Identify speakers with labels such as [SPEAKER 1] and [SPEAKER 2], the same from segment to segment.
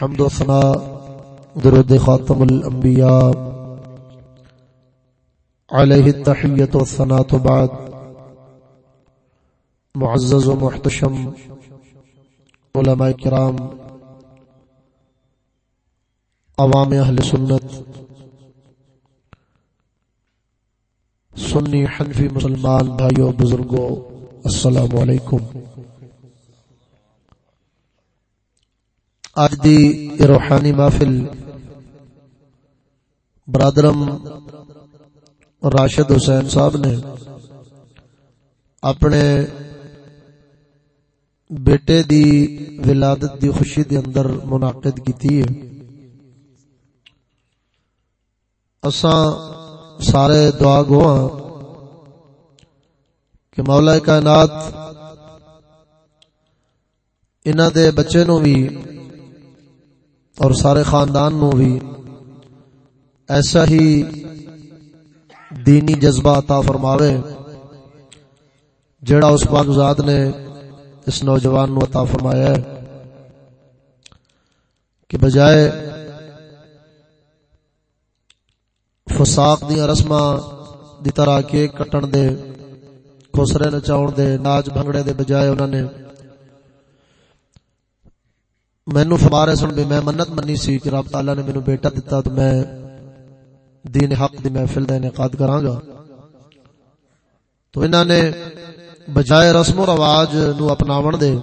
[SPEAKER 1] حمد و ثناء، درود خاتم الانبیاء. علیہ التحیت و ثناء تو بعد، معزز و محتشم، علماء کرام، عوام اہل سنت، سنی حنفی مسلمان، بھائیو، بزرگو، السلام علیکم. اج دی روحانی محفل برادرم راشد حسین صاحب نے اپنے بیٹے دی ولادت دی خوشی دے اندر منعقد کیتی ہے۔ اساں سارے دعا گواں کہ مولا کائنات انہاں دے بچے نو بھی اور سارے خاندان نو بھی ایسا ہی دینی جذبہ عطا فرماوے جڑا اس پاک ذات نے اس نوجوان نو عطا فرمایا ہے۔ کہ بجائے فساق دیا رسم دی طرح کیک کٹن دے خسرے نچاؤ دے ناچ بھنگڑے دے بجائے انہوں نے مینو فمارے سن بھی میں منت منی سی کہ رب تعالی نے مینو بیٹا دتا تو میں دین حق دی محفل دا انعقاد کراں گا۔ تو انہاں نے بجائے رسم و رواج نو اپناون دے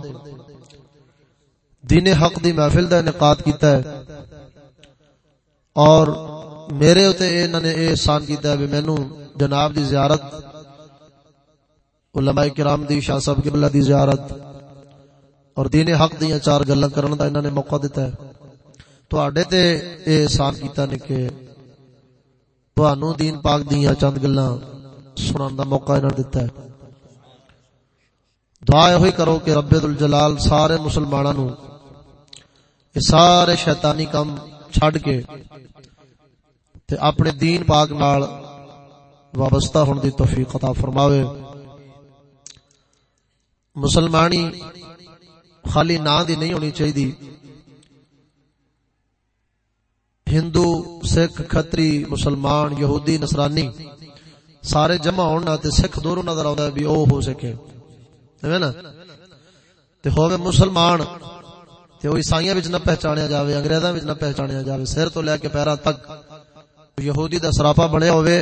[SPEAKER 1] دین حق دی محفل دا انعقاد کیتا ہے۔ اور میرے اوتے انہاں نے اے احسان کیتا ہے کہ مینوں جناب دی زیارت، علماء کرام دی شاہ صاحب قبلہ دی زیارت اور دین حق دیا چار گلا کرن دا انہوں نے موقع دیتا ہے۔ تواڈے تے اے احسان کیتا نے کہ تانوں دین پاک دیا چند گلاں سنان دا موقع انہوں نے دیتا ہے۔ دعا ہوئی کرو کہ رب الجلال سارے مسلماناں نو یہ سارے شیطانی کام چھڈ کے تے اپنے دین پاک نال وابستہ ہون دی توفیق عطا فرماوے۔ مسلمانی خالی نا دی نہیں ہونی چاہیے ہندو، سکھ، کھتری، مسلمان، یہودی، نصرانی، سارے جمع ہونا تے سکھ دوروں نظر آتا ہے بھی او ہو سکے۔ نا؟ تے ہوے مسلمان، تے وہ عیسائیاں وچ نہ پہچانیا جاوے، انگریزاں وچ نہ پہچانیا جاوے، سر تو لے کے پیراں تک یہودی دا سراپا بنیا ہوئے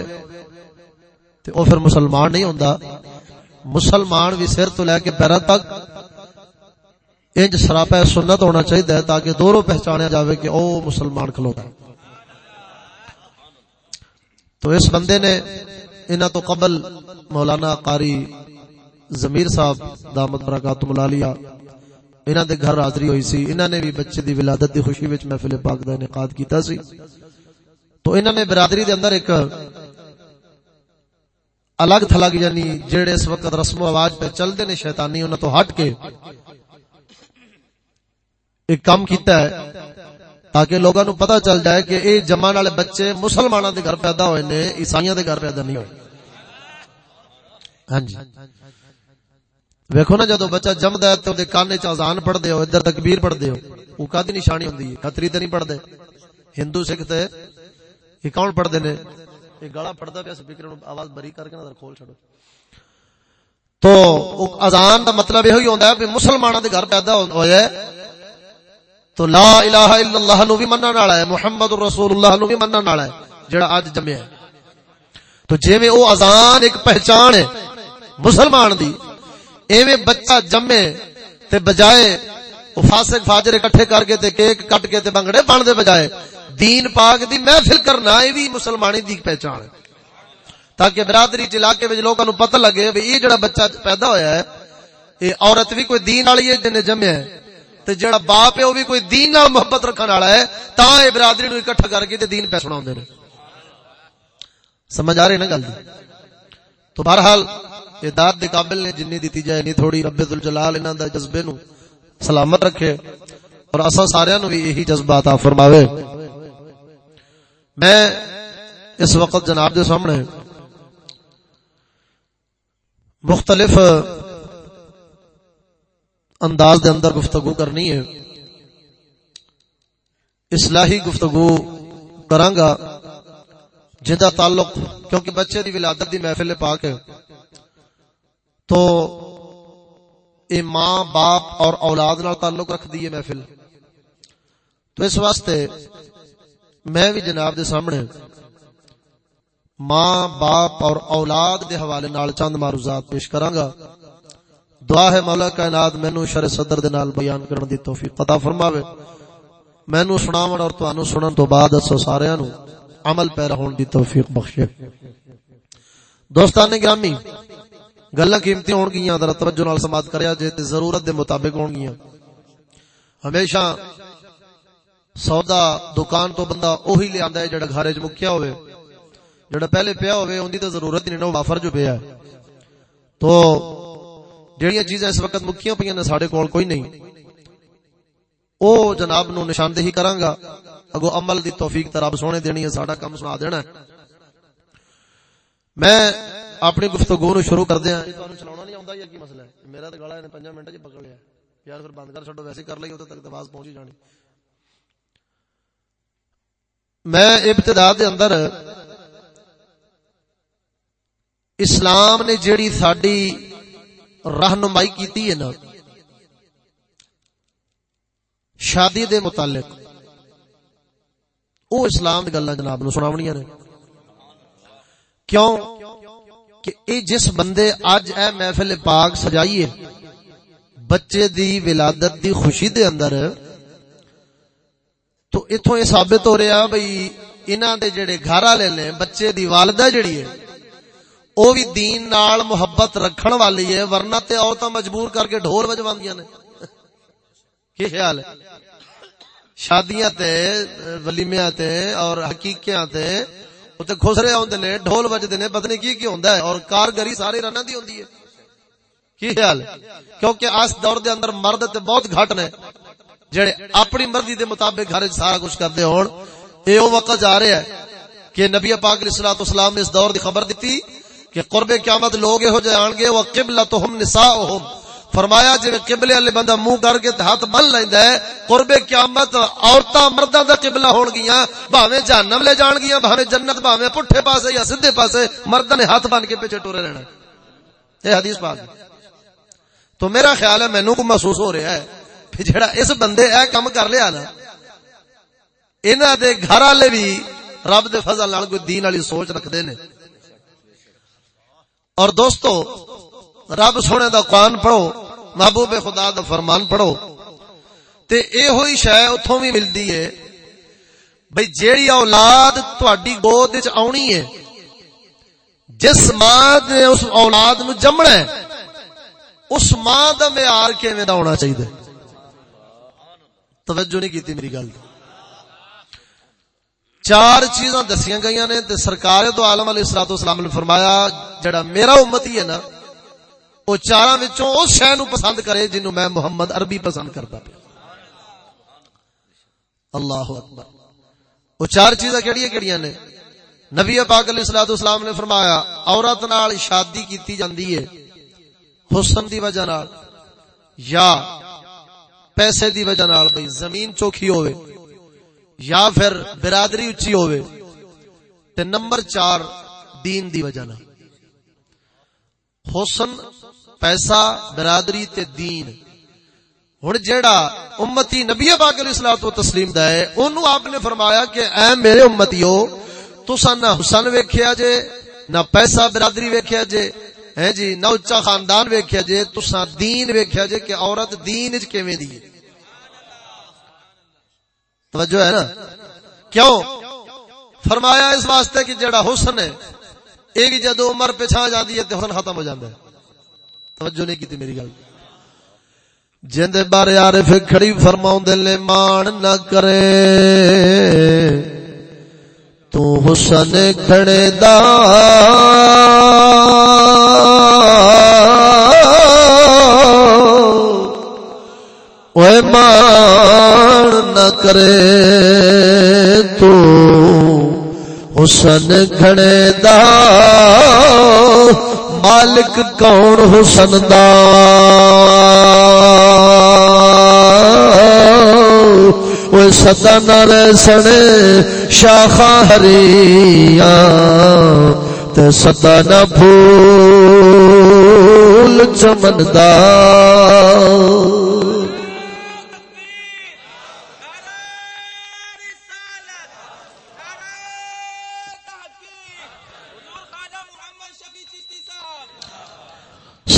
[SPEAKER 1] تے او پھر مسلمان نہیں ہوندا۔ مسلمان بھی سر تو لے کے پیراں تک انج سراپا سنت ہونا چاہیے تاکہ دوروں پہچانیا جاوے کہ او مسلمان کھلوتا تو اس بندے نے انہاں تو قبل مولانا قاری ضمیر صاحب، دامت برکات ملالیا انہاں دے گھر حاضری ہوئی سی۔ انہاں نے بھی بچے دی ولادت دی خوشی وچ محفل پاک دا انعقاد کیتا سی۔ تو انہاں نے برادری دے اندر ایک الگ تھلگ یعنی جڑے اس وقت رسم و آواز پہ چلتے نے شیطانی انہاں تو ہٹ کے ایک کام کیتا ہے تاکہ لوگوں نو پتہ چل جائے کہ اے جمان والے بچے مسلمانوں دے گھر پیدا ہوئے نے، عیسائیاں دے گھر پیدا نہیں ہوئے۔ ہاں جی۔ ویکھو نا جدو بچہ جمدا ہے تے اودے کان وچ اذان پڑھ دے ہو، ادھر تکبیر پڑھ دے ہو، او کدی نشانی ہوندی ہے؟ خطری تے نہیں پڑھ دے ہندو، سکھ تے یہ کون پڑھ دے نے؟ یہ گلا پڑھدا پیا سپیکر نو آواز بری کر کے نظر کھول چھڑو تو اذان دا مطلب یہ ہوئی ہوندا ہے کہ مسلمانوں دے گھر پیدا ہوئے تو لا الہ الا اللہ نو بھی منن والا ہے، محمد رسول اللہ نو بھی منن والا ہے، جڑا اج جمع ہے۔ تو جویں او اذان ایک پہچان ہے، مسلمان دی، ایویں بچہ جمے تے بجائے او فاسق فاجر اکٹھے کر کے تے کیک کٹ کے تے بنگڑے بن دے بجائے، دین پاک دی محفل کرنا اے بھی مسلمانی دی پہچان ہے۔ تاکہ برادری چ علاقے وچ لوکاں نو پتہ لگے کہ یہ جڑا بچہ پیدا ہویا ہے، یہ عورت بھی کوئی دین والی ہے جنے جمع ہے۔ تے جڑا باپ ہے وہ بھی کوئی دین نال محبت رکھن والا ہے تاں اے برادری نو اکٹھا کر کے تے دین پہ سناوندے نے۔ سمجھ آ رہی نا گل تو بہرحال یہ داد دے قابل نے جنی دیتی جائے نہیں تھوڑی رب الجلال انہاں دا جذبے نو سلامت رکھے، اور اساں سارے نو بھی یہی جذبہ عطا فرماوے۔ میں اس وقت جناب دے سامنے مختلف انداز دے اندر گفتگو کرنی ہے۔ اصلاحی گفتگو کرانگا جہاں تعلق، کیونکہ بچے دی ولادت دی محفل پاک ہے۔ تو اے ماں، باپ اور اولاد نال تعلق رکھ دی ہے محفل۔ تو اس واسطے میں بھی جناب دے سامنے ماں، باپ اور اولاد دے حوالے نال چند معروضات پیش کرانگا۔ دعا ہے مولا کائنات مینوں شر صدر دے نال بیان کرن دی توفیق عطا فرماوے۔ مینوں سناون اور تانوں سنن تو بعد اسو ساریاں نو عمل پیرا ہون دی توفیق بخشے۔ دوستان گرامی، گلاں قیمتی ہون گیاں، ذرا توجہ نال سماعت کریا جے تے ضرورت دے مطابق ہون گیاں۔ ہمیشہ سودا دکان تو بندہ اوہی لے آندا ہے جڑا گھر وچ مکیا ہوے جڑا پہلے پیا ہوے اون دی تے ضرورت نہیں نو وافر جو پیا ہے۔ تو جڑیاں چیزاں اس وقت مکیاں پیاں نے ساڈے کول کوئی نہیں۔ او جناب نو نشاندہی کراں گا اگو عمل دی توفیق تے رب سونے دینی ہے ساڈا کم سنا دینا ہے۔ میں اپنی گفتگو نو شروع کر دیاں تانوں چلاونا نہیں آوندا یا کی مسئلہ ہے؟ میرا تے گالا نے 5 منٹ وچ پکڑ لیا۔ یار پھر بند کر چھڈو ویسے کر لئی اوتے تک آواز پہنچ جانی۔ میں ابتدا دے اندر اسلام نے جیڑی ساڈی رہنمائی کیتی ہے نا۔ شادی دے متعلق۔ او اسلام دی گلاں جناب نو سناونیاں نے۔ کیوں؟ کہ اے جس بندے اج اے محفل پاک سجائی بچے دی ولادت دی خوشی دے اندر، تو ایتھوں یہ ثابت ہو رہا بھئی انہاں دے جڑے گھر والے نے، بچے دی والدہ جڑی ہے او بھی دین نال محبت رکھن والی ہے ورنہ تے عورتاں مجبور کر کے ڈھول وجواندیاں نے کی خیال ہے شادیاں تے ولیمیاں تے اور حقیقیاں تے اوتے خسرے ہوندے نے ڈھول بجدے نے پتہ نہیں کی کی ہوندا ہے اور کارگری سارے رناں دی ہوندی ہے کی خیال ہے کیونکہ اس دور دے اندر مرد تے بہت گھٹ نے جڑے اپنی مرضی دے مطابق گھر سارا کچھ کردے ہون اے او وقت جا رہا ہے کہ نبی پاک علیہ الصلوۃ والسلام نے اس دور دی خبر دتی کہ قرب قیامت لوگ ہو جان گے وہ قبلتہم نساؤہم۔ فرمایا جی قبلے والے بندہ منہ کر کے ہاتھ بن لیندا ہے، قرب قیامت عورتاں مرداں دا قبلہ ہون گیاں، بھاویں جہنم لے جان گیاں، بھاویں جنت، بھاویں پٹھے پاسے یا سیدھے پاسے مرداں نے ہاتھ بن کے پیچھے ٹورے رہنا۔ اے حدیث پاک تو میرا خیال ہے، مینوں کو محسوس ہو رہا ہے کہ جڑا اس بندے اے کم کر لیا نا، انہاں دے گھر والے بھی رب دے فضل نال کوئی دین والی سوچ رکھدے نے۔ اور دوستو، رب سونے دا قرآن پڑھو، محبوب خدا دا فرمان پڑھو۔ تے اے ہوئی شے اتھوں بھی ملدی ہے۔ بھئی جیڑی اولاد تہاڈی گود وچ آونی ہے، جس ماں نے اس اولاد نو جمنا ہے، اس ماں دا معیار کیویں دا ہونا چاہیے توجہ نہیں کیتی میری گل۔ چار چیزاں دسیاں گئیاں نے تے سرکار تو عالم علیہ الصلوۃ والسلام نے فرمایا، جڑا میرا امتی ہے نا، وہ چاراں وچوں اس شے نو پسند کرے جنوں میں محمد عربی پسند کردا پیا۔ اللہ اکبر۔ وہ چار چیزاں کیڑیاں کیڑیاں نے؟ نبی پاک علیہ الصلوۃ والسلام نے فرمایا، عورت نال شادی کیتی جاندی ہے، حسن دی وجہ نال یا پیسے دی وجہ نال بھئی زمین چوکھی ہوئے یا پھر برادری اچھی ہوئے تے نمبر چار دین دی وجہ نہ حسن، پیسہ، برادری تے دین۔ ہن جیڑا امتی نبی پاک علیہ الصلوۃ والتسلیم دا ہے، اونوں آپ نے فرمایا کہ اے میرے امتیو، تساں نہ حسن ویکھیا جے، نہ پیسہ، برادری ویکھیا جے۔ ہیں جی نہ اچا خاندان ویکھیا جے، تساں دین ویکھیا جے کہ عورت دین وچ کیویں دی ہے۔ توجہ ہے نا؟ کیوں؟ فرمایا اس واسطے کہ جڑا حسن ہے، ایک جی جدو عمر پچھا جاتی ہے تو حسن ختم ہو جاتا ہے۔ توجہ نہیں کی میری گل۔ جند بارے عارف کھڑی فرماؤں دل مان نہ کرے۔ تو حسن کھڑے دا۔ مان نہ کرے تو حسن گھڑے دا مالک کون حسن دا وہ سدا نہ رسن شاخا ہریاں تے سدا نہ بھول چمندا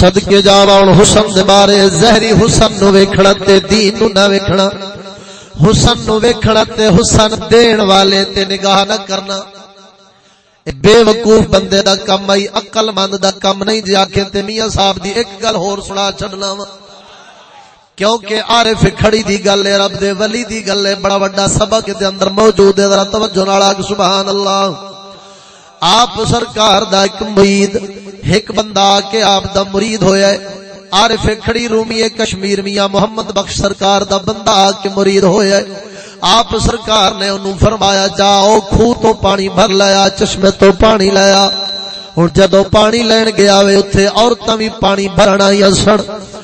[SPEAKER 1] صدقے جاوا ہن حسن دے بارے، زہری حسن نو ویکھنا تے دین نو نہ ویکھنا۔ حسن نو ویکھنا تے حسن دین والے تے نگاہ نہ کرنا۔ بے وقوف بندے دا کم آئی، عقل مند دا کم نہیں۔ جی آکھیں تے میاں صاحب دی ایک گل ہور سنا چھڈنا وا۔ کیونکہ عارف کھڑی دی گل ہے، رب دے ولی دی گل ہے، بڑا بڑا سبق دے اندر موجود ہے۔ ذرا توجہ نال سبحان اللہ۔ آپ سرکار دا ایک مرید ایک بندہ آ کے آپ دا مرید ہویا ہے۔ عارف کھڑی رومی، کشمیر میاں محمد بخش سرکار دا بندہ آ کے مرید ہویا ہے۔ آپ سرکار نے انہوں فرمایا، جاؤ خو تو پانی بھر لیا چشمے تو پانی لیا ہوں جدو پانی لین گیا وے اتنے عورتیں بھی پانی بھرنا یا سڑ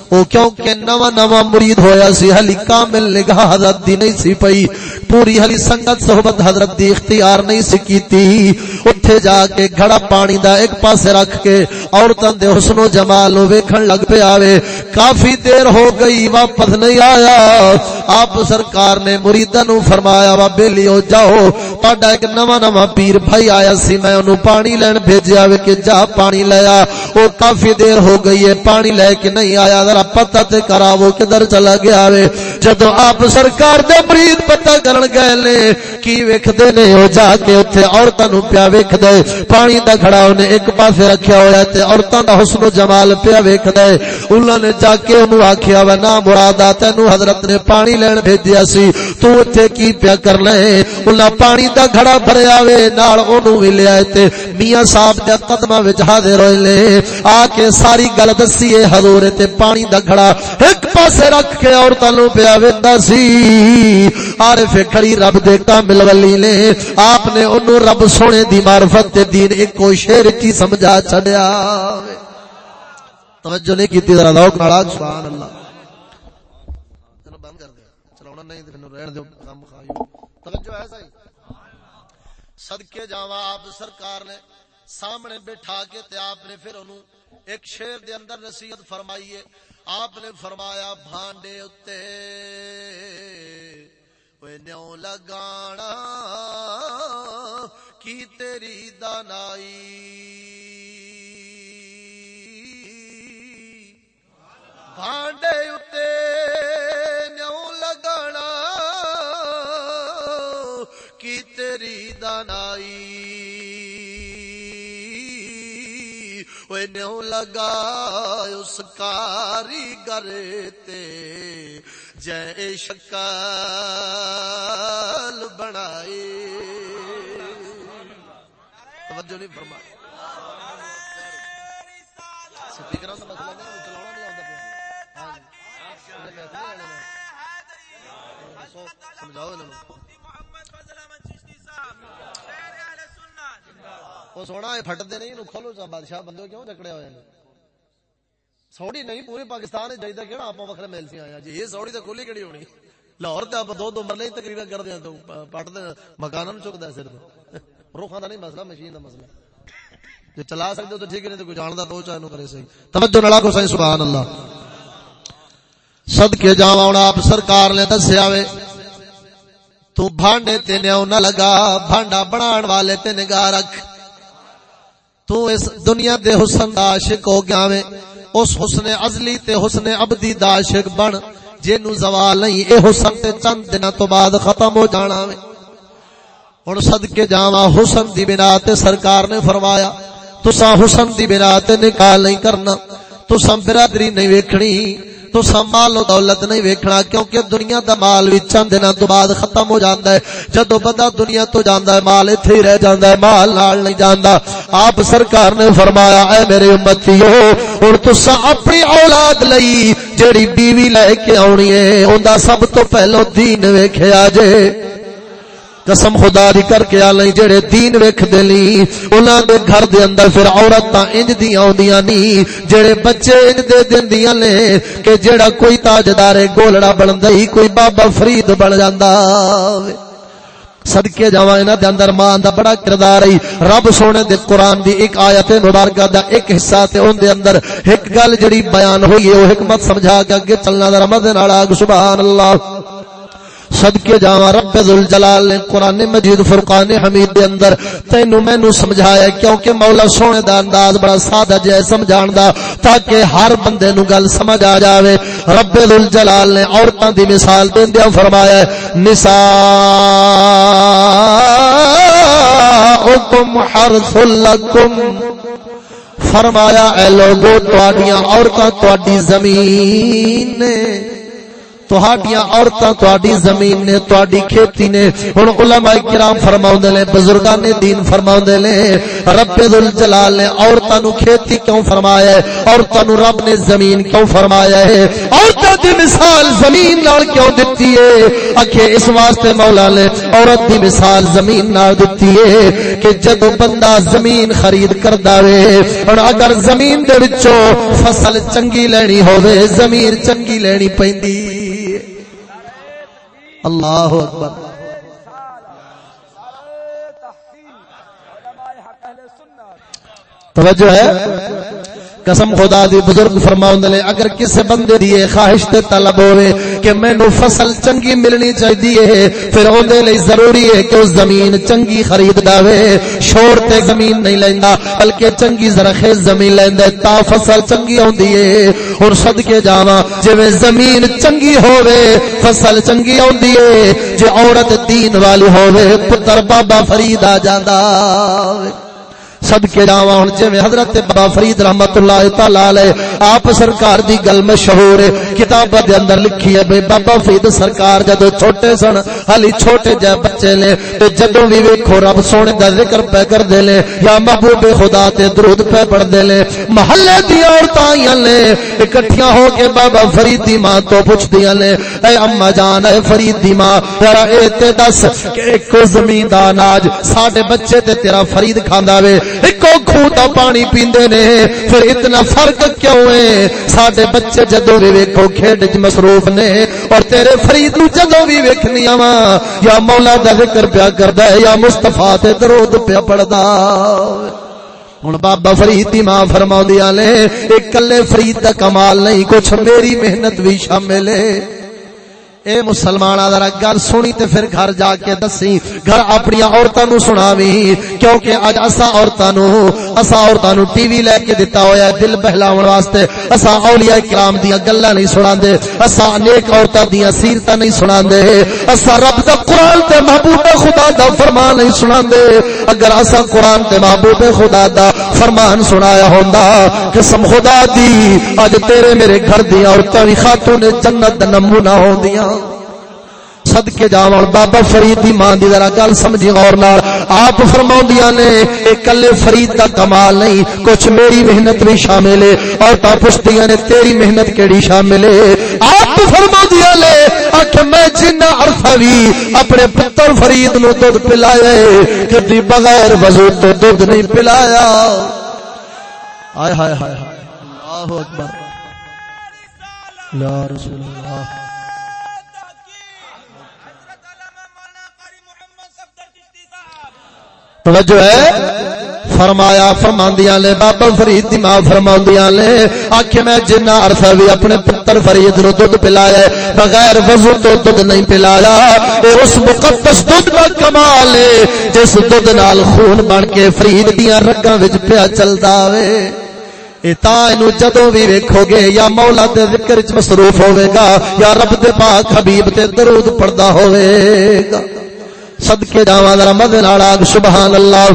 [SPEAKER 1] او کیونکہ نواں نواں مرید ہویا سی، حلی کامل نگاہ حضرت دی نہیں سی پئی۔ پوری حلی سنگت صحبت حضرت دی اختیار نہیں سی کیتی۔ اٹھے جا کے گھڑا پانی دا ایک پاسے رکھ کے عورتاں دے حسن و جمال ویکھن لگ پہ آوے۔ کافی دیر ہو گئی، واپس نہیں آیا۔ آپ سرکار نے مریداں نو فرمایا، وا بیلیو جاؤ۔ تہاڈا ایک نواں نواں پیر بھائی آیا سی، میں اونوں پانی لین بھیجیا وے کہ جا پانی لیا۔ او کافی دیر ہو گئی ہے، پانی لے کے نہیں آیا۔ ذرا پتہ تے کرا وہ کدھر چلا گیا وے؟ جدو آپ سرکار دے مرید پتہ کرن گئے لے کی ویکھدے نے؟ او جا کے اوتھے عورتاں نو پیا ویکھدے۔ پانی دا گھڑا اونے ایک پاسے رکھیا ہویا تے عورتاں دا حسن و جمال پیا ویکھدے۔ انہاں نے جا کے اونوں آکھیا، وا نا مرادا تینو حضرت نے پانی لین بھیجیا سی۔ تو اوتھے کی پیا کرنا ہے انہاں پانی دا گھڑا بھریا وے، نال اونوں وی لیا تے میاں صاحب دے قدماں وچ حاضر ہوئے لے آ کے ساری گل دسی ہے حضور، تے پانی دا گھڑا ایک پاسے رکھ کے عورتوں نو پیا ویندا سی۔ عارف کھڑی رب دے کامل ولی نے آپ نے اونوں رب سونے دی معرفت تے دین ایک کو شعر کی سمجھا چھڈیا۔ توجہ نہیں کیتی، ذرا لوگ نال سبحان اللہ۔ چلو، بند کر دے۔ چلاونا نہیں تے مینوں رہن دیو کام کھائیو۔ توجہ ہے صحیح صدقے جاواں آپ سرکار نے سامنے بٹھا کے تے آپ نے پھر انہوں ایک شیر دے اندر نصیحت فرمائی ہے۔ آپ نے فرمایا بھانڈے اتے نیو لگانا، کی تیری دانائی؟ بھانڈے اتے نیو لگانا، کی تیری دانائی؟ نیو لگا اس کاری گرتے جے شکال بنائی توجہ نہیں فرمائی سپیکر مسئلہ نہیں نہیں آتا سمجھاؤ وہ سونا یہ فٹتے نہیں کھولو چا بادشاہ بندے کیوں چکڑے ہوئے سوڑی نہیں پورے پاکستان چاہیے کہ آپ وکر مل سی آیا جی یہ سوڑی تو کھولی کہڑی ہونی لاہور تو آپ دو دو مرلے تقریر کر دیا تو پٹ دے مکان چکتا سر تو روخا کا نہیں مسئلہ مشین کا مسئلہ جو چلا سکتے تو ٹھیک نہیں تو کوئی جانتا تو چاہے کرے صحیح توجہ نڑا کو صحیح سبحان اللہ صدقے جاوا آپ سرکار نے دسیا وے تو بھانڈے تے نیو نہ لگا بھانڈا بنان والے تے نگاہ رکھ تو اس دنیا دے حسن دا عاشق ہو گیا میں، اس حسن ازلی تے حسن ابدی دا عاشق بن۔ جنو زوال نہیں، اے حسن تے چند دنوں تو بعد ختم ہو جانا میں۔ ہن صدکے جاواں حسن دی بنا تے سرکار نے فرمایا، تساں حسن دی بنا تے نکاح نہیں کرنا، تساں برادری نہیں ویکھنی۔ تسا مال و دولت نہیں ویکھنا، کیونکہ دنیا دا مال وی چند دنوں تو بعد ختم ہو جاندا ہے۔ جدو بندہ دنیا تو جاندا ہے، مال ایتھے ہی رہ جاندا ہے، مال نال نہیں جاندا آپ سرکار نے فرمایا، اے میرے امتیو، ہن تسا اپنی اولاد لئی جڑی بیوی لے کے آونی ہے، اوندا سب تو پہلو دین ویکھیا جے۔ قسم خدا دی کر کے آلیں جڑے دین ویکھ دے لی انہاں دے گھر دے اندر پھر عورتاں انج دی آوندیاں نی، جڑے بچے انج دے دیندیاں لے کہ جڑا کوئی تاجدار گولڑا بندا ہی کوئی بابا فرید بن جاندا صدقے جاواں انہاں دے اندر ماں دا بڑا کردار ہے رب سونے دے قران دی ایک ایت مبارکہ دا ایک حصہ تے اون دے اندر ایک گل جڑی بیان ہوئی ہے، او حکمت سمجھا کے اگے چلنا، ذرا مدد نال سبحان اللہ۔ صدقے جاواں رب ذل جلال نے قران مجید فرقان حمید دے اندر تینو مینوں سمجھایا کیونکہ مولا سونے دا انداز بڑا سادہ جے سمجھان دا تاکہ ہر بندے نو گل سمجھ آ جاوے۔ رب ذل جلال نے عورتاں دی مثال دیندیا ہاں فرمایا نساء حکم حرث لکم۔ فرمایا، اے لوگو، تواڈیاں عورتاں تواڈی زمین نے تہاڈیاں عورتاں تہاڈی زمین نے تہاڈی کھیتی نے ہن علماء کرام فرماوندے نے بزرگاں نے دین فرماوندے نے رب ذل جلال نے عورتاں نو کھیتی کیوں فرمایا ہے عورتاں نو رب نے زمین کیوں فرمایا ہے عورتاں دی مثال زمین نال کیوں دتی ہے اکھے اس واسطے مولا نے عورت دی مثال زمین نال دتی ہے کہ جدوں بندہ زمین خرید کردا وے ہن اگر زمین دے وچوں فصل چنگی لینی ہوے زمین چنگی لینی پیندی اللہ اکبر۔ توجہ ہے۔ قسم خدا دی بزرگ فرماؤں نے، اگر کسی بندے دی خواہش تے طلب ہوئے کہ مینو فصل چنگی ملنی چاہیے پھر اودے لئی ضروری ہے کہ اس زمین چنگی خرید داوے شور تے زمین نہیں لیندا، بلکہ چنگی زرخیز زمین لیندا تا فصل چنگی ہوندی ہے اور صدکے جاواں۔ جویں زمین چنگی ہوے فصل چنگی ہوندی ہے۔ جے عورت دین والی ہوے پتر بابا فرید آ جاندا صدقے جاواں ہن، جویں حضرت بابا فرید رحمت اللہ تعالی علیہ آپ سرکار دی گل مشہور ہے کتاب دے اندر لکھی ہے بے بابا فرید سرکار جدو چھوٹے سن ہلی چھوٹے جے بچے نے، تے جدو بھی ویکھو رب سونے دا ذکر پہ کر دے لے یا محبوب خدا تے درود پہ پڑھ دے لے محلے دی عورتاں آئیاں نے، اکٹھیاں ہو کے بابا فرید دی ماں تو پوچھ دیاں نے، اے اما جان، اے فرید دی ماں، ذرا اے تے دس کہ ایک زمین دا اناج ساڈے بچے تے تیرا فرید کھاندا وے ایکو کھوتا پانی پیندے نے، پھر اتنا فرق کیوں ہے؟ ساڈے بچے جدو بھی ویکھو کھیڈ وچ مصروف نے، اور تیرے فرید نو جدو بھی ویکھنی آواں یا مولا دا ذکر پیا کردا ہے، یا مصطفی تے درود پیا پڑھدا ہوں بابا فرید کی ماں فرما نے، ایک کلے فرید کا کمال نہیں، کچھ میری محنت بھی شامل ہے۔ اے مسلمان ذرا گل سنی تے پھر گھر جا کے دسی، گھر اپنی عورتاں نو سناوی، کیونکہ اج اسا عورتاں نو اسا عورتاں نو ٹی وی لے کے دتا ہویا دل بہلاون واسطے۔ اسا اولیاء کرام دیاں گلاں نہیں سناندے اسا نیک عورتاں دیاں سیرتاں نہیں سناندے۔ اسا رب دا قران تے محبوب خدا دا فرمان نہیں سناندے۔ اگر اسا قران تے محبوب خدا دا فرمان سنایا ہوندا، قسم خدا دی، اج تیرے میرے گھر دیاں عورتاں وی خاتون جنت دا نمونہ ہوندیاں صدقے جاون بابا فرید دی ماں دی ذرا گل سمجھی غور نال۔ آپ فرماوندیاں نے، اے کلے فرید دا کمال نہیں، کچھ میری محنت بھی شامل ہے۔ اور تا پوچھدیاں نے تیری محنت کیڑی شامل ہے؟ آپ فرماوندیاں نے کہ میں جنہ عرصہ بھی اپنے پتر فرید نو دودھ پلایا ہے کبھی بغیر وضو تو دودھ نہیں پلایا۔ ہائے ہائے ہائے۔ اللہ اکبر۔ لا رسول اللہ۔ توجہ ہے؟ فرمایا، فرماندیاں لے، بابا فرید دی ماں فرماندیاں لے۔ آکھے میں جنہ عرصہ بھی اپنے پتر فرید نو دودھ پلایا ہے، بغیر وضو تو دودھ نہیں پلایا۔ اے اس مقدس دودھ دا کمال ہے، جس دودھ نال خون بن کے فرید دیاں رگاں وچ پیا چلدا وے۔ اے تا اینو جدوں بھی ویکھو گے، یا مولا دے ذکر وچ مصروف ہوے گا، یا رب دے پاک حبیب تے درود پڑھدا ہوے گا۔ صدقے جاواں ذرا مدد نال آگ سبحان اللہ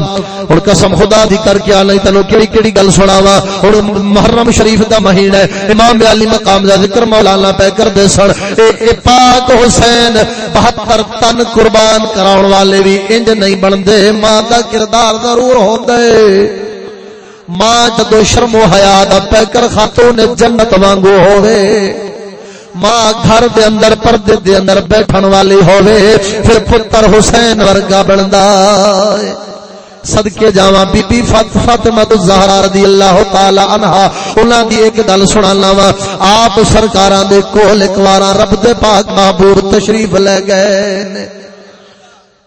[SPEAKER 1] ہن قسم خدا دی کر کے نہیں تینو کیڑی کیڑی گل سناواں۔ ہن محرم شریف دا مہینہ ہے۔ امام علی مقام دا ذکر مولانا پہ کر دے سن۔ اے, اے پاک حسین 72 تن قربان کراون والے بھی انج نہیں بندے ماں دا کردار ضرور ہوندا ہے۔ ماں جدو شرم و حیا دا پہ کر خاتون جنت وانگو ہوے ماں گھر دے اندر، پردے دے اندر بیٹھن والی ہووے، پھر پتر حسین ورگا بندا ہے۔ صدقے جاواں بی بی فاطمہ الزہرا رضی اللہ تعالی عنہا، انہاں دی ایک گل سنانا وا۔ آپ سرکاراں دے کول ایک واراں رب دے پاک محبوب تشریف لے گئے نے۔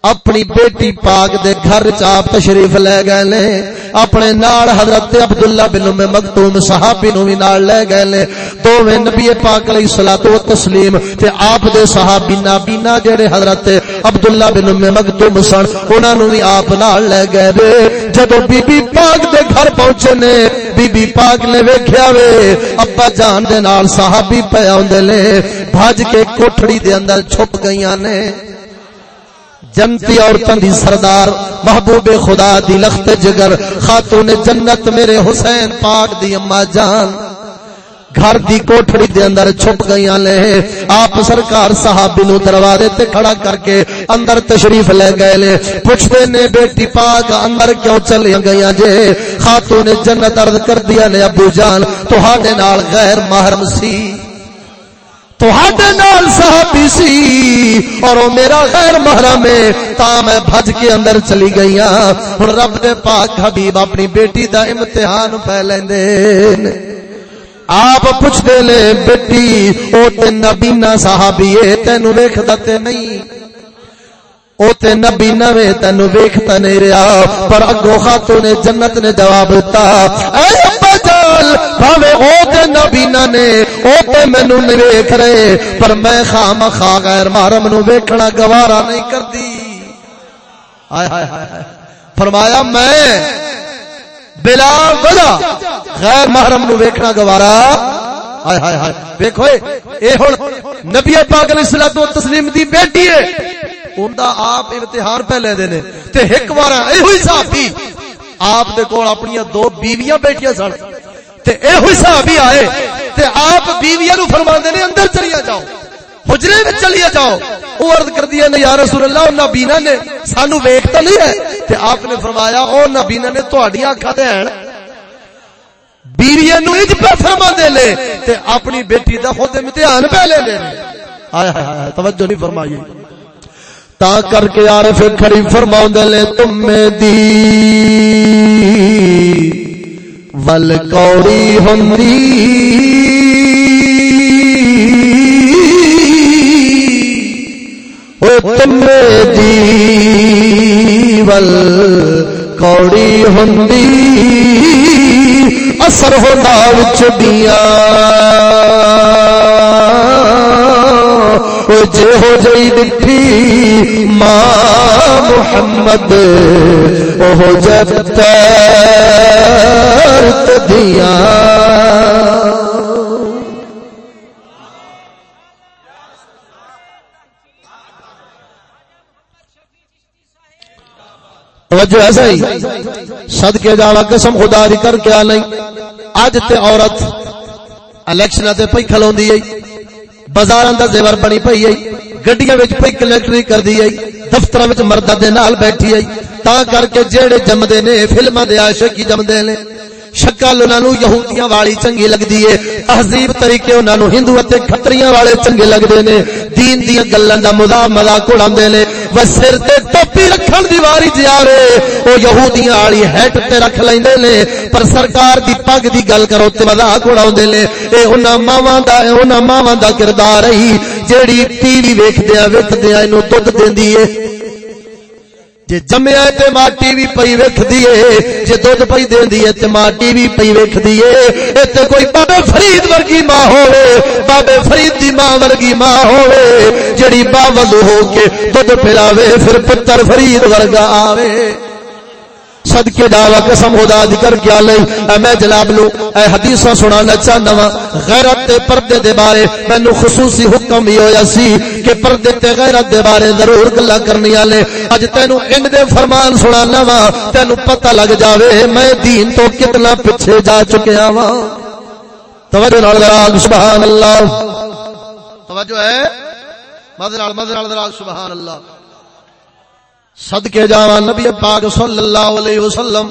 [SPEAKER 1] اپنی بیٹی پاک دے گھر چاپ تشریف لے گئے لے اپنے نال حضرت عبداللہ بن ام مکتوم صحابی نو بھی نال لے گئے لے دوویں نبی پاک علیہ الصلوۃ والتسلیم تے آپ دے صحابی نابینا جڑے حضرت عبداللہ بن ام مکتوم سن، انہاں نو بھی آپ نال لے گئے وے۔ جدوں بی بی پاک دے گھر پہنچے نے بی بی پاک نے ویکھیا وے۔ ابا جان دے نال صحابی پے اوندے لے بھج کے کوٹھڑی دے اندر چھپ گئیاں نے۔ جنتی عورتوں دی سردار، محبوب خدا دی لخت جگر، خاتون جنت میرے حسین پاک دی اما جان۔ گھر دی کوٹھڑی دے اندر چھپ گئیاں لے۔ آپ سرکار صحابی نو دروازے تے کھڑا کر کے اندر تشریف لے گئے لے۔ پوچھتے نے بیٹی پاک، اندر کیوں چلی گئیاں جے؟ خاتون جنت عرض کر دیا نے ابو جان تو نال غیر محرم سی۔ تو نال صحابی سی اور وہ میرا غیر محرم ہے، تا میں بھج کے اندر چلی گئی ہوں رب دے پاک حبیب اپنی بیٹی دا امتحان پہ لیندے۔ آپ پوچھتے لے، بیٹی، او تے نبینا صحابی ہے تینو ویکھدا تے نہیں۔ او تے نبی نوے تینو ویکھتا نہیں رہا پر اگو خاتون جنت نے جواب دیتا اے بھاوے، او تے نبینا نے او تے مینوں نہیں ویکھ رہے پر میں خام خا غیر محرم نو ویکھنا گوارا نہیں کردی ہائے ہائے ہائے فرمایا میں بلا وجہ غیر محرم نو ویکھنا گوارا ہائے ہائے ہائے ویکھو اے ہن نبی پاک علیہ الصلوۃ والتسلیم دی بیٹی ہے اوندا آپ امتحان پہ لے دے نے تے ایک بار ایہی صحابی آپ دے کول اپنی دو بیویاں بیٹیاں سن تے اے ہوئی صحابی آئے تے آپ بیویاں نو فرماندے نے اندر چلیا جاؤ، حجرے میں چلیا جاؤ۔ او عرض کر دیا نے، یا رسول اللہ، انہاں بینا نے سانو ویکھتا نہیں ہے؟ تے آپ نے فرمایا، او نبینا نے تہاڈیاں اکھاں تے ہیں۔ بیویاں نو اج پہ فرما دے لے تے اپنی بیٹی دا خود امتحان پہ لے لے ہائے ہائے، توجہ نہیں فرمائی تا کر کے عارف کھڑی فرماؤں دے لے تم میں دی ول کوڑی ہندی تم دی ول کوڑی ہندی اثر ہوتا چڑیا جے ہو جئی دکھی ماں محمد، او جب تیرت دیا۔ توجہ ایسا ہی صد کے جاوا قسم خدا دی کر کے نہیں اج تے عورت الیکشن تے پئی کھلوندی ہے۔ بازار دا زیور بنی پئی ہے۔ گڈیاں وچ پئی کلیکٹری کر دی ہے۔ دفتراں وچ مرداں دے نال بیٹھی ہے۔ تا کر کے جیڑے جمدے نے، فلماں دے عاشق ہی جمدے نے۔ شکل انہاں نو یہودیاں والی چنگی لگدی ہے تہذیب طریقے انہاں نو ہندو تے کھتریاں والے چنگے لگدے نے دین دیاں گلاں دا مذاق مذاق اڑاندے نے بس سر تے ٹوپی رکھن دی واری جیارے او یہودیاں والی ہیٹ تے رکھ لیندے نے پر سرکار دی پگ دی گل کرو تے مذاق اڑاوندے نے اے انہاں ماواں دا اے انہاں ماواں دا کردار ہے جیڑی ٹی وی ویکھدیاں ویکھدیاں اینو دودھ دیندی ہے جے جمیا تے ماں ٹی وی پئی ویکھ دیے جے دودھ پئی دیندی ہے تے ماں ٹی وی پئی ویکھ دیے اے تے کوئی بابے فرید ورگی ماں ہوے بابے فرید دی ماں ورگی ماں ہوے جڑی باوض ہو کے دودھ پلاوے، پھر پتر فرید ورگا آوے۔ صدقے دعوی قسم خدا دی کر کے لئی میں جناب لو اے حدیثاں سنانا چاہنا وا، غیرت تے پردے دے بارے مینوں خصوصی حکم ہی ہویا سی کہ پردے تے غیرت دے بارے ضرور گلا کرنی والے اج تینو ان دے فرمان سنانا وا تینو پتہ لگ جاوے، میں دین تو کتنا پیچھے جا چکیا وا۔ توجہ نال سبحان اللہ۔ توجہ ہے؟ مدر نال مدر نال سبحان اللہ۔ صدقے جاوا نبی پاک صلی اللہ علیہ وسلم۔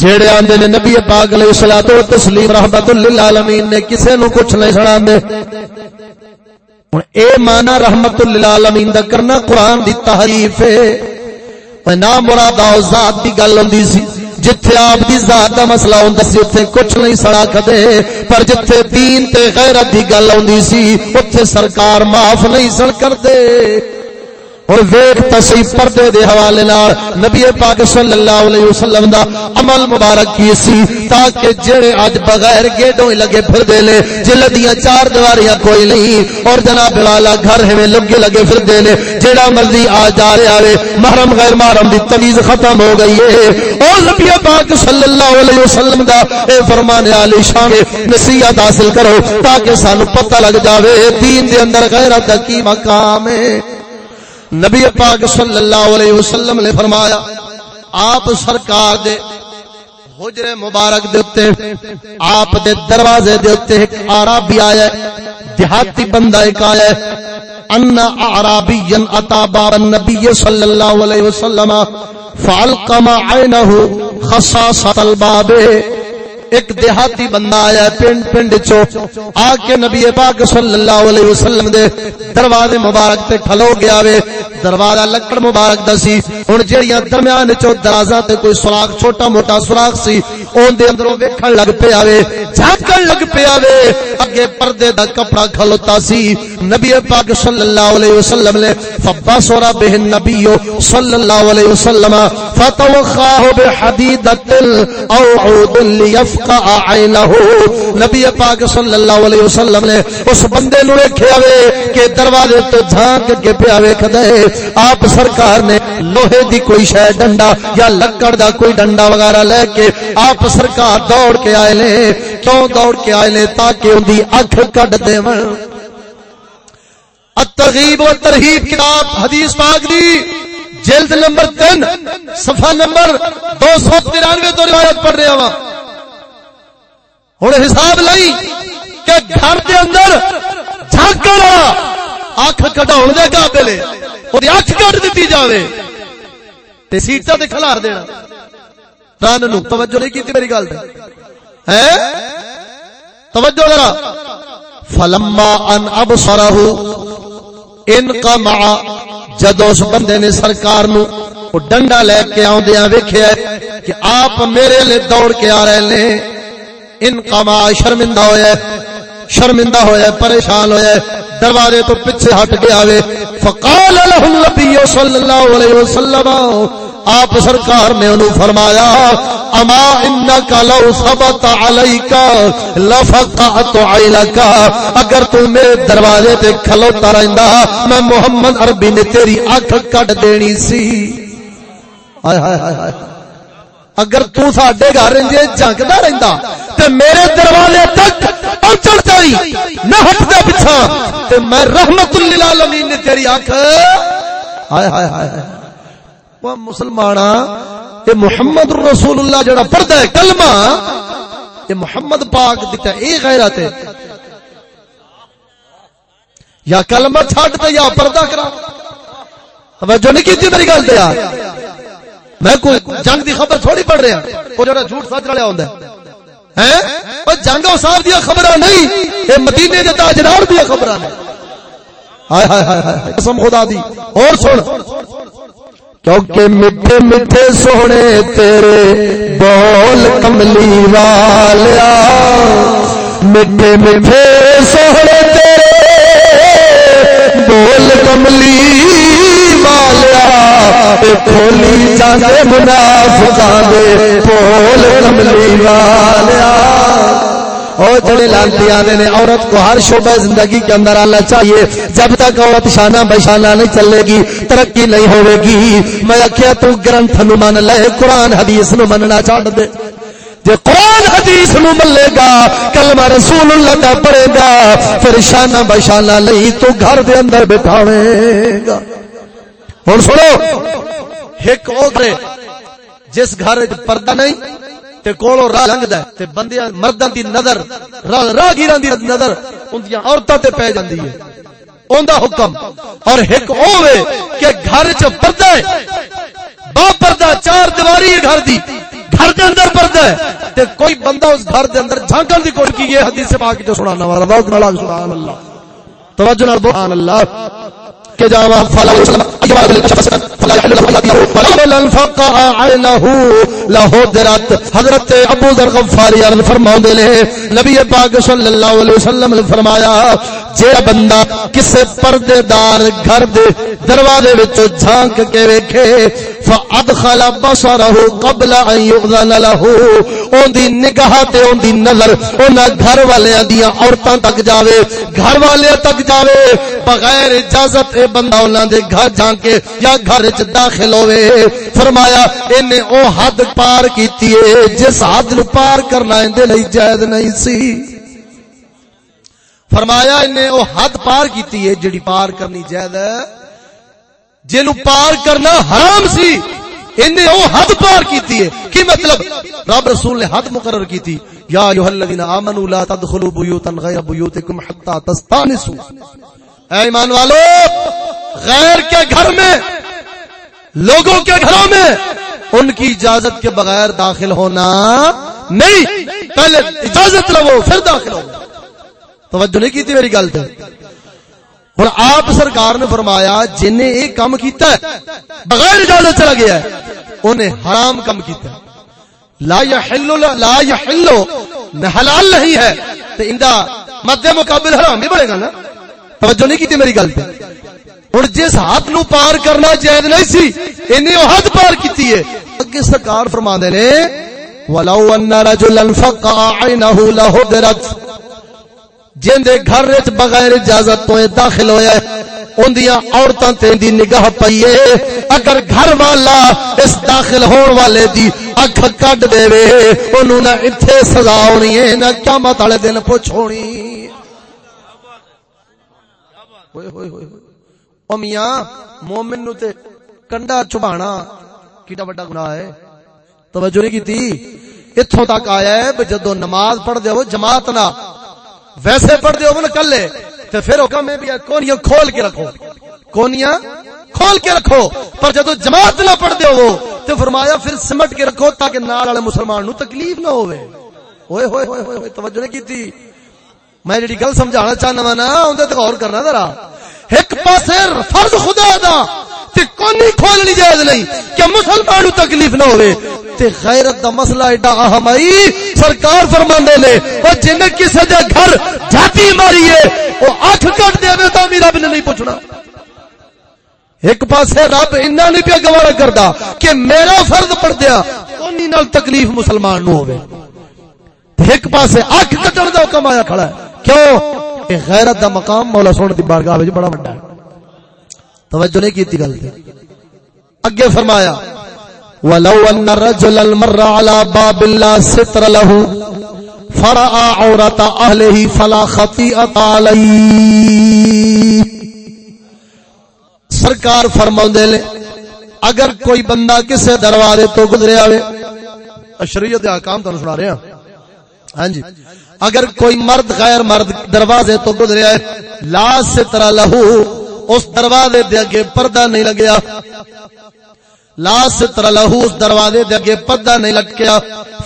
[SPEAKER 1] جیڑے آندے نے نبی پاک علیہ الصلوۃ تسلیم رحمت للعالمین نے کسے نو کچھ نہیں سناندے۔ ہن اے معنی رحمت للعالمین دا کرنا قرآن دی تحریف ہے۔ نام مراد ذات دی گل ہوندی سی۔ جتھے آپ دی ذات دا مسئلہ ہوندا سی اوتھے کچھ نہیں سڑا کدے۔ پر جتھے دین تے غیرت دی گل ہوندی سی اوتھے سرکار معاف نہیں سن کردے۔ اور ویک تسی پردے دے حوالے نال نبی پاک صلی اللہ علیہ وسلم دا عمل مبارک کی سی، تاکہ جڑے اج بغیر گیٹوں لگے پھر دے لے جل دیاں چار دیواریاں کوئی نہیں، اور جناب والا گھر ہمیں لگے لگے پھر دے لے، جڑا مرضی آ جا رہا ہے محرم غیر محرم دی تمیز ختم ہو گئی ہے۔ اور نبی پاک صلی اللہ علیہ وسلم دا اے فرمان علی شان نصیحت حاصل کرو تاکہ سانو پتہ لگ جاوے، دین دے اندر غیرت دا کی مقام ہے۔ نبی پاک صلی اللہ علیہ وسلم نے فرمایا، آپ سرکار دے حجر مبارک دے اتے، آپ دے دروازے دے اتے ایک عربی آیا دیہاتی بندہ ایک آیا ان اعرابی اتا باب النبی صلی اللہ علیہ وسلم فالقم عینه خصاصۃ الباب ایک دیہاتی بندہ آیا پنڈ پنڈ چو۔ آ کے نبی پاک صلی اللہ علیہ وسلم دے دروازے مبارک تے کھلو گیا وے دروازہ لکڑ مبارک دا سی۔ ہن جڑیاں درمیان چو درازا تے کوئی سوراخ، چھوٹا موٹا سوراخ سی، اون دے اندروں ویکھن لگ پیا وے جھانکن لگ پیا وے۔ اگے پردے دا کپڑا کھلوتا سی۔ نبی پاک صلی اللہ علیہ وسلم نے فبصر به النبی صلی اللہ علیہ وسلم فتوخاه بحدیدۃ او عود لیف نبی پاک صلی اللہ علیہ وسلم نے اس بندے نو ویکھیا وے کہ دروازے تو جھانک کے پیا ویکھدا ہے۔ آپ سرکار نے لوہے دی کوئی شے ڈنڈا یا لکڑ دا کوئی ڈنڈا وغیرہ لے کے آپ سرکار دوڑ کے آئے نے۔ کیوں دوڑ کے آئے نے تاکہ ان دی اکھ کڈ دیون۔ الترغیب و ترہیب کتاب حدیث پاک دی، جلد نمبر 3 صفحہ نمبر 293 تو روایت پڑھ رہا ہوں ہوں حساب لائی کہ گھر دے اندر جھانکڑ اکھ کٹاؤ دے قابل وہ اکھ کٹ دیتی جاوے۔ تے سیٹاں تے کھلار دینا۔ رن نو، توجہ نہیں کیتی میری گل تے۔ ہیں؟ توجہ ذرا۔ فلما ان ابصرہ ان قمع جدو اس بندے نے سرکار نو وہ ڈنڈا لے کے آدھا ویکھیا کہ آپ میرے لیے دوڑ کے آ رہے ہیں ان کما شرمندہ ہویا شرمندہ ہویا پریشان ہویا دروازے تو پیچھے ہٹ گیا وے فقال له النبي صلی اللہ علیہ وسلم آپ سرکار نے انہوں فرمایا، اما انک لو ثبت علیک لفقعت عیلک اگر تو میرے دروازے تے کھلوتا رہندا، میں محمد عربی نے تیری اکھ کٹ دینی سی۔ ہائے ہائے ہائے اگر تو ساڈے گھر رنجے جھنکدا رہندا، تے میرے دروازے تک پہنچن تئی نہ ہٹدا پیچھے تے میں رحمت للعالمین نے تیری آنکھ ہائے ہائے ہائے۔ وہ مسلمانا یہ محمد رسول اللہ جڑا پڑھدا ہے کلمہ یہ محمد پاک دیتا ہے، اے غیرت ہے۔ یا کلمہ چھڈ تے یا پردہ کرا۔ توجہ نہیں کیتی میری گل تے یار۔ میں کوئی جنگ دی خبر تھوڑی پڑھ رہا ہاں۔ وہ جڑا جھوٹ سچ رہا ہوندا ہے۔ ہیں؟ او جنگ او صاحب دیا خبراں نہیں، اے مدینے دے تاجدار دیا خبراں نے۔ ہائے ہائے ہائے، قسم خدا دی۔ اور سن۔ کیونکہ میٹھے میٹھے سونے تیرے بول کملی والیا میٹھے میٹھے سونے تیرے بول کملی کھولی جانے منافقان دے بول کملی والیا اور جڑے لانتی آنے نے عورت کو ہر شعبہ زندگی کے اندر آنا چاہیے۔ جب تک عورت شانہ بشانہ نہیں چلے گی، ترقی نہیں ہوئے گی۔ میں کیا تو گرنتھ نو من لے، قرآن حدیث نو مننا چاہت دے۔ جے قرآن حدیث نو ملے گا، کلمہ رسول اللہ کا پڑے گا۔ پھر شانہ بشانہ نہیں تو گھر دے اندر بٹھاوے گا۔ ہوں سنو، ایک گھر جس گھر پردہ نہیں تے کولو راہ لنگدا ہے تے بندیاں مرداں دی نظر، راہ گیراں دی نظر اوندیاں عورتاں تے پے جاندی ہے۔ اوندا حکم۔ اور ایک اوے کہ گھر چ پردہ ہے۔ با پردہ، چار دیواری ہے گھر دی۔ گھر دے اندر پردہ ہے۔ تے کوئی بندہ اس گھر دے اندر جھانکن دی کوئی کی، یہ حدیث پاک جو سنانا والا، بہت بڑا سبحان اللہ۔ توجہ نال سبحان اللہ۔ کہ جاوا فلا حضرت ابو ذر غفاری فرماؤں دے نبی پاک صلی اللہ علیہ وسلم نے فرمایا جے بندہ کسے پردے دار گھر دے دروازے وچ جھانک کے ویکھے فادخل بصره قبل ان يؤذن له۔ اون دی نگاہ تے اون دی نظر انہاں گھر والیاں دیاں عورتاں تک جاوے، گھر والے تک جاوے۔ بغیر اجازت اے بندہ انہاں دے گھر جھانکے یا گھر وچ داخل ہوے فرمایا اینے او حد پار کیتی ہے جس حد نو پار کرنا اندے لئی جائز نہیں سی۔ فرمایا انہیں او حد پار کیتی ہے جڑی پار کرنی جائز ہے۔ جنو پار کرنا حرام سی انہیں او حد پار کیتی ہے کی مطلب؟ رب رسول نے حد مقرر کیتی یا ایھا الذین آمنوا لا تدخلوا بیوتا غیر بیوتکم حتى تستانسوا۔ اے ایمان والو، غیر کے گھر میں، لوگوں کے گھروں میں ان کی اجازت کے بغیر داخل ہونا نہیں۔ پہلے اجازت لو، پھر داخل ہو۔ توجہ نہیں کی تھی میری گل تے ہوں آپ سرکار نے فرمایا جن نے یہ کام کیتا ہے، بغیر اجازت چلا گیا ہے، انہیں حرام کم کیتا ہے۔ لا یحلو لا یحلو نہ حلال نہیں ہے۔ تو اندا مد مقابل حرام بھی بڑھے گا نا۔ توجہ نہیں کی میری گل پہ ہوں جس ہاتھ نو پار کرنا جائز نہیں سی، انہیں وہ حد پار کیتی ہے۔ اگے سرکار فرما دے نے، ولو ان رجلا فقع عينه لهدرت۔ جن دے گھر وچ بغیر اجازت تو داخل ہویا ہے اندیاں عورتاں تے دی نگاہ پئی ہے۔ اگر گھر والا اس داخل ہون والے دی اکھ کڈ دے وے اونوں نہ ایتھے سزا ہونی ہے، نہ قیامت والے دن پوچھ ہونی۔ ہوئے ہوئے ہوئے او میاں، مومن نو تے کنڈا چبانا کیڈا بڑا گناہ ہے؟ توجہ نہیں کیتی؟ ایتھوں تک آیا ہے جدو نماز پڑھ دے ہو، جماعت نہ ویسے پڑھ دے ہو نا کلے تے پھر حکم ہے بھی کونیاں کھول کے رکھو۔ کونیاں کھول کے رکھو۔ پر جدو جماعت نہ پڑھ دے ہو، تے فرمایا پھر سمٹ کے رکھو تاکہ نال والے مسلمان نو تکلیف نہ ہوے ہوئے ہوئے ہوئے ہوئے، توجہ نہیں کیتی۔ میں جڑی گل سمجھانا چاہنا وا نا اون تے غور کرنا ذرا۔ ایک پاسے فرض خدا دا تے کونی کھولنی جائز نہیں کہ مسلمان تکلیف نہ ہوے تے غیرت دا مسئلہ ایڈا اہم ہے۔ سرکار فرماندے نے او جن کسے دے گھر جاتی ماری ہے او اکھ کٹ دے تو میرا بھی نہیں پوچھنا۔ ایک پاسے رب انہاں نہیں پیا گوارا کردا کہ میرا فرض پڑ دیا کونی نال تکلیف مسلمان نو ہوے ایک پاسے اکھ کٹن دا حکم آیا کھڑا ہے۔ کیوں؟ کہ غیرت دا مقام مولا سونے دی بارگاہ وچ بڑا بڑا ہے۔ توجہ نہیں کیتی گل تے اگے فرمایا، ولو ان الرجل المر على باب الله ستر له فرع عورت اهله فلا خطيئه عليه. سرکار فرماوندے نے، اگر کوئی بندہ کسے دروازے تو گزریا ہوئے شریعت دے احکام تانوں سنا رہے ہیں ہاں جی۔ اگر کوئی مرد غیر مرد دروازے تو گزریا ہے لا ستر لہو اس دروازے دے اگے پردہ نہیں لگیا۔ لا ستر لہو اس دروازے دے اگے پردہ نہیں لٹکیا۔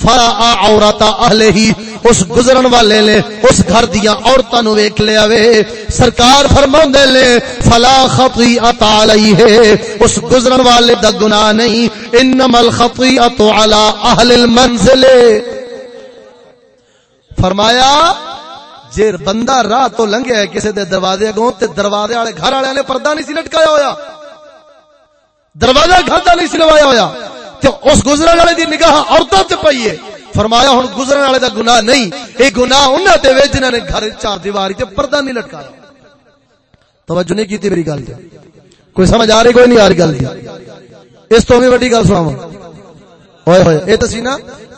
[SPEAKER 1] فرا عورت اہل ہی، اس گزرن والے نے اس گھر دیا عورتوں نو ویکھ لیا وے سرکار فرماوندے نے فلا خطیئت علیہ، اس گزرن والے دا گناہ نہیں۔ انما الخطیئت علی اہل المنزل۔ فرمایا جے بندہ راہ تو لنگیا ہے کسی دے دروازے اگوں تے دروازے والے گھر والے نے پردہ نہیں سی لٹکایا ہویا۔ دروازہ گھر دا نہیں سی لوایا ہویا۔ تے اس گزرن والے دی نگاہ عورتوں تے پئی ہے۔ فرمایا ہن گزرن والے دا گناہ نہیں، اے گناہ انہاں تے وے جنہاں نے گھر چار دیواری تے پردہ نہیں لٹکایا۔ توجہ نہیں کیتی میری گل تے۔ کوئی سمجھ آ رہی، کوئی نہیں آ رہی گل دی اس تو بھی بڑی گل سناواں۔ ہوئے ہوئے، اے تسی نا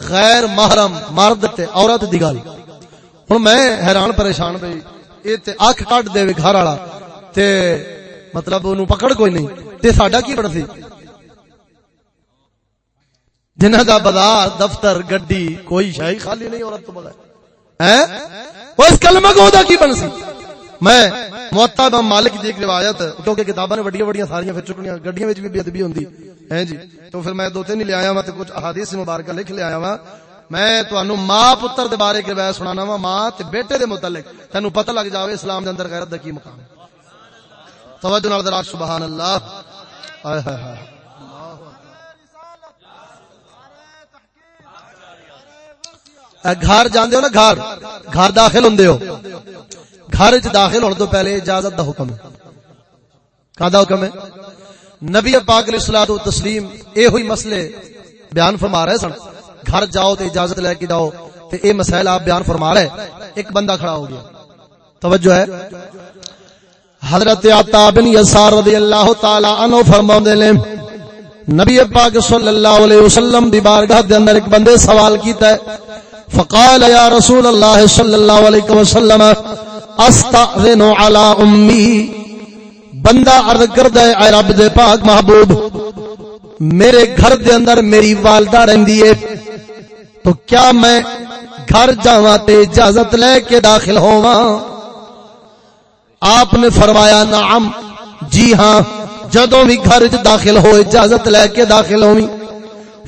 [SPEAKER 1] غیر محرم مرد تے عورت دی گل۔ ہن میں حیران پریشان بھئی اے تے اکھ کڈ دے گھر والا، تے مطلب اونوں پکڑ کوئی نہیں، تے ساڈا کی بن سی جنہ دا بازار، دفتر، گڈی، کوئی شے خالی نہیں عورت تو بغیر۔ ہیں؟ اس کلمہ کو دا کی بن سی میں موتا امام مالک دی ایک روایت، کیونکہ کتاباں نے وڈیاں وڈیاں ساریاں پھر چکنیاں گڈیاں وچ بھی بے ادبی ہوندی۔ ہیں جی؟ تو پھر میں دو تین لے آیا ہوں تے کچھ احادیث مبارکہ لکھ لے آیا ہوں میں تانوں ماں پتر دے بارے کے روایت سنانا وا ماں تے بیٹے دے متعلق تینوں پتہ لگ جاوے اسلام دے اندر غیرت دا کی مقام توجہ نال ذرا سبحان اللہ۔ ہائے ہائے۔ ہائے گھر جاندے ہو نا گھر؟ گھر داخل ہوندے ہو۔ گھر چ داخل ہونے تو پہلے اجازت دا حکم ہے۔ کا حکم ہے؟ نبی پاک علیہ الصلوۃ والتسلیم اے ہوئی مسئلے بیان فرما رہے سن۔ گھر جاؤ تے اجازت لے کے جاؤ تے اے مسائل آپ بیان فرما رہے ایک بندہ کھڑا ہو گیا۔ توجہ ہے۔ حضرت عطا بن یسار رضی اللہ تعالی عنہ فرماندے نے، نبی پاک صلی اللہ علیہ وسلم دی بارگاہ دے اندر ایک بندے سوال کیتا ہے۔ فقال یا رسول اللہ صلی اللہ علیہ وسلم استعذن علی امی۔ بندہ عرض کردا ہے، اے رب دے پاک محبوب، میرے گھر دے اندر میری والدہ رہندی ہے۔ تو کیا میں گھر جاواں تے اجازت لے کے داخل ہوواں؟ آپ نے فرمایا، نعم۔ جی ہاں جدوں بھی گھر وچ داخل ہو، اجازت لے کے داخل ہوویں۔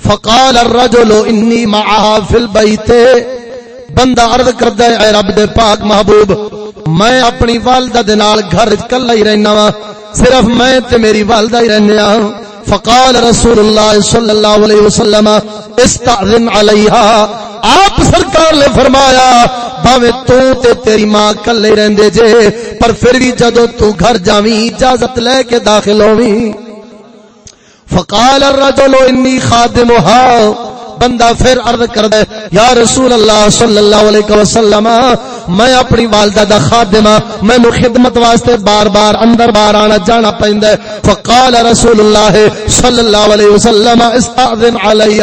[SPEAKER 1] فقال الرجل انی معها فی البیت. بندہ عرض کردا ہے، اے رب دے پاک محبوب، میں اپنی والدہ دے نال گھر وچ کلا ہی رہنا وا صرف میں تے میری والدہ ہی رہنے ہاں فقال رسول اللہ صلی اللہ علیہ وسلم استعذن علیہا۔ آپ سرکار نے فرمایا، باوے تو تے تیری ماں کلے رہندے جے، پر پھر بھی جدو تو گھر جاویں، اجازت لے کے داخل ہوویں۔ فقال الرجل انی خادمها۔ بندہ پھر عرض کر دے یا رسول اللہ صلی اللہ علیہ وسلم، میں اپنی والدہ دا خادم میں نو خدمت واسطے بار بار اندر بار آنا جانا پیندا ہے فقال رسول اللہ صلی اللہ علیہ وسلم، استاذن علیہ۔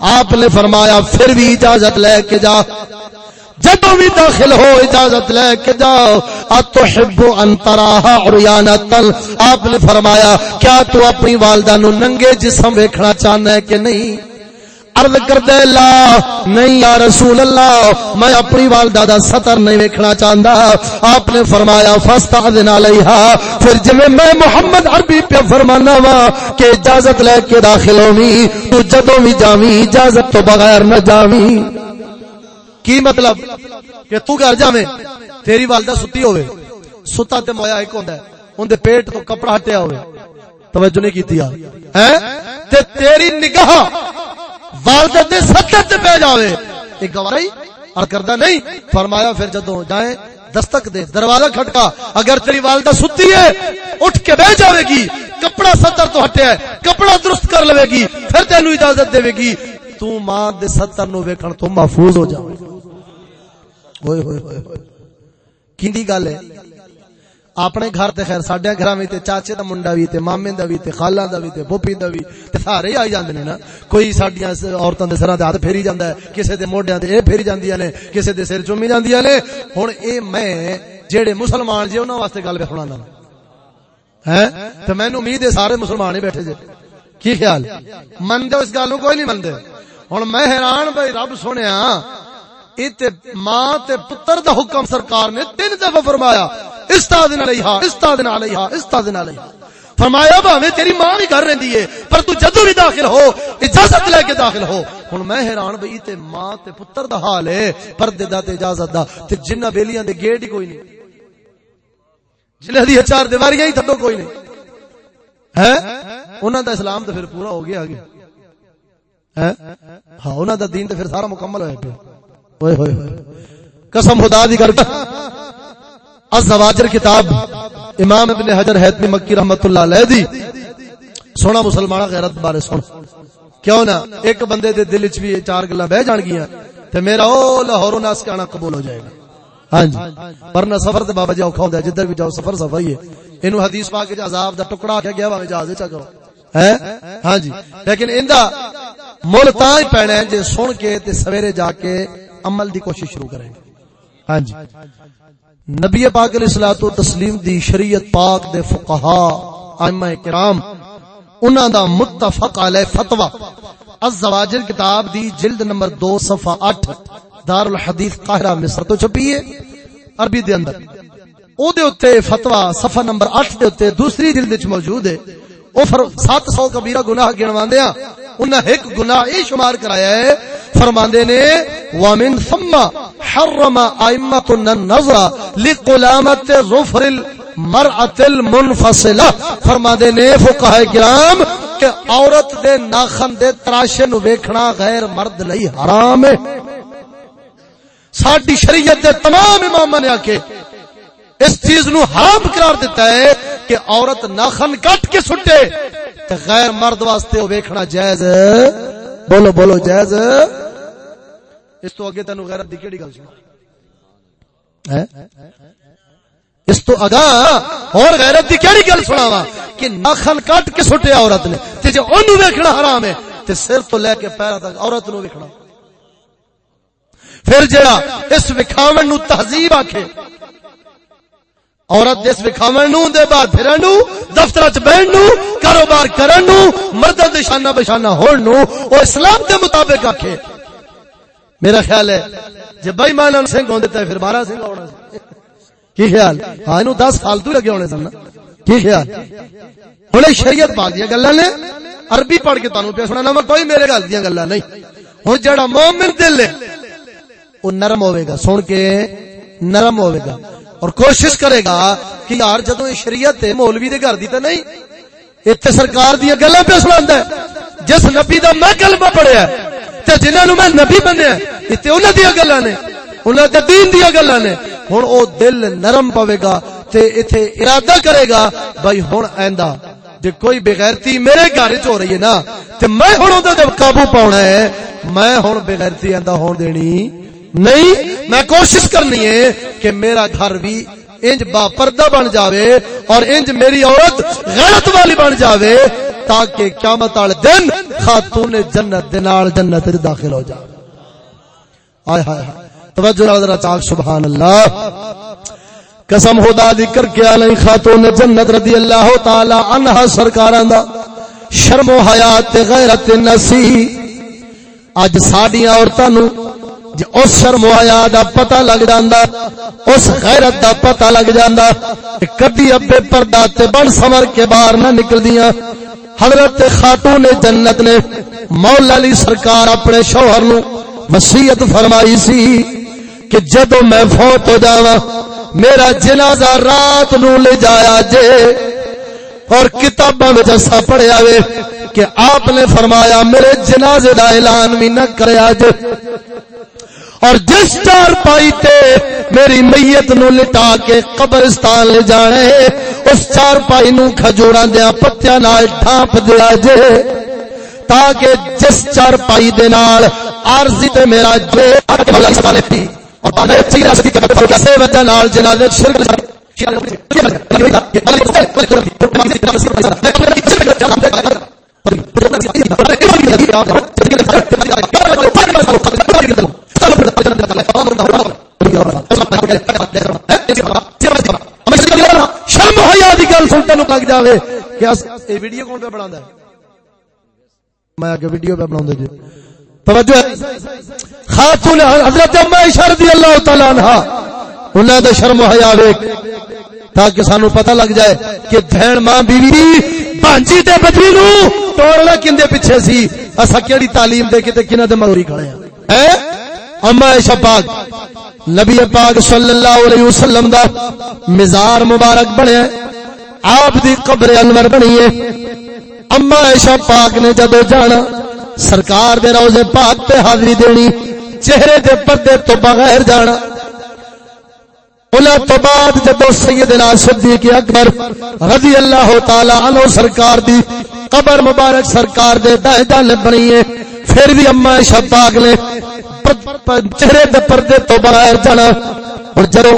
[SPEAKER 1] آپ نے فرمایا، پھر بھی اجازت لے کے جا۔ جب بھی داخل ہو، اجازت لے کے جاؤ اتحب ان تراها عريانه آپ نے فرمایا، کیا تو اپنی والدہ نو ننگے جسم دیکھنا چاہنا ہے کہ نہیں؟ عرض کر دے لا، نہیں یا رسول اللہ، میں اپنی والدہ دا سطر نہیں ویکھنا چاہندا۔ آپ نے فرمایا فاستاذن علیہا۔ پھر جی جو میں محمد عربی پہ فرمانا وا کہ اجازت لے کے داخل ہوویں، تو جدوں بھی جاویں، اجازت تو بغیر نہ جاویں۔ کی مطلب؟ کہ تو گھر جاویں، تیری والدہ ستی ہوئے ستا تے مویا ایک ہوندا ہے اون دے پیٹ تو کپڑا ہٹیا ہوئے توجہ نہیں کیتی ہیں؟ تے تیری نگاہ والدہ دے ستے پہ جاوے۔ ایک گواری اور کردا نہیں، فرمایا پھر جدوں جائیں، دستک دے دروازہ کھٹکا، اگر تیری والدہ ستی ہے، اٹھ کے بیٹھ جاوے گی، کپڑا ستر تو ہٹیا ہے، کپڑا درست کر لے گی، پھر تینو اجازت دے گی۔ تو ماں دے ستر نو ویکھن تو محفوظ ہو جاوے۔ ہوئے ہوئے ہوئے۔ کیندی گل ہے؟ اپنے گھر تے خیر، ساڈے گھراں وچ تے، چاچے دا منڈا وی تے، مامے دا وی تے خالہ دا وی تے پھوپھی دا وی تے، سارے ہی آئی جاندے نے نا۔ کوئی ساڈیاں عورتاں دے سراں تے ہاتھ پھیری جاندا ہے، کسے دے موڈیاں تے اے پھیری جاندیاں نے، کسے دے سر چومی جاندیاں نے۔ ہن اے میں جیڑے مسلمان جے، انہاں واسطے گل سنانا ہیں؟ تے مینوں امید ہے سارے مسلمان ہی بیٹھے جے۔ کی خیال؟ مندے اس گل نو کوئی نہیں مندے ہن میں حیران بھائی، رب سنیا، اے تے ماں تے پتر دا حکم سرکار نے تین دفعہ فرمایا۔ استادن علیہا استادن علیہا استادن علیہا فرمایا بھاوے تیری ماں بھی گھر رہندی ہے، پر تو جدو بھی داخل ہو، اجازت لے کے داخل ہو۔ ہن میں حیران بھئی، تے ماں تے پتر دا حال ہے، پردے دا تے اجازت دا، تے جنہ بیلیاں دے گیٹ ہی کوئی نہیں۔ جنہ دی چار دیواریاں ہی تھڈو کوئی نہیں۔ ہے؟ انہاں دا اسلام تے پھر پورا ہو گیا اگے۔ ہاں انہاں دا دین تے پھر سارا مکمل ہویا پیا۔ قسم خدا دی کرتا الزواجر کتاب امام ابن حجر حیدمی مکی رحمت اللہ علیہ دی۔ سونا مسلمان غیرت بارے سن۔ کیوں نہ ایک بندے دے دل وچ بھی چار گلاں بہ جان گیاں۔ تے میرا او لاہور ناس کہنا قبول ہو جائے گا۔ ہاں جی۔ ورنہ سفر تے بابا جی اوکھا ہوندا جدھر بھی جاؤ سفر صفائی ہے۔ اینو حدیث پاک وچ عذاب دا ٹکڑا کیا گیا وا جہاز وچ کرو ہاں؟, ہاں؟ جی۔ لیکن ایندا مول تاں ہی پینا ہے، جے سن کے تے سویرے جا کے عمل دی کوشش شروع کریں ہاں جی۔ نبی پاک علیہ الصلوۃ والتسلیم دی شریعت پاک دے فقہا ائمہ کرام، انہاں دا متفق علیہ فتوی، الزواجر کتاب دی جلد نمبر 2 صفحہ 8 دار الحدیث قاہرہ مصر تو چھپی ہے، عربی دے اندر۔ او دے اتے فتوہ صفحہ نمبر 8 دے اتے دوسری جلد وچ موجود ہے۔ او فر 700 کبیرہ گناہ گنواندے ہیں انہاں ایک گناہ اے شمار کرایا ہے فرماندے نے، ومن ثم حرم ائمه النظر لقلامت ظفر المرأة المنفصلة۔ فرماندے نے فقہاء کرام کہ عورت دے ناخن دے تراشے نو ویکھنا غیر مرد لئی حرام ہے۔ ساڈی شریعت دے تمام اماماں نے آکے اس چیز نو حرام قرار دیتا ہے کہ عورت ناخن کٹ کے سٹے تے غیر مرد واسطے وہ ویکھنا جائز بولو بولو، جائز اس تو اگے تینو غیرت دی کیڑی گل سنا اس تو اگا اور غیرت دی کیڑی گل سناوا کہ ناخن کٹ کے سٹے عورت نے تے جے اونوں ویکھنا حرام ہے تے سر تو لے کے پیرا تک عورت نو ویکھنا۔ پھر جڑا اس وکھاون نو تہذیب آکھے عورت دس وکھاون نو دے بعد پھرن نو دفتر وچ بیٹھن نو کاروبار کرن نو مرد دے شانہ بشانہ ہون نو او اسلام دے مطابق آکھے۔ میرا خیال ہے، جے بھائی مانن سنگ ہوندے تے پھر 12 سنگ ہونا کی خیال؟ ہاں نو 10 سال تو لگے ہونے سن کی خیال؟ ہن شریعت پاک دی گلاں نے۔ عربی پڑھ کے تانوں پہ سنانا، میں کوئی میرے گل دی گلاں نہیں۔ ہن جڑا مومن دل ہے، او نرم ہوے گا، سن کے نرم ہوے گا۔ اور کوشش کرے گا کہ یار جدو یہ شریعت ہے، مولوی دے گھر دی تے نہیں ایتھے سرکار دی گلاں پہ سناندا ہے۔ جس نبی دا میں کلمہ پڑھیا تے جنہاں نو میں نبی بنیا ایتھے انہاں دی گلاں نے، انہاں دے دین دی گلاں نے۔ ہن او دل نرم پوے گا تے ایتھے ارادہ کرے گا، بھائی ہن ایندا، جے کوئی بغیرتی میرے گھر وچ ہو رہی ہے نا، تے میں ہن اودے تے قابو پاونا ہے، میں ہن بغیرتی ایندا ہون دینی۔ نہیں، میں کوشش کرنی ہے کہ میرا گھر بھی انج با پردہ بن جاوے اور انج میری عورت غیرت والی بن جاوے تاکہ قیامت والے دن خاتون جنت دے نال جنت وچ داخل ہو جائے ہائے ہائے۔ توجہ نظر چاک سبحان اللہ قسم خدا دی کر کے علی خاتون جنت رضی اللہ تعالی عنہا سرکاراں دا۔ شرم و حیا تے غیرت نسی اج ساڈیاں عورتاں نو جی اس شرم آیا دا پتہ لگ جاندا، اس غیرت دا پتہ لگ جاندا کدی ابے پردہ تے بن سمر کے باہر نہ نکلدیاں۔ حضرت خاتون جنت نے مولا علی سرکار اپنے شوہر نو وصیت فرمائی سی کہ جدو میں فوت ہو جاواں، میرا جنازہ رات نو لے جایا جے۔ اور کتاباں وچ اسا پڑھیا وے کہ آپ نے فرمایا، میرے جنازے دا اعلان بھی نہ کریا جے۔ اور جس چار پائی تے میری میت نو لٹا کے قبرستان لے جانے اس چار پائی نو کھجوڑا دیا پتیا نال ڈھانپ دیا جے تاکہ جس چار پائی دے نال عارضی تے میرا جو والا اس والے تھی اور باندھے صحیح راستی کے بدل کیسے وجہ نال جنازے شرک شرم حیا دی گل سن تینوں لگ جاوے کہ اے ویڈیو کون پہ بناوندا ہے میں اگے ویڈیو پہ بناوندا جی توجہ خاتون حضرت ام عائشہ رضی اللہ تعالی عنہا انہاں دا شرم حیا ویکھ تاکہ سانو پتہ لگ جائے کہ بہن ماں بیوی بانجی تے بچی نو توڑنا کندے پیچھے سی اسا کیڑی تعلیم دے کے تے کنا دے مغوری کھڑے ہیں؟ اما عائشہ پاک، نبی پاک صلی اللہ علیہ وسلم دا مزار مبارک بنیا آپ دی قبر انور بنی ہے۔ اما عائشہ پاک نے جدو جانا، سرکار دے روزے پاک تے حاضری دینی، چہرے دے پردے تو بغیر جانا۔ تو بعد جدو سیدنا صدیق اکبر رضی اللہ تعالی عنہ سرکار دی قبر مبارک سرکار دے دائیں جانب بنی ہے پھر بھی اما عائشہ پاک نے چہرے دے پردے تو باہر جانا۔ اور جرو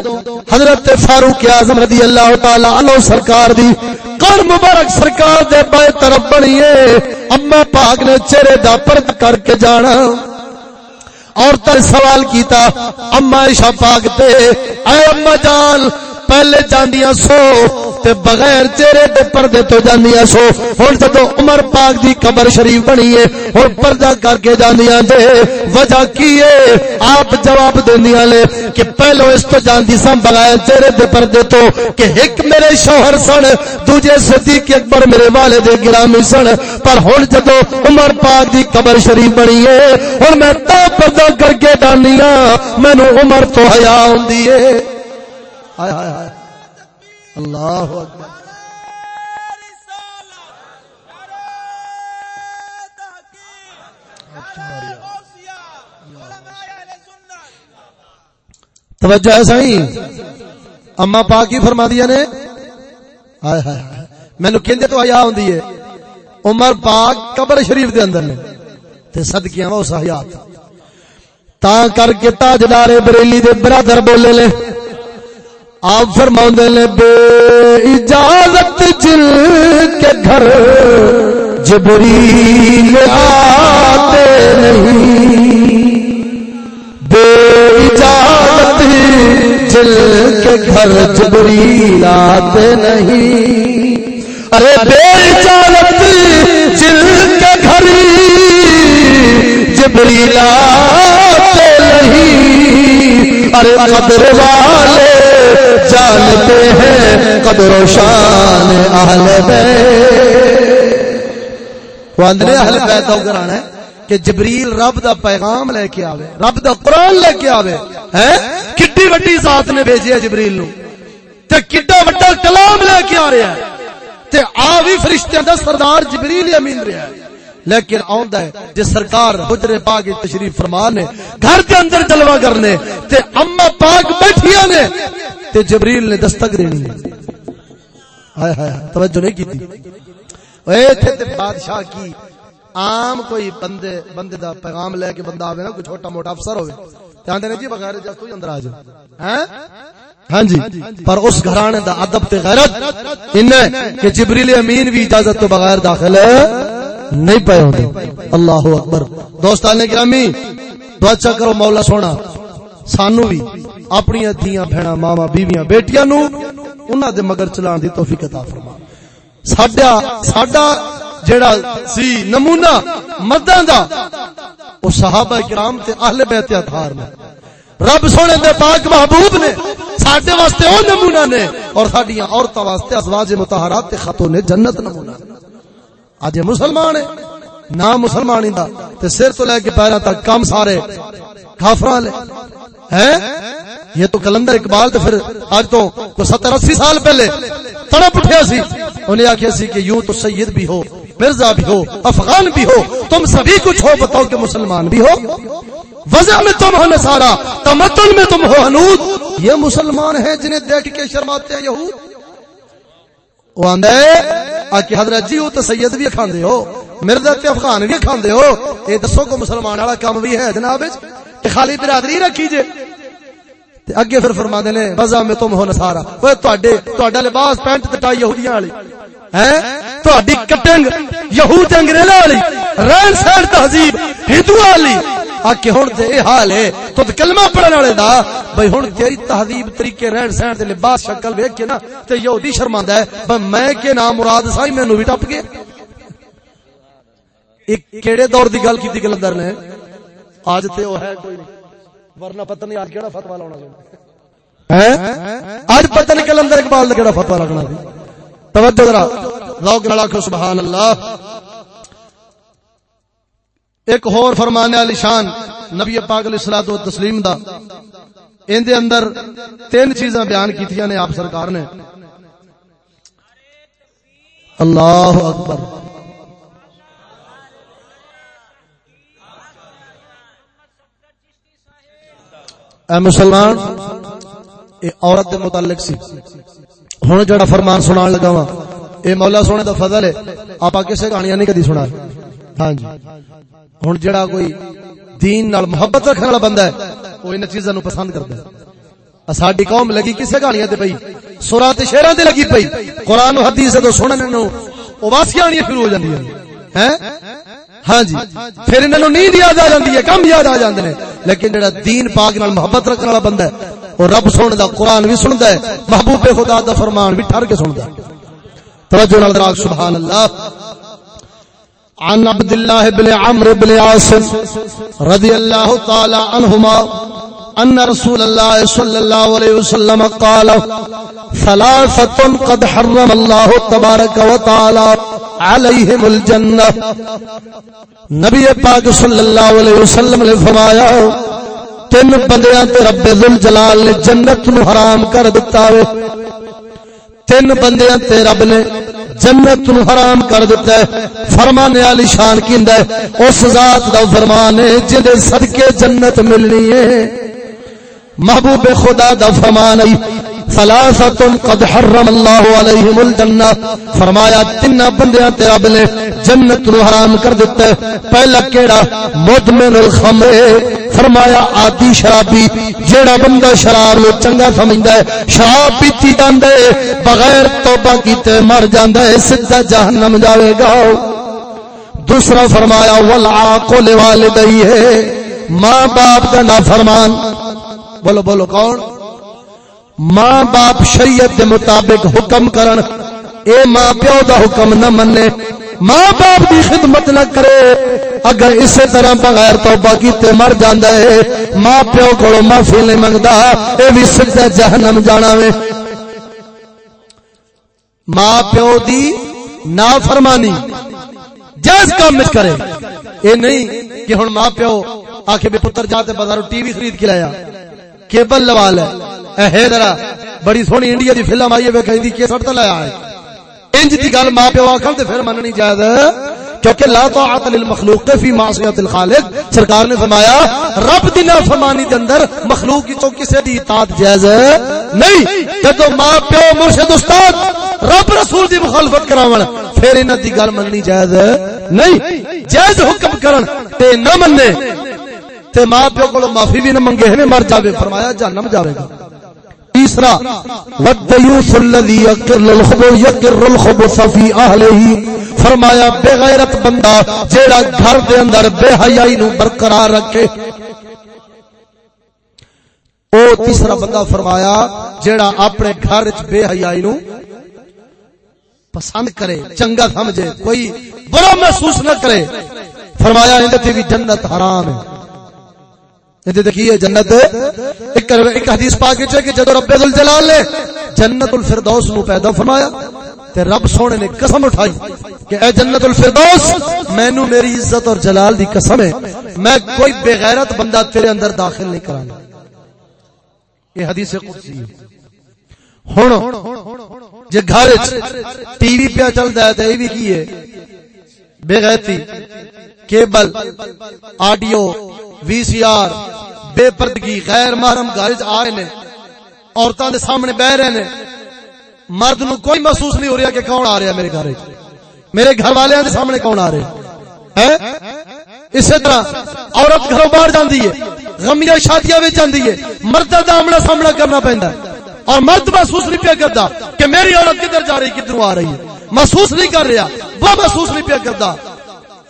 [SPEAKER 1] حضرت فاروق اعظم رضی اللہ تعالی عنہ سرکار دی کر مبارک سرکار دے بائیں طرف بنی ہے اما پاک نے چہرے دا پرد کر کے جانا۔ اور تر سوال کیتا اما عائشہ پاک تے، اے اما جان، پہلے جاندیاں سو تے بغیر چہرے دے پردے تو جاندیاں سو۔ ہن جدو عمر پاک دی قبر شریف بنی ہے ہن پردہ کر کے جاندیاں دے۔ وجہ کی ہے آپ جواب دیندیاں لے کہ پہلو اس تو جاندی سم بغیر چہرے دے پردے تو کہ ایک میرے شوہر سن، دوجے صدیق اکبر میرے والد گرامی سن۔ پر ہن جدو عمر پاک دی قبر شریف بنی ہے ہن میں تا پردہ کر کے جاندیاں مینوں عمر تو حیا ہوندی ہے ہائے ہائے ہائے اللہ اکبر۔ توجہ ہے سہی اما پاک کی فرما دیا نے۔ مینو کہ تو آیا ہوں عمر پاک قبر شریف دے اندر نے۔ تے صدقیاں وہ حیات تا کر کے تاجدار بریلی دے برادر بولے لے آپ فرما نے، بے اجازت جل کے گھر جبریل آتے نہیں۔ بے اجازت جل کے گھر جبریل آتے نہیں۔ ارے، بے اجازت جل کے گھر جبریل آتے نہیں۔ ارے قدر والے جانتے ہیں قدر و شان اہل بیت۔ اہل بیت او کرانا ہے کہ جبریل رب دا پیغام لے کے آوے، رب دا قرآن لے کے آوے، ہیں؟ کڈی وڈی ذات نے بھیجیا جبریل نو۔ تے کڈا وڈا کلام لے کے آ رہا ہے۔ تے آ بھی فرشتیاں دا سردار جبریل امین رہا ہے۔ لیکن آندا ہے جے سرکار حجر پاک تشریف فرما نے، گھر کے اندر جلوہ کرنے، تے اما پاک بیٹھیاں نے، تے جبریل نے دستک دینی ہے۔ ہائے ہائے توجہ نہیں کیتی۔ اے تھے تے بادشاہ کی عام کوئی بندے بندے دا پیغام لے کے بندہ آوے نا، کوئی چھوٹا موٹا افسر ہوے تے آندے نے جی بغیر اجازت تو اندر آ جا ہیں ہاں جی پر اس گھرانے دا ادب تے غیرت ان کہ جبریل امین بھی اجازت تو بغیر داخل ہے۔ نہیں پے ہوندے اللہ اکبر۔ دوستان گرامی، دعا اچھا کرو مولا سونا۔ سانو بھی، اپنی دھیاں بہنا ماوا بیویاں، بیٹیاں نو انہاں دے مگر چلان دی توفیق عطا فرما۔ ساڈا ساڈا جیڑا سی نمونہ مداں دا، او صحابہ کرام تے اہل بیت اطہار نے۔ رب سونے دے پاک محبوب نے، ساڈے واسطے او نمونہ نے، اور ساڈیاں عورتاں واسطے ازواج مطہرات تے خاتون جنت نمونہ۔ اج مسلمان ہے نہ مسلمانی دا، تے سر تو لے کے پیراں تک کم سارے کافراں لے۔ یہ تو کلندر اقبال تو پھر آج تو کوئی ستر اسی سال پہلے تڑپ اٹھیا سی۔ انہیں آخیا سی کہ یوں تو سید بھی ہو، مرزا بھی ہو، افغان بھی ہو، تم سبھی کچھ ہو، بتاؤ کہ مسلمان بھی ہو۔ وضع میں تم ہو نسارا تمتن میں تم ہو حنود یہ مسلمان ہیں جنہیں دیکھ کے شرماتے ہیں یہود۔ وہ آندے حضرت جی وہ تو سید بھی کھاندے ہو، مرزا تے افغان بھی کھاندے ہو۔ اے دسو کو مسلمان والا کام بھی ہے جناب کہ خالی برادری رکھی جے۔ تے اگے پھر فرما دے نے، بزا میں تم ہو نسارا اوے تواڈے، تواڈا لباس پینٹ تے ٹائی یہودیاں والی۔ ہیں؟ تواڈی کٹنگ یہود انگریزاں والی۔ رہن سہن تہذیب ہندو والی۔ آکے ہن تے اے حال ہے، تو کلمہ پڑھن والے دا، بھئی ہن تیری تہذیب، طریقے رہن سہن تے لباس شکل ویکھ کے نا، تے یہودی شرماندا ہے، بھئی میں کہ نام مراد سائی، مینوں بھی ٹپ گیا ایک کیڑے دور دی گل کیتی کلندر نے۔ آج تے وہ ہے کوئی نہیں۔ ورنہ پتہ نہیں آج کیڑا فتوا لاؤنا آج پتہ نہیں کلندر اقبال نے کیڑا فتوا لگنا سی توجہ ذرا ذوق نال آکھو سبحان اللہ۔ ایک اور فرمانے والی شان نبی پاک علیہ الصلوۃ والتسلیم دا۔ ان دے اندر تین چیزاں بیان کیتیاں نے آپ سرکار نے۔ اللہ اکبر۔ اے مسلمان، اے عورت دے متعلق سی۔ ہن جڑا فرمان سنان لگا وا اے مولا سونے دا فضل ہے، آپا کسے کہانیاں نہیں کدی سنا ہاں جی۔ ہن جڑا کوئی دین نال محبت رکھنے والا بندہ ہے، وہ ان چیزاں نو پسند کردا ہے۔ ساڈی قوم لگی کسے کہانیاں تے پئی سوراں تے شعراں تے لگی پئی۔ قران و حدیث تو سنن نو او واسیاں شروع ہو جاندیاں۔ ہیں؟ ہاں جی۔ پھر انہوں نیند یاد آ جاتی ہے، کم یاد آ جاتے ہیں لیکن جڑا دین پاک نال محبت رکھنے والا بندہ ہے اور رب سن دا، قرآن بھی سندا ہے، محبوب خدا دا فرمان بھی ٹھر کے سندا ہے۔ توجہ نال سبحان اللہ۔ عن عبد الله بن عمرو بن عاصم رضي الله تعالى عنهما ان رسول الله صلى الله عليه وسلم قال ثلاثه قد حرم الله تبارك وتعالى عليهم الجنه نبی پاک صلی اللہ علیہ وسلم نے فرمایا، تین بندیاں تے رب ذل جلال نے جنت نو حرام کر دتا ہے۔ تین بندیاں تے رب نے جنت نو حرام کر دیتا ہے۔ فرمانے والی شان کیندا ہے۔ اس ذات دا فرمان ہے جے صدقے جنت ملنی ہے۔ محبوب خدا دا فرمان ہے۔ ثلاثه قد حرم الله عليهم الجنه فرمایا تین بندیاں تے رب نے جنت نو حرام کر دیتا ہے۔ پہلا کیڑا، مدمن الخمر۔ فرمایا آدی شرابی، جیڑا بندہ شراب نو چنگا سمجھدا ہے، شراب پیتی جاندا ہے، بغیر توبہ کیتے مر جاندا ہے سیدھا جہنم جاوے گا۔ دوسرا فرمایا والعاقل والدی ہے ماں باپ کا نافرمان۔ بولو بولو، کون؟ ماں باپ شریعت دے مطابق حکم کرن۔ اے ماں پیو دا حکم نہ منے ماں باپ دی خدمت نہ کرے، اگر اسی طرح بغیر توبہ کیتے مر جاندا ہے، ماں پیو کو معافی نہیں منگدا، اے بھی سیدھا جہنم جانا وے۔ ماں پیو دی نافرمانی جائز کام وچ کرے۔ اے نہیں کہ ہن ماں پیو آکھے بے پتر جاتے بازار ٹی وی خرید کے لایا۔ کیبل لوا لے اے ہے ذرا بڑی سونی انڈیا دی فلم آئی ہے ویکھائی دی کیسٹ تے لایا ہے۔ انج دی گل ماں پیو آکھن تے پھر مننی جائز کیونکہ لا طاعت للمخلوق فی معصیت الخالق، سرکار نے فرمایا، رب دی نافرمانی دے اندر مخلوق کی تو کسے دی اطاعت جائز نہیں جدو ماں پیو مرشد استاد رب رسول دی مخالفت کراون، پھر انہاں دی گل مننی جائز نہیں، جائز حکم کرن تے نہ مننے۔ تے ماں پیو کو معافی بھی نہ منگے، ہمیں مر جاوے، فرمایا جہنم جاوے گا۔ تیسرا ودیوس الذی یقر الخبو یقر الخبث فی اهله فرمایا، بے غیرت بندہ، جیڑا گھر دے اندر بے حیائی نو برقرار رکھے۔ او تیسرا بندہ فرمایا، جیڑا اپنے گھر وچ بے حیائی نو پسند کرے، چنگا سمجھے، کوئی برا محسوس نہ کرے۔ فرمایا اندے بھی جنت حرام ہے۔ دیکھیے جنت ایک ایک حدیث پاک وچ ہے، کہ جدو رب الجلال نے جنت الفردوس نو پیدا فرمایا، تے رب سونے نے قسم اٹھائی کہ اے جنت الفردوس، مینو میری عزت اور جلال دی قسم ہے، میں کوئی بے غیرت بندہ تیرے اندر داخل نہیں کرانا۔ یہ حدیث قدسی ہے۔ ہن، جے گھر ٹی وی پہ چلدا ہے، تے ای وی کی ہے؟ بے غیرتی۔ Cable, audio, V C R, بے پردگی، غیر محرم گھر آ رہے ہیں۔ عورتوں کے سامنے بہ رہے ہیں۔ مرد نو کوئی محسوس نہیں ہو رہا کہ کون آ رہا میرے گھر میرے گھر والے کے سامنے کون آ رہے ہیں؟ اسی طرح عورت گھروں باہر جاندی ہے، غمیاں شادیاں میں جاندی ہے مرد کا آمنا سامنا کرنا پہنتا ہے۔ اور مرد محسوس نہیں پیا کرتا کہ میری عورت کدھر جا رہی کدھر آ رہی ہے۔ محسوس نہیں کر رہا، وہ محسوس نہیں پیا کرتا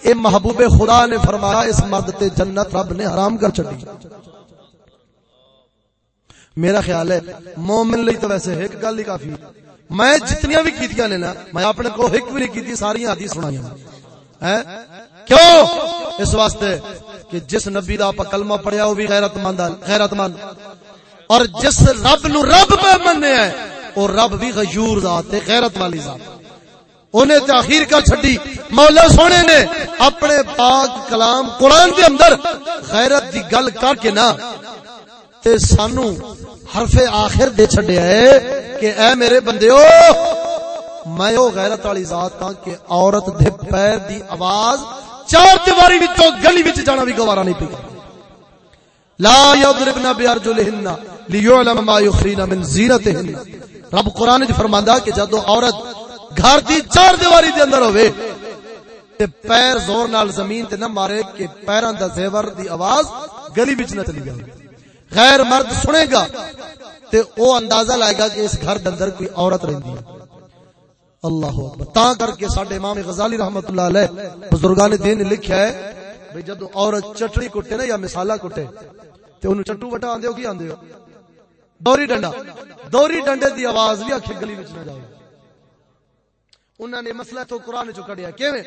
[SPEAKER 1] اے محبوب خدا نے فرمایا، اس مرد تے جنت رب نے حرام کر چڑی میرا خیال ہے، مومن لئی تو ویسے ایک گل ہی کافی۔ میں جتنی بھی کیتیاں نے نا، میں اپنے کو ایک بھی نہیں کیتی ساری حدیث سنائی ہیں؟ کیوں؟ اس واسطے کہ جس نبی دا آپ کلمہ پڑھیا، وہ بھی غیرت مند غیرت مند اور جس رب نو رب پہ مننے ہے وہ رب بھی غیور ذات ہے، غیرت والی ذات۔ انہیں تاخیر کر چھڈی۔ مولا سونے نے اپنے پاک کلام قرآن کے اندر غیرت دی گل کر کے نا، تے سانو حرف آخر دے چھڈیا ہے کہ اے میرے بندیو، میں او غیرت والی ذات ہاں کہ عورت دے پیر دی آواز چار دیواری وچوں گلی وچ جانا بھی گوارا نہیں پئی۔ لا یضربن بیارجلہن لیعلم ما یخرین من زینتہن۔ رب قرآن وچ فرماندا کہ جدوں عورت گھر دی چار دیواری دے اندر ہوئے۔ تے پیر زور نال زمین تے نہ مارے کہ پیراں دا زیور دی آواز گلی وچ نہ چلی جائے۔ غیر مرد سنے گا۔ تے او اندازہ لائے گا کہ اس گھر دے اندر کوئی عورت رہندی ہے۔ اللہ اکبر۔ تا کر کے ساڈے امام غزالی رحمتہ اللہ علیہ بزرگان دین نے لکھیا ہے بھئی جدوں عورت چٹڑی کٹے نا یا مثالہ کٹے، تے اونوں چٹو وٹا آندے ہو، کی آندے ہو؟ دوری ڈنڈا۔ دوری ڈنڈے دی آواز بھی آخ گلی نہ جائے۔ انہوں نے مسئلہ تو قرآن چو کڈیا؟ کیویں؟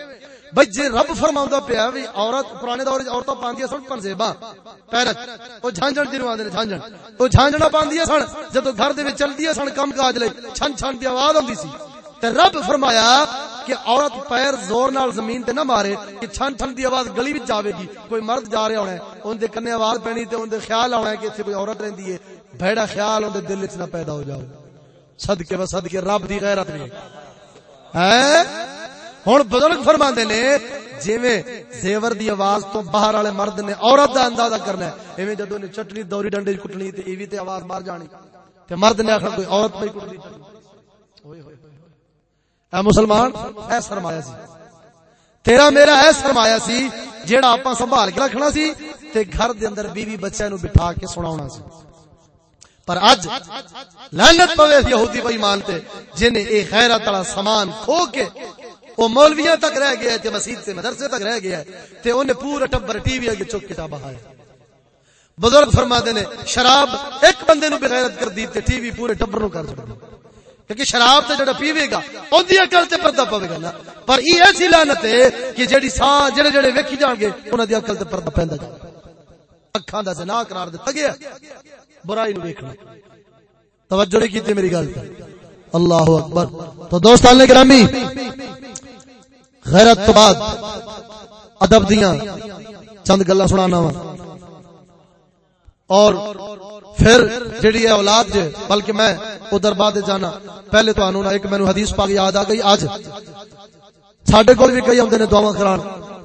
[SPEAKER 1] بھئی جے رب فرماوندا پیا وی عورت، پرانے دور وچ عورتاں پاندیاں سن پنزیبا پیرت او جھانجن جنوں آندے نے جھانجن او جھانجنا پاندیاں سن، جدوں گھر دے وچ چلدیاں سن کم کاج لئی، چھن چھن دی آواز ہوندی سی۔ تے رب فرمایا کہ عورت پیر زور نال زمین تے نہ مارے، کہ چھن چھن دی آواز گلی وچ جاوے گی۔ کوئی مرد جا رہا ہونا ہے، اون دے کنے آواز پینی تے اون دے خیال آونا ہے کہ ایتھے کوئی عورت رہندی ہے۔ بھڑا خیال اون دے دل وچ نہ پیدا ہو جاؤ۔ صدقے و صدقے، رب دی غیرت نہیں ہوں بزرگ فرما نے جیویں زیور دی آواز تو باہر والے مرد نے عورت دا اندازہ کرنا ہے۔ ایویں جدو نے چٹنی دوری ڈنڈے کٹنی تے ایویں تے آواز مار جانی۔ تے مرد نے آخر کوئی عورت پہ کٹنی۔ اے مسلمان اے سرمایا سی۔ تیرا میرا اے سرمایا سی، جیڑا اپا سنبھال کے رکھنا سی، تے گھر دے اندر بیوی بچے نو بٹھا کے سناونا سی۔ پر اج لعنت پوے یہودی بے ایمان تے جنے اے غیرت والا سامان کھو کے او مولویاں تک رہ گیا تے مسجد تے مدرسے تک رہ گیا تے اونے پورا ٹبر ٹی وی اگے چوک کتاب بہایا بزرگ فرماتے نے، شراب ایک بندے نو بغیرت کر دی تے ٹی وی پورے ٹبر نو کر چھڑ کیونکہ شراب تے جڑا پیوے گا اون دی عقل تے پردہ پوے گا نا۔ پر ای ایسی لعنت ہے کہ جڑی سا، جڑے جڑے ویکھی جان گے، انہاں دی عقل تے پردہ پیندا جائے اکھاں دا زنا قرار دتا گیا برائی نو دیکھنا توجہ نہیں کیتی میری گل اللہ اکبر تو دوستان نے گرامی غیرت تو بعد ادب دیاں چند گلا سنانا وا اور پھر جڑی ہے اولاد جے بلکہ میں ادھر بعد جانا پہلے تو انہوں نے ایک مینوں حدیث پاک یاد آ گئی اج ساڈے کول بھی کئی ہوندے نے دعاواں کران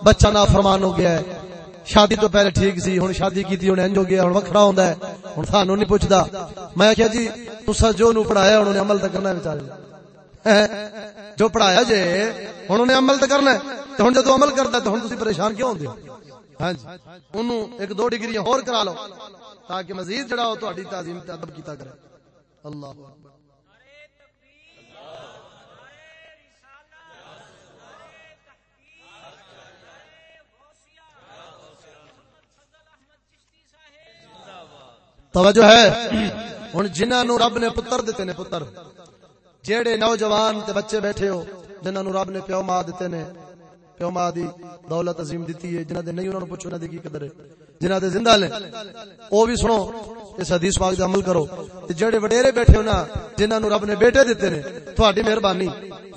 [SPEAKER 1] بچہ نافرمان ہو گیا ہے شادی تو پہلے ٹھیک سی، ہوں شادی کی ہوں انج ہو گیا، ہوں وکھرا ہوندا ہے، ہوں سانو نہیں پوچھدا۔ میں کہیا جی تسا جو نو پڑھایا، انہوں نے عمل تے کرنا بیچارے جو پڑھایا جے، انہوں نے عمل تے کرنا ہے۔ تے ہن جدوں عمل کردا تے ہن تسی پریشان کیوں ہوندے ہو؟ ہاں جی۔ اونوں ایک دو ڈگریاں اور کرا لو، تاکہ مزید جڑا ہو، تہاڈی تعظیم تے ادب کیتا کرے۔ اللہ اکبر توجہ ہے۔ ہوں جنہوں نو رب نے پتر دیتے نے پتر۔ جیڑے نوجوان تے بچے بیٹھے ہو جنہوں نو رب نے پیو ماں دیتے نے، پیو ماں دی دولت عظیم دیتی ہے، جنہاں دے نہیں انہوں نے پوچھو انہاں دی کی قدر ہے۔ جنہاں دے زندہ لے او بھی سنو، اس حدیث پاک دا عمل کرو۔ تے جڑے وڈیرے بیٹھے ہو نا، جنہاں نو رب نے بیٹے دیتے نے، تہاڈی مہربانی،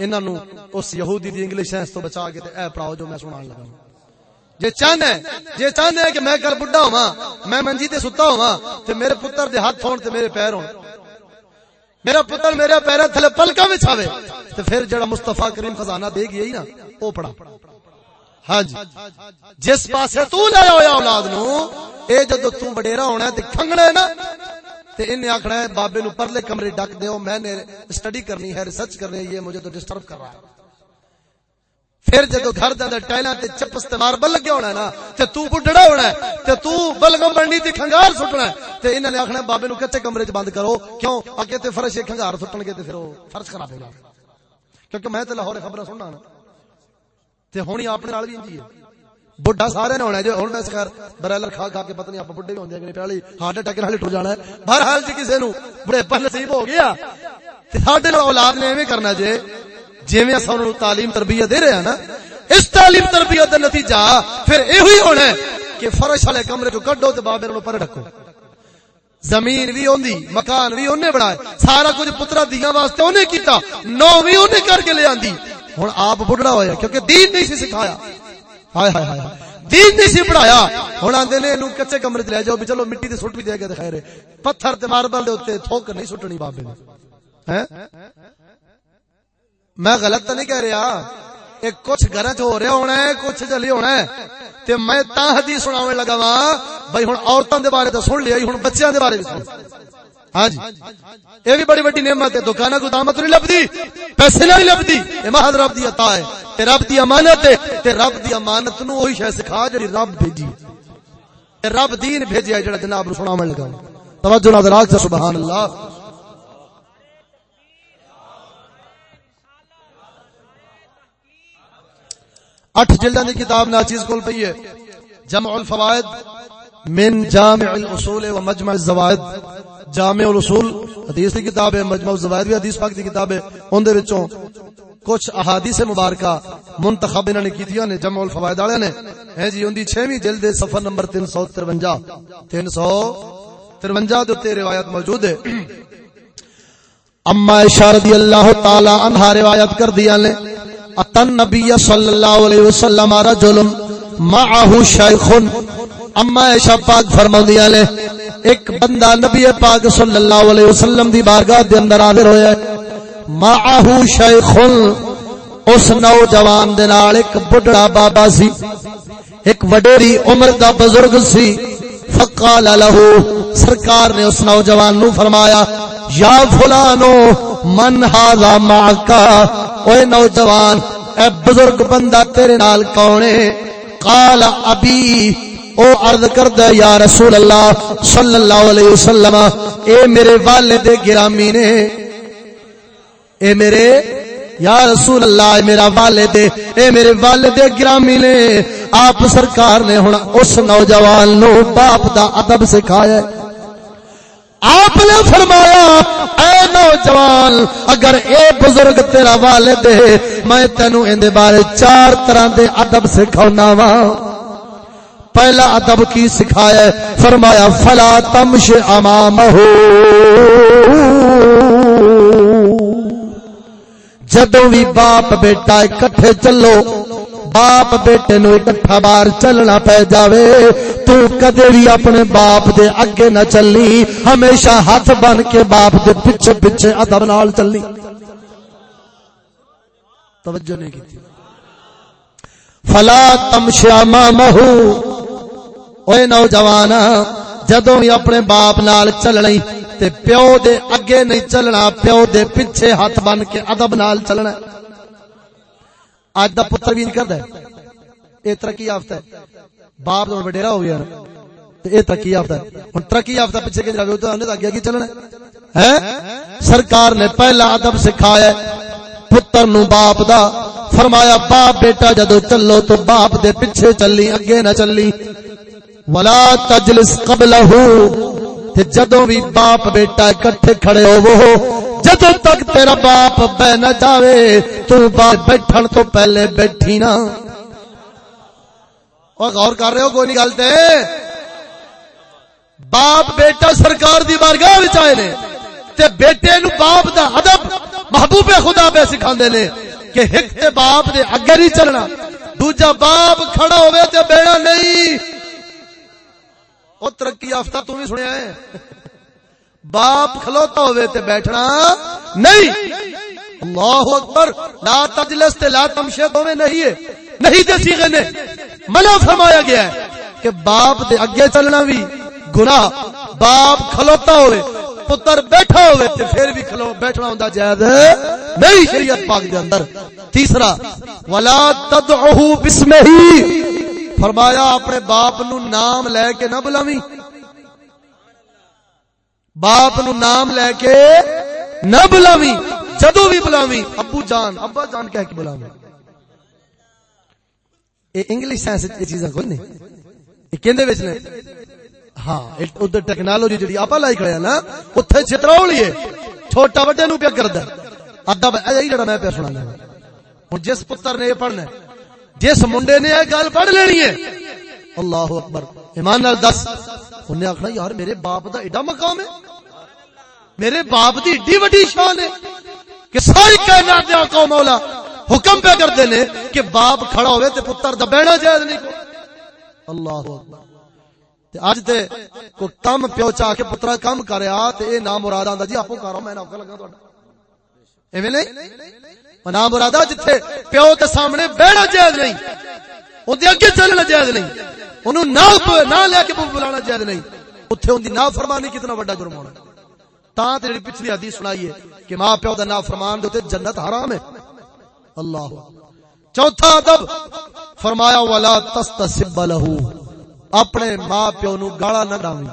[SPEAKER 1] انہاں نو اس یہودی دی انگلش سائنس تو بچا کے تے اے پڑھاؤ جو میں سنان لگا ہوں۔ جے چاہنا ہے، جے چاہنا ہے کہ میں کل بڈھا ہوا میں منجی تے ستا ہوا تے میرے پتر دے ہاتھ ہون تے میرے پیر ہون۔ میرا پتر میرے پیر تھلے پلکا وچھاوے تے پھر جڑا مصطفی کریم خزانہ دے گیا ہی نا، او پڑا ہاں جی جس پاسے تو لے ہویا اولاد نو، اے جدو تو وڈیرا ہونا ہے تے کھنگنا ہے نا، تے انہیں آکھنا ہے، بابے نو پرلے کمرے ڈک دیو، میں نے اسٹڈی کرنی ہے ریسرچ کرنی ہے، یہ مجھے تو ڈسٹرب کر رہا ہے۔ پھر جدو گھر دے اندر ٹائلاں تے چپس تے ماربل لگیا ہونا ہے نا، تے تو بڈڑا ہونا ہے، تے تو بلغم بننی تے کھنگار سٹنا ہے۔ تے انہاں نے آکھنا بابے نو کچے کمرے وچ بند کرو۔ کیوں؟ اگے تے فرش کھنگار سٹن گے تے پھر او فرش خراب ہو کیونکہ میں تے لاہور خبر سننا نا۔ تے ہونی اپنے نال بھی انجی ہے۔ بڈھا سارے نے ہونا جو ہن میں خیر برائلر کھا کھا کے پتہ نہیں اپ بڈھے بھی ہوندے کہ پہلی ہارٹ اٹیک نال ٹر جانا ہے۔ بہرحال جی کسے نو بڑے پن نصیب ہو گیا۔ تے ساڈے اولاد نے ایویں کرنا جے جویں اساں نو تعلیم تربیت دے رہے ہیں نا، اس تعلیم تربیت کا نتیجہ پھر یہ ہونا ہے کہ فرش والے کمرے چ کڈو تو بابے نو پر رکھو زمین بھی ہوندی مکان بھی انہیں بنایا سارا کچھ پترا دیا واسطے انہیں کیتا، نو بھی انہیں کر کے لے آندی۔ ہوں آپ بڑھڑا ہویا، کیونکہ دین نہیں سی سکھایا۔ ہائے ہائے ہائے دین نہیں سی پڑھایا۔ ہوں آدھے نے لوگ کچے کمرے چ لے جاؤ بھی چلو مٹی تے سٹ بھی دے گا خیر پتھر تے ماربل دے اوتے تھوک نہیں سٹنی بابے نے ہیں میں غلط تو نہیں کہہ رہا۔ ایک کچھ گرج ہو رہا ہونا ہے کچھ جلی ہونا ہے تے میں تا حدیث سناویں لگا وا، بھائی ہن عورتاں دے بارے تے سن لیا، ہن بچیاں دے بارے بھی سن۔ ہاں جی۔ اے بھی بڑی بڑی نعمت ہے، دکاناں کو دامت نہیں لبدی پیسے نہیں لبدی اے محض رب دی عطا ہے، تے رب دی امانت ہے، تے رب دی امانت نو وہی شے سکھا جڑی رب بھیجی۔ تے رب دین بھیجیا جڑا جناب نو سناویں لگا۔ توجہ نظر آ سبحان اللہ۔ اٹھ جلدہ دی کتاب ناچیز کول پئی ہے۔ جمع الفوائد من جامع الاصول و مجمع الزوائد۔ جامع الاصول حدیث کی کتاب ہے، مجمع الزوائد بھی حدیث پاک دی کتاب ہے۔ اون دے وچوں کچھ احادیث مبارکہ منتخب انہوں نے کیتیاں نے، جمع الفوائد والے نے۔ ہے جی اندی 6ویں جلد صفحہ نمبر 353 353 دے تے روایت موجود ہے۔ اما عائشہ رضی اللہ تعالی عنہا روایت کر دیا نے۔ اتن نبی صلی اللہ علیہ وسلم رجل معه شیخ اما عائشہ پاک فرماندیاں نے ایک بندہ نبی پاک صلی اللہ علیہ وسلم دی بارگاہ دے اندر حاضر ہویا ہے. معه شیخ، اس نوجوان دے نال ایک بڈڑا بابا سی، ایک وڈیری عمر دا بزرگ سی. فقال له، سرکار نے اس نوجوان نو فرمایا، یا فلانو من هذا معك اوے نوجوان، اے بزرگ بندہ تیرے نال کون ہے؟ قال ابی، او عرض کردا یا رسول اللہ صلی اللہ علیہ وسلم، اے میرے والد گرامی نے، اے میرے، یا رسول اللہ، اے میرا والد، اے میرے والد گرامی نے، آپ سرکار نے ہن اس نوجوان نو باپ دا ادب سکھایا آپ نے فرمایا، اے نوجوان، اگر اے بزرگ تیرا والد ہے، میں تینو ان بارے چار طرح دے ادب سکھاونا وا۔ پہلا ادب کی سکھایا فرمایا، فلا تمش امامہ جدو بھی باپ بیٹا اکٹھے چلو باپ بیٹے نو اکٹھا بار چلنا پہ جاوے تو کدے بھی اپنے باپ دے اگے نہ چلی ہمیشہ ہاتھ بن کے باپ دے پیچھے پیچھے ادب نال چلی توجہ نہیں کی فلا تمشا مامہو اوے نوجوان جدوں ہی اپنے باپ نال چلنا تے پیو دے اگے نہیں چلنا پیو دے پیچھے ہاتھ بن کے ادب نال چلنا اج دا پتر بھی نہیں کردا اے ترقی یافتہ ہے۔ باپ تو وڈیرا ہو گیا۔ تے اے ترقی یافتہ ہے۔ ہن ترقی یافتہ پیچھے کہ جاوے تو انہیں اگے کی چلنا ہے۔ سرکار نے پہلا ادب سکھایا پتر نو باپ دا۔ فرمایا، باپ بیٹا جدو چلو تو باپ دے پیچھے چلی، اگے نہ چلی۔ ولا تجلس قبلہ تے جدوں بھی باپ بیٹا اکٹھے کھڑے ہو وہ جدوں تک تیرا باپ بہ نہ جاوے، تو باپ بیٹھن تو پہلے بیٹھی نا۔ اور غور کر رہے ہو، کوئی نہیں گلتے۔ باپ بیٹا سرکار دی بارگاہ وچ آئے نے۔ تے بیٹے نو باپ دا ادب محبوب خدا پہ سکھاندے نے کہ ایک تے باپ دے اگے نہیں چلنا۔ دوجا باپ کھڑا ہوئے تے بیڑا نہیں۔ وہ ترقی یافتہ تم بھی سنیا ہے۔ باپ کھلوتا ہوئے تے بیٹھنا نہیں۔ اللہ اکبر۔ لا تجلس تے لا تمشے دو نہیں ہے۔ نہیں دے سیغے نے۔ منع فرمایا گیا ہے کہ باپ دے اگے چلنا بھی گناہ۔ باپ کھلوتا ہوئے، پتر بیٹھا ہوئے تے پھر بھی کھلو بیٹھنا ہوندا جائز نہیں شریعت پاک دے اندر۔ تیسرا، ولا تدعوه بسمه فرمایا اپنے باپ نو نام لے کے نہ بلاوی باپ نو نام لے کے نہ بلاوی جدو بھی بلاوی ابو جان، ابا جان کہہ کے بلاوی اے انگلش سائنس یہ چیزاں کوئی نہیں۔ یہ کہندے وچ نے؟ ہاں ادھر ٹیکنالوجی جڑی آپ لائی کھڑے نا اوتھے چترولی ہے۔ چھوٹا بڑے نو کیا کردا ادب اے جڑا میں پہ سنانا ہن جس پتر نے یہ پڑھنا جس منڈے نے یہ گل پڑھ لینی ہے، اللہ اکبر۔ ایمان نال دس۔ انہیں آخنا، یار، میرے باپ دا ایڈا مقام ہے، میرے باپ دی ایڈی وڈی شان ہے کہ ساری کائنات دے آقا مولا حکم پہ کر دینے کہ باپ کھڑا ہوئے تے پتر دا بینا جائز نہیں کو اللہ اکبر۔ تے اج تے کو کم پیو چاہ کے پترا کم کریا تے اے نام مراد آندا جی آپو کرو میں نوکر لگا تہاڈا۔ ایویں نہیں؟ نام مرادا جتھے پیو تے سامنے بیٹھنا جائز نہیں اودے اگے چلنا جائز نہیں۔ اونوں نہ نہ لے کے بلانا جائز نہیں۔ اوتھے اون دی نافرمانی کتنا بڑا جرم ہونا۔ تا تے جڑی پچھلی حدیث سنائی ہے کہ ماں پیو دا نافرمان دے تے جنت حرام ہے۔ اللہ۔ چوتھا ادب، فرمایا، ولا تستسب له۔ اپنے ماں پیو نو گالا نہ ڈاویں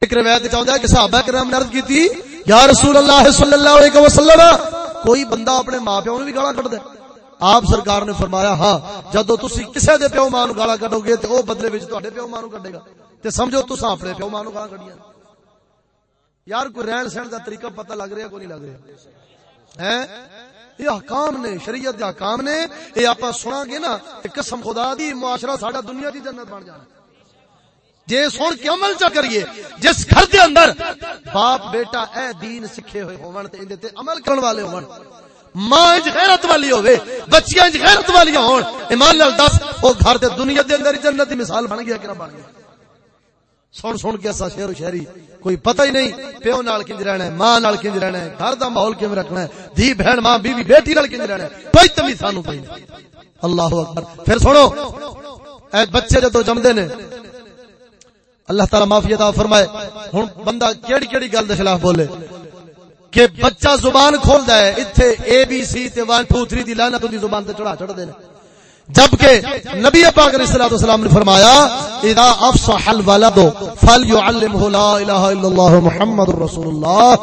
[SPEAKER 1] ایک روایت چاہندا ہے کہ صحابہ کرام نے عرض کی تھی، یا رسول اللہ صلی اللہ علیہ وسلم، کوئی بندہ اپنے ماں پیو نو بھی گالا کٹ دے۔ آپ سرکار نے فرمایا ہاں جدو تسی کسے دے پیو ماں نو گالا کڈو گے تے او بدلے وچ تواڈے پیو ماں نو کڈے گا۔ تے سمجھو تساں اپنے پیو ماں نو گالا کڈیاں۔ یار، کوئی رہن سہن کا طریقہ پتہ لگ رہا کو نہیں لگ رہا؟ ہے یہ حکام نے، شریعت کے حکام نے، یہ آپ سنا گے نا قسم خدا دی، معاشرہ ساڈا دنیا دی جنت بن جانا۔ جے سن کے عمل چا کریے، جس گھر دے اندر باپ بیٹا اے دین سکھے ہوئے ہون تے اندے تے عمل کرن والے ہون۔ ماں غیرت والی ہوے بچیاں اج غیرت والی ہون۔ ایمان نال دس، او گھر تے دنیا دے اندر جنت دی مثال بن گیا کہ نہ بن گیا؟ سن سن کے اسا شہر و شہری کوئی پتہ ہی نہیں، پیو نال کنج رہنا ہے، ماں نال کنج رہنا ہے، گھر دا ماحول کیویں رکھنا ہے، دھی، بہن، ماں، بیوی، بیٹی نال کنج رہنا ہے، کوئی تمیز سانو پئی اللہ اکبر۔ پھر سنو، اے بچے جدو جمدے نے، اللہ تعالی معافی عطا فرمائے۔ ہن بندہ کیڑی کیڑی گل دے خلاف بولے۔ کہ بچہ زبان کھولدا ہے ایتھے اے بی سی تے 1 2 3 دی لعنت دی زبان تے چڑھا چڑھ دے جبکہ نبی پاک علیہ الصلوۃ والسلام نے فرمایا، اذا افصح الولد فليعلمه لا الہ الا اللہ محمد رسول اللہ۔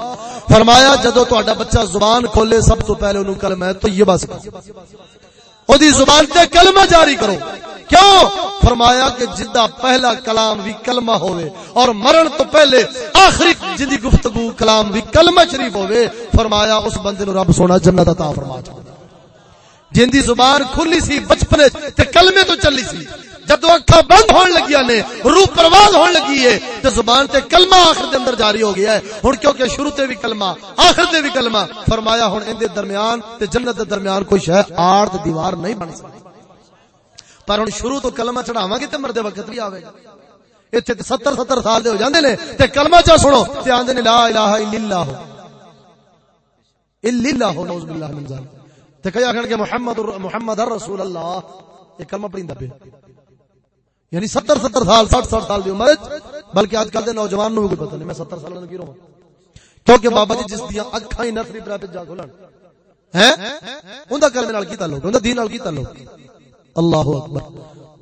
[SPEAKER 1] فرمایا جدو تہاڈا بچہ زبان کھولے، سب تو پہلے اونوں کلمہ طیبہ سکھاؤ اودی زبان تے کلمہ جاری کرو۔ کیوں؟ فرمایا کہ جدہ پہلا کلام بھی کلمہ ہوئے اور مرن تو پہلے آخری جدی گفتگو کلام بھی کلمہ شریف ہوئے فرمایا اس بندے نو رب سونا جنت عطا فرما چاہتا جن دی زبان کھلی سی، بچپنے تے کلمے تو چلی سی جدو اکھا بند ہون لگیا نے، روح پرواز ہون لگی ہے تے زبان تے کلمہ آخر دے اندر جاری ہو گیا ہے۔ ہن کیونکہ شروع تے بھی کلمہ، آخر تے بھی کلمہ، فرمایا ہن ان دے درمیان تے جنت دے درمیان کوئی شے آڑ دیوار نہیں بن سکتی۔ پر ہن شروع تو کلمہ چڑھاواں گے تے مرد وقت بھی آوے گا۔ ایتھے تے 70 70 سال دے ہو جاندے نے، تے کلمہ چا سنو تے آندے نے لا الہ الا اللہ۔ الا اللہ، نعوذ باللہ من ذلک۔ تے کہیا کہ محمد محمد رسول اللہ۔ یہ کلمہ پڑھیندا پہ یعنی ستر ستر سال سٹھ سٹھ سال دی عمر بلکہ اج کل دے نوجوان نو بھی پتہ نہیں، میں ستر سال کی رہا کیونکہ بابا جی جس دیا اکھاں ہی نفری پر جا کھولن۔ ہیں؟ اوندا کلمے نال کی تعلق؟ اوندا دین نال کی تعلق؟ اللہ اکبر۔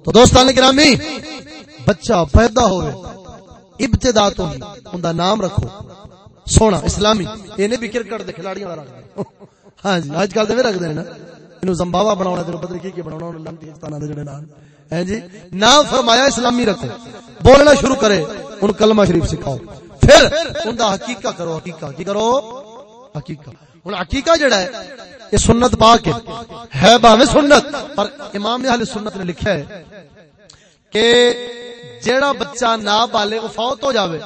[SPEAKER 1] تو دوستان گرامی بچہ پیدا ہوئے، ابتدا تو ہی اوندا نام رکھو۔ سونا، اسلامی۔ اینے بھی کرکٹ دے کھلاڑیاں رکھ ہاں جی اج کل تے رکھ دے نا۔ اینو زمباوا بناونا تے پتہ کی کی بناونا لمٹی ہندوستان دے جڑے نام ہے جی؟ نام فرمایا اسلامی رکھو، بولنا شروع کرے، ان کلمہ شریف سکھاؤ۔ پھر ان دا حقیقہ کرو، حقیقہ کی کرو؟ حقیقہ۔ ان حقیقہ جڑا ہے، یہ سنت پاک ہے۔ ہے باویں سنت، پر امام اہل سنت نے لکھا ہے کہ جیڑا بچہ نہ نابالغ فوت ہو جاوے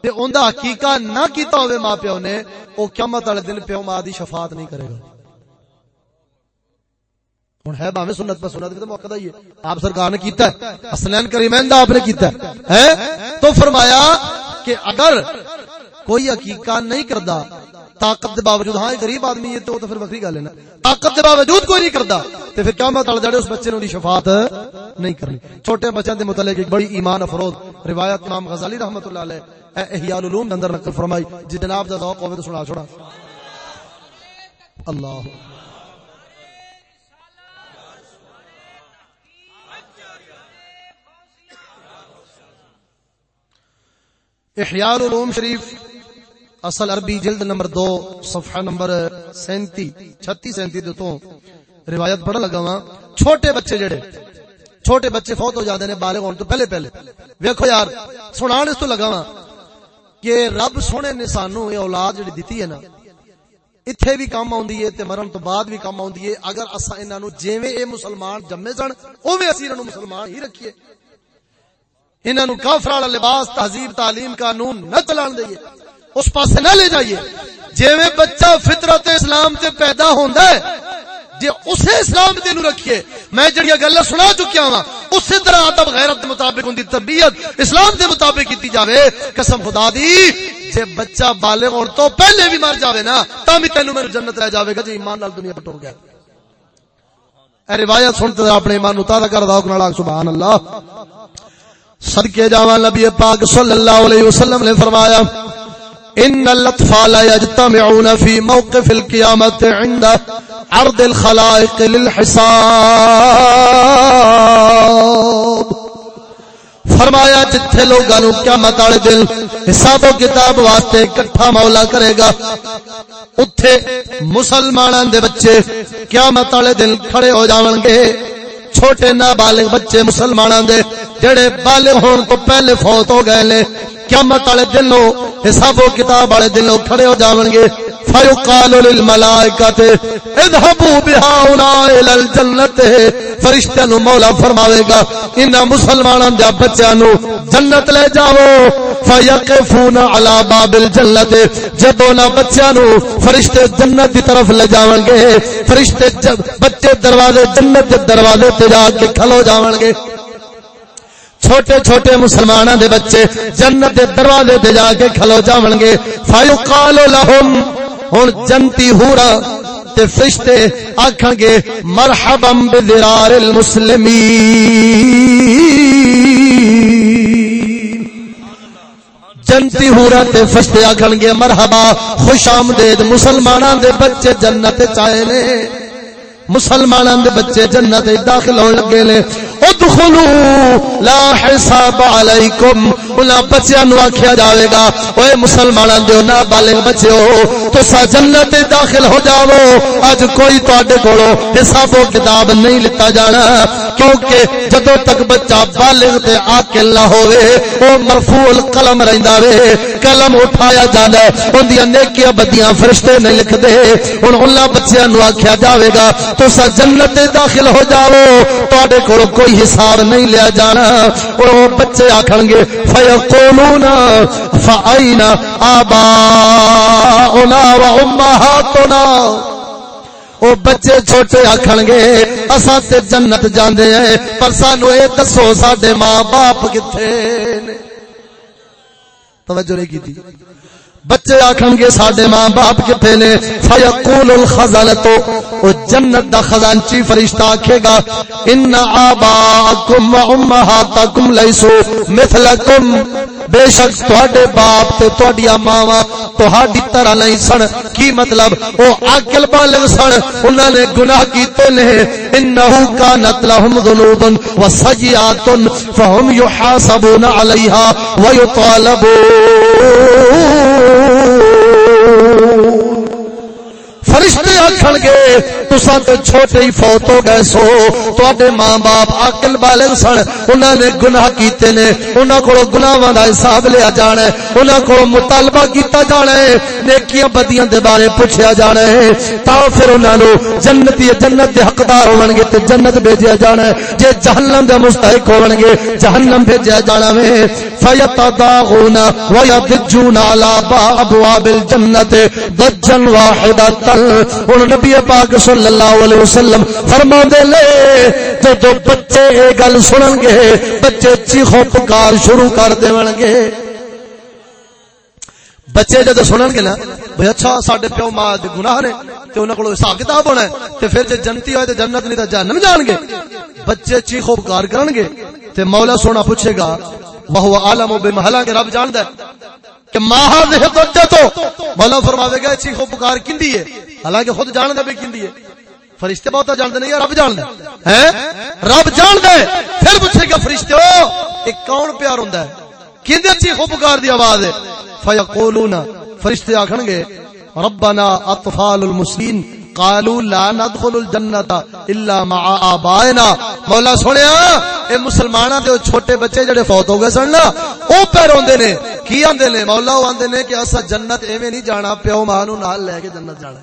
[SPEAKER 1] تے اون دا حقیقہ نہ کیتا ہوئے ماں پیو نے، او قیامت والے دن پیو ماں دی شفاعت نہیں کرے گا۔ ہوں ہے باویں سنت پر سنت بھی تو موقع ہی ہے آپ سرکار نے کیتا ہے اسلین کریمین دا آپ نے کیتا ہے تو فرمایا کہ اگر کوئی حقیقہ نہیں کردا طاقت دے باوجود ہاں غریب آدمی ہے تو تو پھر بکری گل ہے نا۔ طاقت دے باوجود کوئی نہیں کردا تے پھر قیامت والے جڑے اس بچے نو دی شفاعت نہیں کرنی۔ چھوٹے بچوں دے متعلق ایک بڑی ایمان افروز روایت امام غزالی رحمتہ اللہ علیہ احیاء العلوم دے اندر نقل فرمائی جی جناب دا ذوق ہوے تو سنا چھوڑا۔ اللہ احیاء العلوم شریف، اصل عربی جلد نمبر دو، صفحہ نمبر سینتی چھتی سینتی دو تو روایت پڑھا لگا ہوا چھوٹے بچے جڑے، چھوٹے بچے فوت ہو جاتے ہیں بالغ ہونے تو پہلے پہلے۔ ویکھو یار، سنان اس تو لگا ہوا کہ رب سونے نے سانو یہ اولاد جڑی دیتی ہے نا، اتھے بھی کام آوندی ہے تے مرن تو بعد بھی کام آوندی ہے۔ اگر اسا انہاں نو جویں اے مسلمان جمے سن، اوویں اسی انہاں نو مسلمان ہی رکھیے۔ انہاں نو کافر والا لباس، تہذیب، تعلیم، قانون نہ چلان دئیے۔ اس پاس نہ لے جائیے۔ جیویں بچہ فطرت اسلام تے پیدا ہوندا ہے، جے اسے اسلام دے نو رکھیے۔ میں جڑیاں گلاں سنا چکیا ہاں اسی طرح ادب، غیرت دے مطابق ان دی تربیت اسلام دے مطابق کیتی جاوے۔ قسم خدا دی، جے بچہ بالغ ہون تو پہلے بھی مر جاوے نا تا بھی تینوں میرے جنت رہ جاوے گا، جے ایمان نال دنیا پٹور گیا۔ اے روایت سنتے اپنے ایمان نو تازہ کر داؤ کنا سبحان اللہ۔ صدقے جاواں نبی پاک صلی اللہ علیہ وسلم نے فرمایا، ان الاطفال يجتمعون في موقف القيامه عند عرض الخلائق للحساب. فرمایا، جتھے لوگاں نو قیامت والے دن حساب و کتاب واسطے اکٹھا مولا کرے گا اوتھے مسلماناں دے بچے قیامت والے دن کھڑے ہو جاون گے، چھوٹے نابالغ بچے مسلماناں دے جڑے بالغ ہون تو پہلے فوت ہو گئے نے، قیامت والے دن حساب و کتاب والے دن کھڑے ہو جاون گے۔ فیقال للملائکۃ اذهبوا بهؤلاء الى الجنه فرشتہ نو مولا فرماوے گا انہاں مسلماناں دے بچیاں نو جنت لے جاؤ۔ فیقفون علی باب الجنه جدوں نہ بچیاں نو فرشتے جنت دی طرف لے جاون گے، فرشتے بچے دروازے جنت دے دروازے تے جا کے کھلو جاون گے۔ چھوٹے چھوٹے مسلمانوں دے بچے جنت دے دروازے تے جا کے کھلو جاون گے فیقال لهم، ہن جنتی ہورا تے فرشتے آکھن گے، مرحبا بذرار المسلمین جنتی ہورا تے فرشتے آکھن گے، مرحبا، خوش آمدید مسلمانوں دے بچے جنت چائے نے۔ مسلمانوں دے بچے جنت داخل ہون لگے نے ادخلوا، لا حساب علیکم۔ انہاں بچیاں نو آکھیا جاوے گا اوے مسلماناں دے نا بالغ بچے ہو تسا جنت داخل ہو جاؤ۔ اج کوئی تواڈے کولو حساب و کتاب نہیں لتا جانا، کیونکہ جدوں تک بچہ بالغ تے عاقل نہ ہوے او مرفوع القلم رہندا وے۔ قلم اٹھایا جاندا ہے اوندیاں نیکیاں بدیاں فرشتے نہیں لکھ دے ہن اللہ بچیاں نو آکھیا جاوے گا تسا جنت داخل ہو جاؤ۔ تواڈے کولو کوئی حساب نہیں لیا جانا۔ اور وہ بچے آکھن گے، فیقولون فائنا آباؤنا و امہاتنا او بچے چھوٹے آکھن گے، اساں تے جنت جاندے ہیں، پر سانو اے دسو ساڈے ماں باپ کتھے نے؟ توجہ نہیں کیتی۔ بچے آکھن گے ساڈے ماں باپ کتے نے؟ فیقول الخزنۃ او جنت دا خزانچی فرشتہ آکھے گا ان اباکم و امہاتکم لیسو مثلکم بے شک تواڈے باپ تے تواڈیاں ماواں تہاڈی طرح نہیں سن۔ کی مطلب؟ او عاقل بالغ سن۔ انہاں نے گناہ کیتے نے۔ انه کانت لهم ذنوب وسيئات فهم يحاسبون عليها ويطالبون فرشتے آخر گے تسا تو چھوٹے ہی فوت ہو گئے سو۔ تے ماں باپ اکل بالغ سن انہوں نے گناہ کیتے نے۔ انہوں کو گناواں دا حساب لیا جانا ہے۔ انہوں کو مطالبہ کیتا جانا ہے۔ نیکیاں بدیاں دے بارے پوچھیا جانا ہے۔ تا پھر انہوں نے جنت جنت دے حقدار ہون گے تے جنت بھیجیا جانا ہے۔ جے جہنم دے مستحق ہون گے، جہنم بھیجیا جانا ہے فیتداغون ویدجون علی ابواب الجنت ضجا واحدتا ہن نبی پاک صلی اللہ علیہ وسلم فرما دے لے جدو بچے اے گل سنن گے بچے چیخو پکار شروع کر دیون گے بچے جدو سنن گے نا بھئی اچھا ساڈے پیو ماں دے گناہ نے تے انہاں کول حساب کتاب ہونا ہے تے پھر جے جنتی ہوئے تے جنت نہیں تے جہنم جان گے بچے چیخو پکار کرن گے تے مولا سونا پوچھے گا وہ عالم بمحلا کے رب جاندا ہے کہ ماہ دے تو مولا فرماوے گا چیخو پکار کیندی ہے حالانکہ خود جاندا بھی کیندی ہے۔ فرشتے بہت جانتے نہیں رب جاندا ہے رب جاندا ہے پھر پوچھے گا فرشتے او یہ کون پیار ہوندا ہے؟ کیندے چیخو پکار دی آواز ہے۔ فیقولون، فرشتے آکھن گے، ربنا اطفال المسلمین قالوا لا ندخل الجنه الا مع ابائنا مولا سنیا، اے مسلماناں دے چھوٹے بچے جڑے فوت ہو گئے سن نا او پہ روندے نے، کی آندے نے؟ مولا او آندے نے کہ اسا جنت ایویں نہیں جانا، پیو ماں نو نال لے کے جنت جانا۔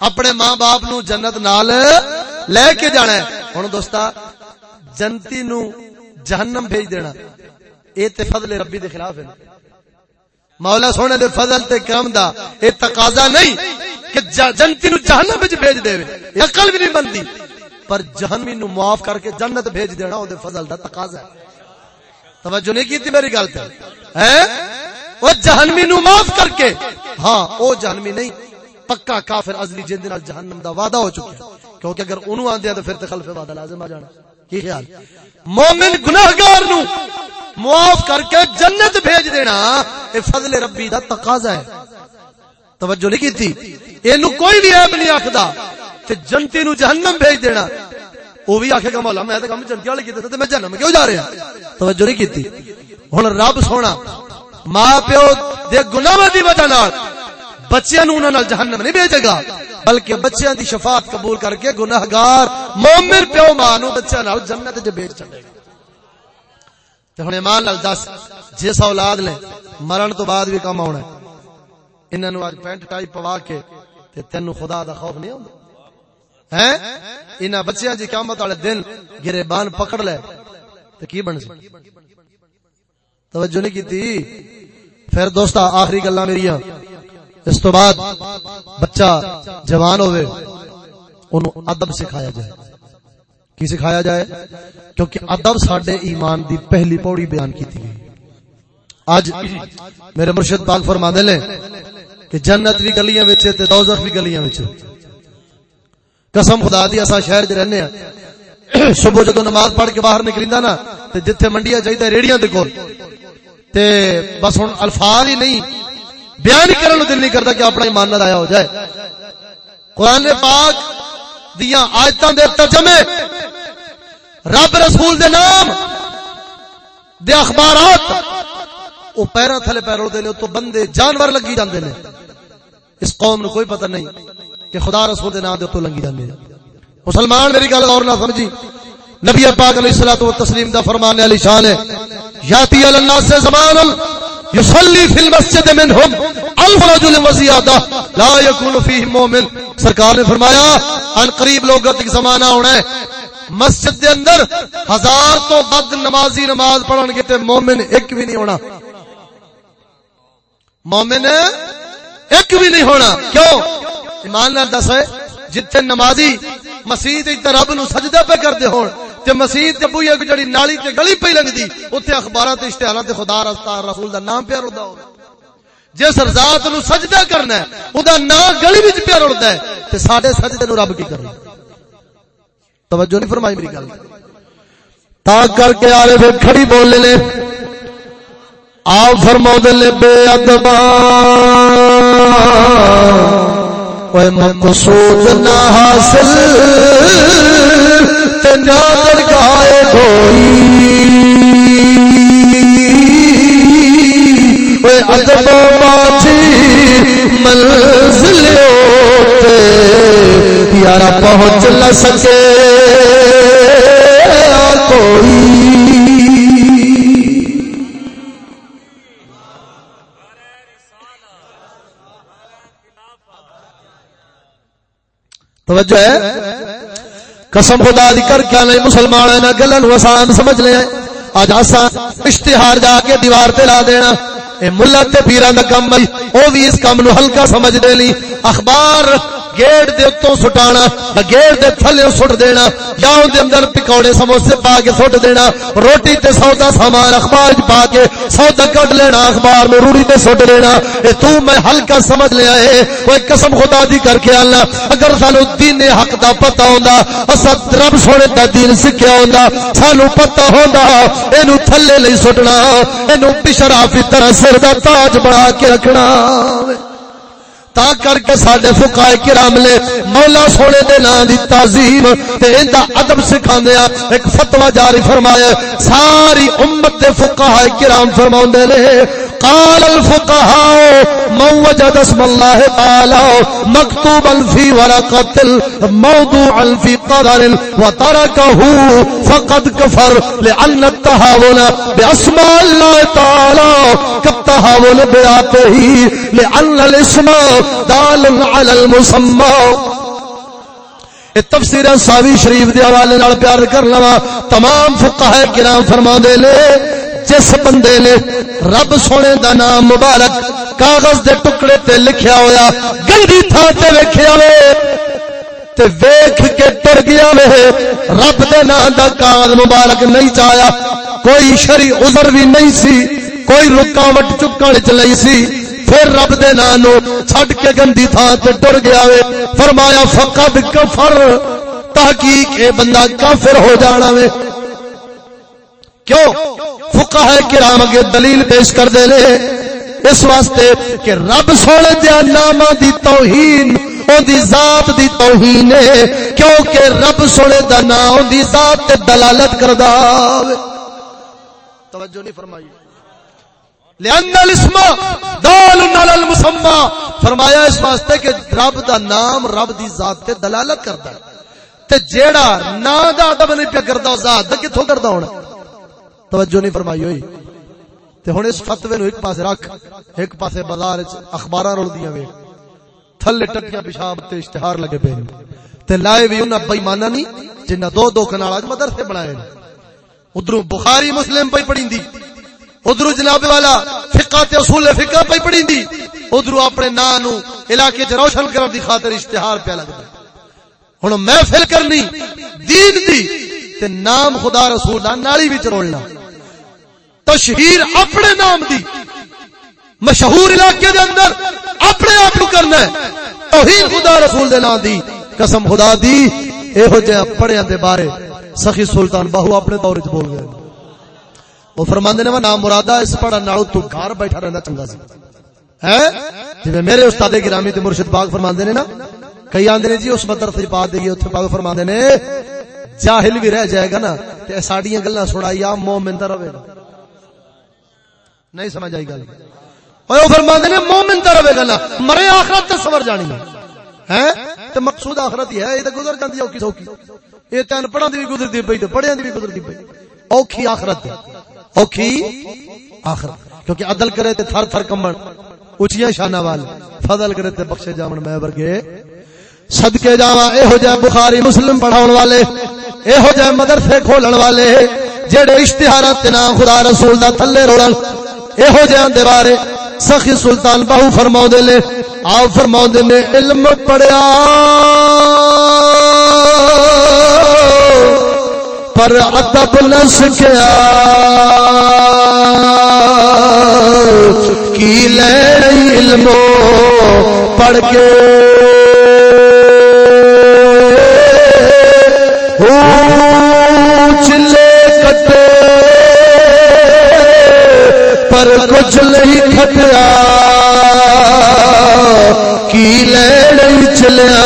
[SPEAKER 1] اپنے ماں باپ نو جنت نال لے کے جانا ہے۔ ہن دوستا، جنتی نو جہنم بھیج دینا۔ اے تے فضل ربی دے خلاف ہے۔ مولا سونے دے فضل تے کرم دا اے تقاضا نہیں کہ جنتی نو جہنم وچ بھیج دے۔ عقل بھی نہیں بنتی۔ پر جہنمی نو معاف کر کے جنت بھیج دینا او دے فضل دا تقاضا ہے۔ توجہ نہیں کیتی میری گل تے؟ ہیں؟ او جہنمی نو معاف کر کے۔ ہاں او جہنمی نہیں۔ پکا کافر ازلی جن دے نال جہنم دا وعدہ ہو چکا ہے۔ کیونکہ اگر اونوں آندے تے پھر تے خلف وعدہ لازم آ جانا۔ کی خیال؟ مومن گناہگار نو معاف کر کے جنت بھیج دینا اے فضل ربی دا تقاضا ہے۔ توجہ نہیں کیتی؟ اینو کوئی بھی عیب نہیں آکھدا تے جنتی نو جہنم بھیج دینا۔ او بھی آکھے گا مولا، میں تے کم جنتی والے کیتے تے میں جہنم کیوں جا رہا ہاں؟ توجہ نہیں کیتی۔ ہن رب سونا، ماں پیو دے گناہاں دی وجہ نال بچیاں نو انہاں نال جہنم نہیں بھیجے گا، بلکہ بچیاں دی شفاعت قبول کر کے گناہگار مومن پیو ماں نو بچیاں نال جنت وچ بھیج چھڈے گا۔ تے ہن ایمان نال دس، جس اولاد نے مرن تو بعد بھی کم آنا انہاں نو اج پینٹ ٹائی پوا کے تے تینو خدا دا خوف نہیں ہوندا۔ ہیں؟ انہاں بچیاں دی قیامت والے دن گریبان پکڑ لے۔ تے کی بن سی؟ توجہ نہیں کیتی؟ پھر دوستا، آخری گلاں میریاں۔ اس تو بعد بچہ جوان ہوئے انہوں ادب سکھایا جائے۔ کی سکھایا جائے؟ کیونکہ ادب ساڈے ایمان دی پہلی پوڑی بیان کی تھی۔ اج میرے مرشد پاک فرما دے لیں کہ جنت بھی گلیاں وچ تے دوزخ بھی گلیاں وچ۔ قسم خدا دی اسا شہر وچ رہنے ہیں صبح جدوں نماز پڑھ کے باہر نکلیندا نا، تے جتھے منڈیاں چاہیے ریڑیاں دے کول۔ تے بس ہن الفاظ ہی نہیں بیان کرن دل نہیں کرتا کہ اپنا ایمان نہ ہو جائے۔ قرآن پاک دیاں آیتاں دے ترجمے۔ رب رسول دے نام دے اخبارات۔ او پیرا تھلے پیر اڑتے نے تو بندے جانور لگی جاندے نے۔ اس قوم نو کوئی پتہ نہیں کہ خدا رسول دے نام دے تو لنگی جاندے۔ مسلمان، میری گل اور نہ سمجھی۔ نبی پاک علیہ الصلوۃ والتسلیم دا فرمان علی شان ہے، یاتی علی الناس زمان یصلی فی المسجد منهم الف رجل وزیادہ لا یکون فیہ مومن۔ سرکار نے فرمایا، ان قریب لوگوں تک زمانہ ہونا ہے۔ مسجد دے اندر ہزار تو بد نمازی نماز پڑھن گے تے مومن ایک بھی نہیں ہونا۔ مومن ایک بھی نہیں ہونا۔ کیوں؟ ایمان نال دس ہے، جتھے نمازی مسجد تے رب نو سجدہ پہ کردے ہون تے مسجد تے بوئی اگ جڑی نالی تے گلی پہ لگدی اوتھے اخباراں تے اشتہاراں تے خدا رستا رسول دا نام پیا ردا ہو جس ذات نو سجدہ کرنا ہے، او دا نام گلی وچ پیا ردا ہے، تے ساڈے سجدے نو رب کی کرے۔ توجہ نہیں فرمائی میری گل۔ تا کر کے آرے پھر کھڑی بولنے لے۔ آپ فرما دے بے ادبا۔ مقصود نہ حاصل نادر گائے کوئی ادب باچی منزل یارا پہنچ نہ سکے کوئی۔ توجہ ہے؟ قسم خدا دی کر کیا نہیں مسلمان ہے نہ گلن وسان سمجھ لے اج آسان اشتہار جا کے دیوار تے لا دینا۔ اے ملت تے پیران دا کم او بھی اس کام نو ہلکا سمجھ دے لی اخبار گیٹ دے اتوں سٹانا یا گیٹ دے تھلے سٹ دینا، یا ان دے اندر پکوڑے، سموسے پا کے سٹ دینا، روٹی تے سودا سامان اخبار وچ پا کے سودا کٹ لینا، اخبار میں روڑی تے سٹ دینا۔ اے تو میں ہلکا سمجھ لیا اے کوئی قسم خدا دی کر کے اللہ اگر سانو دین حق دا پتہ ہوندا اسا رب سونے دا دین سکھیا ہوندا، سانو پتہ ہوندا، اینو تھلے لئی سٹنا، اینو بشرافی طرح سر دا تاج بنا کے رکھنا۔ تا کر کے ساڈے فقائے کرام نے مولا سونے دے نام دی تعظیم تے ایندا ادب سکھایا ایک فتوی جاری فرمایا ساری امت دے فقہائے کرام فرماوندے نے قال الفقهاء من وجد اسم الله تعالى مكتوبا في ورقة الموضوع في قدر وتركه فقد كفر لأن التهاون بأسماء الله تعالى كالتهاون بآته لأن الاسم دال على المسمى. تفسیر ساوی شریف دے حوالے نال پیار کر لوا تمام فقہائے کرام فرما دے لے جس بندے نے رب سونے دا نام مبارک کاغذ دے ٹکڑے تے لکھیا ہویا، گندی تھان تے ویکھیا وے۔ تے ویکھ کے ٹر گیا وے۔ رب دے نام دا کاغذ مبارک نہیں چایا۔ کوئی شری عذر بھی نہیں سی، کوئی رکاوٹ چکن چ نہیں سی۔ پھر رب دے نام نو چھڈ کے گندی تھان تے ٹر گیا وے۔ فرمایا، فقد کفر۔ تحقیق، اے بندہ کافر ہو جانا وے۔ کیوں؟ فقہ کرام اگے دلیل پیش کر دے لے اس واسطے کہ رب سونے دیا نامہ دی توہین دی ذات دی توہین ہے، کیونکہ رب سونے دا نام دی ذات تے دلالت کردا توجہ نہیں فرمائی۔ لأن الاسم دال على المسمى۔ فرمایا اس واسطے کہ رب دا نام رب دی ذات تے دلالت کردا ہے۔ تے جیڑا نا دا ادب نہیں پیا کردا، ذات دا کتھوں کردا ہونا توجہ نہیں فرمائی ہوئی۔ تے ہن اس فتوی نو ایک پاسے رکھ، ایک پاسے بازار وچ اخباراں رلدیاں ویکھ تھلے ٹٹیاں پیشاب تے اشتہار لگے پے تے لائے وی انہاں بے ایماناں نہیں جنہاں دو دو کنال اج مدرسے بنائے ادھروں بخاری مسلم پئی پڑھیندی ادھر جناب والا فقہ تے اصول فقہ پہ پڑھی دی ادھر اپنے نا نو علاقے چ روشن کرنے دی خاطر اشتہار پہ لگتا ہوں محفل کرنی، دین دی، تے نام خدا رسول دا نالی وچ رولنا۔ تشہیر اپنے نام دی۔ مشہور علاقے دے اندر اپنے آپ کرنا ہے۔ توہین خدا رسول دے نام دی۔ قسم خدا دی۔ اے ہو جے پڑھیاں دے بارے سخی سلطان بہو اپنے دور وچ بول گئے۔ وہ فرماندے نے نام مرادا اس پڑھن نالو تو گھر بیٹھا رہنا چنگا سی۔ ہے جی میرے استاد گرامی تے مرشد پاک فرماندے نے نا، کئی آندے نے جی اس مدرسے پا دے گی اوتھے پاک فرماندے نے، جاہل بھی رہ جائے گا نا، تے ساڈیاں گلاں سنائی آ مومن تے رہے گا۔ نہیں سمجھ آئی گل۔ اوے فرماندے نے مومن تے رہے گا مرے آخرت تے سور جانی ہے۔ تے مقصود آخرت ہی ہے۔ اے تے گزر جاندی اوکی سوکی۔ اے تے ان پڑھاں دی بھی گزردی پئی تے پڑھیاں دی بھی گزردی پئی۔ اوکھی آخرت اوکھی آخر کیونکہ عدل کرے تے تھر تھر کمبن اچھیاں شانہ وال۔ فضل کرے تے بخشے جامن میں ورگے۔ صدقے جاواں اے ہو جائے بخاری مسلم پڑھاون والے۔ اے ہو جائے مدرسے کھولن والے۔ جڑے اشتہارات تے نام خدا رسول دا تھلے رولن۔ اے ہو جائے دے سخی سلطان بہو فرماؤ دے لے آؤ فرماؤ دے نے، علم پڑھیا۔ پر ادب نہ سکھیا۔ کی لے علم پڑھ کے۔ چلے کٹے پر کچھ نہیں کھٹیا کی لے چلیا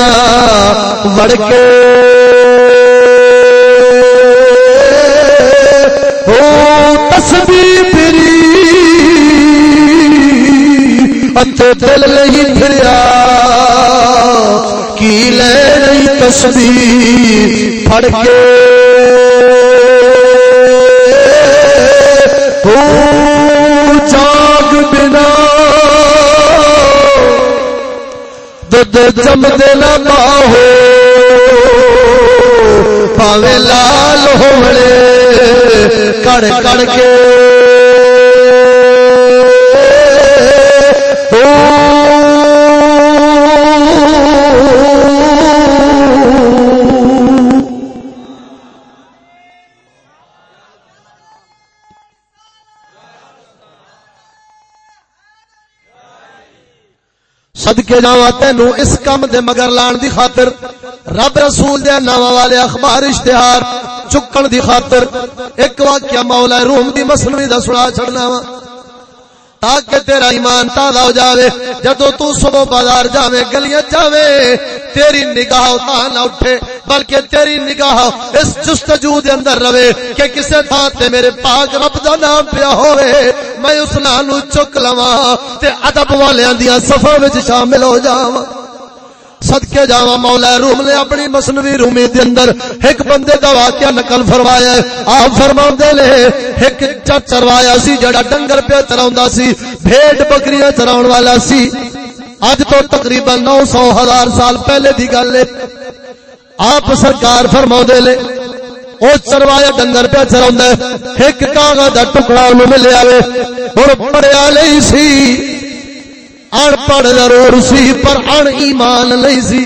[SPEAKER 1] بڑ کے دل نہیں پھریا۔ کی لے نہیں پھڑ کے دد جم دینا باہو پاوے لال ہوڑے کڑ کڑ کے۔ صدقے جاوا تینو اس کم دے مگر لان دی خاطر رب رسول دے نام والے اخبار اشتہار چکن دی خاطر ایک واقعہ مولا روم دی مسلمی دا سنا چھڑنا وا۔ تاکہ تیرا ایمان تازہ ہو جاوے۔ جدو تو صبح بازار جاوے، گلیاں جاوے، تیری نگاہ تا نہ اٹھے، بلکہ تیری نگاہ اس جستجو دے اندر رہے کہ کسے تھا تے میرے پاک رب دا نام پیا ہوئے میں اس نانو چک لواں تے ادب والیاں دیاں صفاں وچ شامل ہو جاواں۔ صدقے جاواں مولا روم نے اپنی مسنوی رومی دے اندر ایک بندے دا واقعہ نقل فرمایا ہے۔ آپ فرماندے لے ایک چٹ چروایا سی جڑا ڈنگر پہ چراوندا سی، بھیڑ بکریاں چراون والا سی۔ اج تو تقریباً نو سو ہزار سال پہلے دی گل ہے۔ آپ سرکار فرماؤ لے او چروایا ڈنگر پہ چراوندا ہے۔ ایک کاغذ دا ٹکڑا انہوں ملیا وے ہن پڑھیا نہیں سی۔ ان پڑھ ضرور سی، پر ان ایمان نہیں سی۔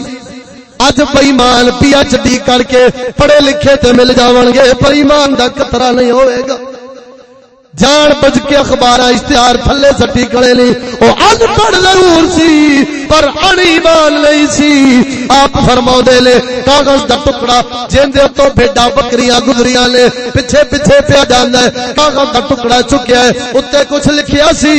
[SPEAKER 1] اج بےمان پی ایچ ڈی کر کے پڑھے لکھے تے مل جاون گے، پر ایمان دا قطرہ نہیں ہوئے گا۔ جان بج کے اخبار اشتہار تھلے سٹی کڑے نہیں وہ ان پڑھ ضرور سی، پر ان ایمان نہیں سی۔ آپ فرما دے لے کاغذ دا ٹکڑا جن دے تو بھیڈا بکریاں گزریاں لے پیچھے پیچھے پیا جاندا ہے۔ کاغذ دا ٹکڑا چکیا ہے اوتے کچھ لکھیا سی۔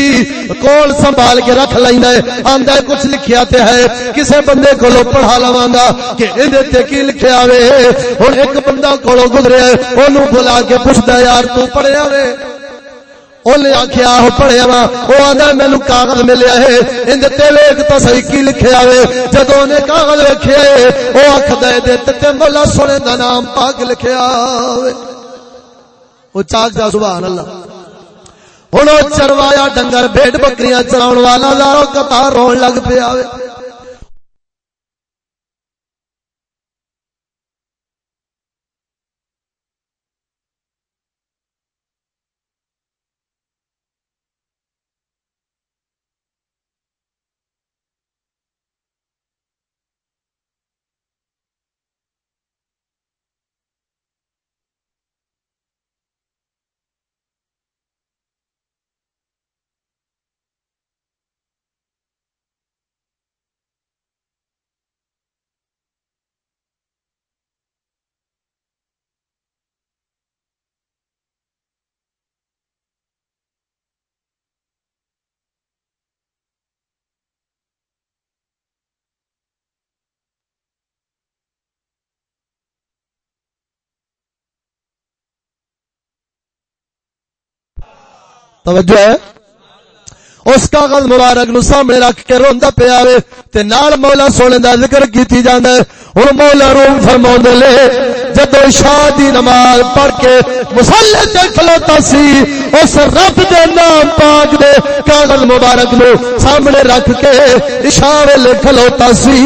[SPEAKER 1] کول سنبھال کے رکھ لیندا ہے۔ آندا ہے، کچھ لکھیا تے ہے۔ کسے بندے کولو پڑھا لواں گا کہ ایندے تے کی لکھیا وے۔ ہن ایک بندہ کولو گزریا ہے، اونوں بلا کے پوچھدا یار تو پڑھیا وے۔ انہیں آخیا وہ پڑھیا وا وہ آدھا مینو کاغذ ملیا ہے اندر ویک تو سی کی لکھیا وے جدو نے کاغذ لکھے وہ آخ دے دے مولا سونے کا نام پاک لکھیا وہ چاک جا سبحان اللہ ہوں چروایا ڈنگر بھیٹ بکریاں چلاؤ والا لارو کتار رو لگ پیا توجہ ہے۔ اس کاغذ مبارک نو سامنے رکھ کے روندا پیا وے تے نال مولا سونے دا ذکر کیتی جاندا ہے۔ ہن مولا روم فرماوندے لے جدو شادی نماز پڑھ کے مسلے تے کھلوتا سی، اس رب دے نام پاک دے کاغذ مبارک نو سامنے رکھ کے عشاء ویلے کھلوتا سی۔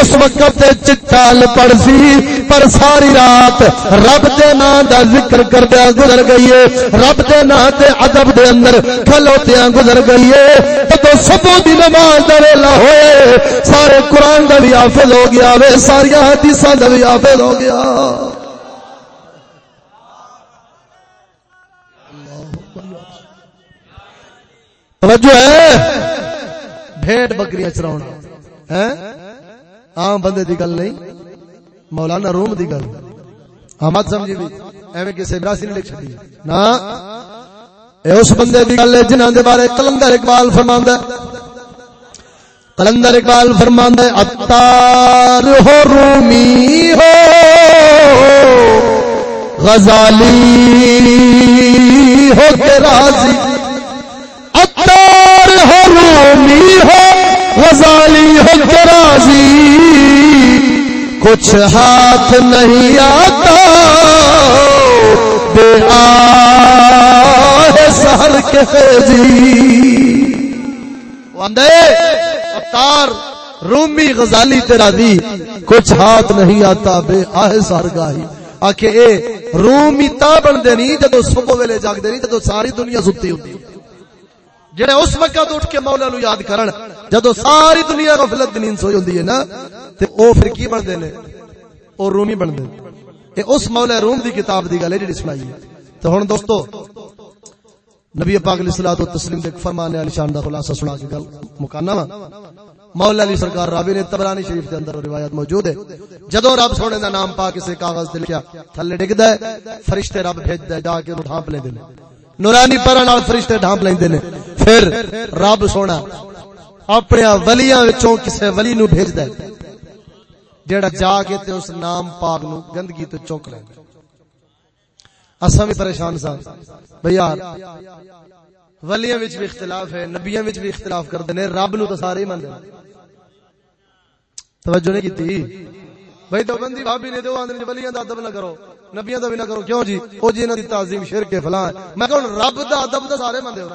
[SPEAKER 1] اس وقت تے چٹال پڑ سی، پر ساری رات رب دے نام دا ذکر کردیا گزر گئی ہے۔ رب دے نام تے ادب دے اندر کھلوتیاں گزر گئی ہے۔ تو صبح دی نماز دا ویلا ہوئے، سارے قرآن دا بھی حافظ ہو گیا وے، ساری حدیثاں دا بھی حافظ ہو گیا۔ توجہ ہے؟ بھیڑ بکریاں چراؤنا عام بندے دی گل نہیں، مولانا روم دی گل۔ ہاں، آمد سمجھی بھی۔ ایویں کسی براسی نہیں لکھ چکی نا؟ اے اس بندے دی گل ہے جنہاں دے بارے کلندر اقبال فرماندا ہے۔ کلندر اقبال فرماندا ہے، اتار ہو رومی ہو، غزالی ہو کے راضی۔ ہو رومی ہو، غزالی ہو کے کچھ ہاتھ نہیں آتا، بے آہ سہر کے خیزی۔ اتار رومی غزالی تیرا دی۔ کچھ ہاتھ نہیں آتا، بے آہ سہر گاہی۔ آکھے، اے، رومی تا بن دے نہیں، جدو صبح ویلے جاگ دے نہیں، جدو ساری دنیا ستی ہوتی۔ جڑے اس وقت اٹھ کے مولا نو یاد کرن، جدو ساری دنیا غفلت دی نیند سوئی ہوندی ہے نا، تے او پھر کی بن دے نے؟ او رومی بن دے اے اس مولا روم دی کتاب دی گل ہے جڑی سنائی ہے۔ تو ہن دوستو، نبی پاک علیہ الصلوۃ والتسلیم دے فرمان علی شان دا خلاصہ سنا کے گل مکانا وا۔ مولا علی سرکار راوی نے تبرانی شریف دے اندر روایت موجود ہے۔ جدو رب سونے دا نام پاک کسے کاغذ تے لکھیا، تھلے ڈگدا ہے، فرشتے رب بھیجدا ہے جا کے ڈھانپ لیندے نے۔ نورانی پرا نال فرشتے ڈھانپ لیندے نے۔ پھر رب سونا اپنے ولیاں وچوں کسے ولی نو بھیجدا ہے، جیڑا جا کے تے اس نام پاک نو گندگی تو چوک لیندا اساں بھی پریشان سا بھئی یار، ولیاں وچ بھی اختلاف ہے، نبیاں وچ بھی اختلاف کردے نے، رب نو تو سارے ہی مندے توجہ نہیں کیتی؟ بھئی تو بندی بھابی نے دو آندے ولیاں دا ادب نہ کرو، نبیاں دا بھی نہ کرو۔ کیوں جی؟ او جی انہاں دی تعظیم شرک ہے فلاں۔ میں کہوں رب دا ادب تے سارے مندے ہو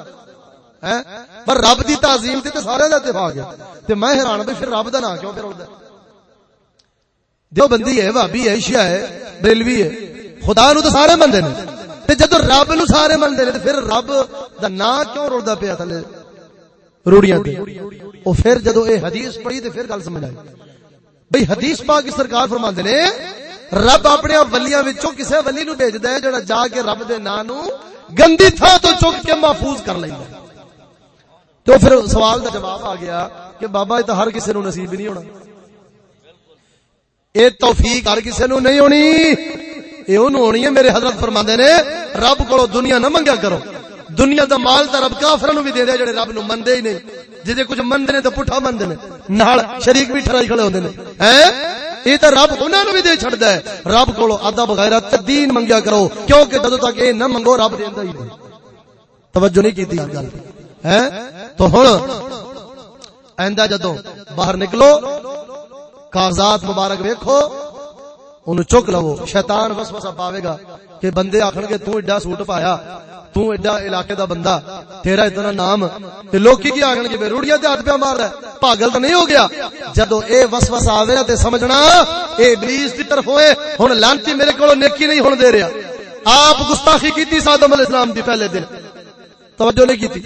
[SPEAKER 1] پر رب دی تعظیم تے سارے دا اتفاق ہے۔ تے میں حیران بھی پھر رب دا نام کیوں پھر اڑدا دیو بندی ہے بھابی ہے شیعہ ہے، بریلوی ہے، خدا نو تے سارے مندے نے۔ تے جدو رب نو سارے مندے نے، تے پھر رب دا نام کیوں رڑدا پیا تھلے؟ روڑیاں تے۔ او پھر جدو اے حدیث پڑھی تے پھر گل سمجھ آئی۔ بھئی حدیث پاک سرکار فرماندے نے، رب اپنے ولیاں وچوں کسے ولی نو بھیجدا ہے جڑا جا کے رب دے نام نو گندی تھا تو چک کے محفوظ کر لیندا تو پھر سوال دا جواب آ گیا کہ بابا، یہ تو ہر کسے نو نصیب نہیں ہونا۔ اے توفیق ہر کسے نو نہیں ہونی۔ اے اونوں ہونی ہے، میرے حضرت فرماندے نے، رب کولو دنیا نہ منگیا کرو۔ دنیا دا مال تے رب کافراں نو بھی دے دے، جڑے رب نو مندے ہی نہیں۔ جے کچھ مندے نے تے پٹھا مندے نے۔ نال شریک بھی ٹھرائی کھڑے ہوندے نے۔ ہیں؟ یہ تو رب انہوں نے بھی دے چڑھتا ہے۔ رب کو ادب، غیرت دین منگیا کرو۔ کیونکہ جدو تک یہ نہ منگو، رب دینا ہی نہیں۔ توجہ نہیں کی گل۔ تو ہوں آئندہ جدو باہر نکلو، کاغذات مبارک ویکھو انہوں چک لو۔ شیطان وسوسہ پاوے گا کہ بندے آکھن گے تو ایڈا سوٹ پایا تو ایڈا علاقے دا بندہ، تیرا اتنا نام تے لوکی کی آکھن گے، بے روڑیاں تے ہاتھ پہ مار رہا ہے، پاگل تو نہیں ہو گیا؟ جدو اے وسوسہ آوے تے سمجھنا، اے ابلیس دی طرف ہوئے، ہن لانتی میرے کولوں نیکی نہیں ہون دے رہا آپ گستاخی کیتی سادم علیہ السلام دی پہلے دن، توجہ نہیں کیتی۔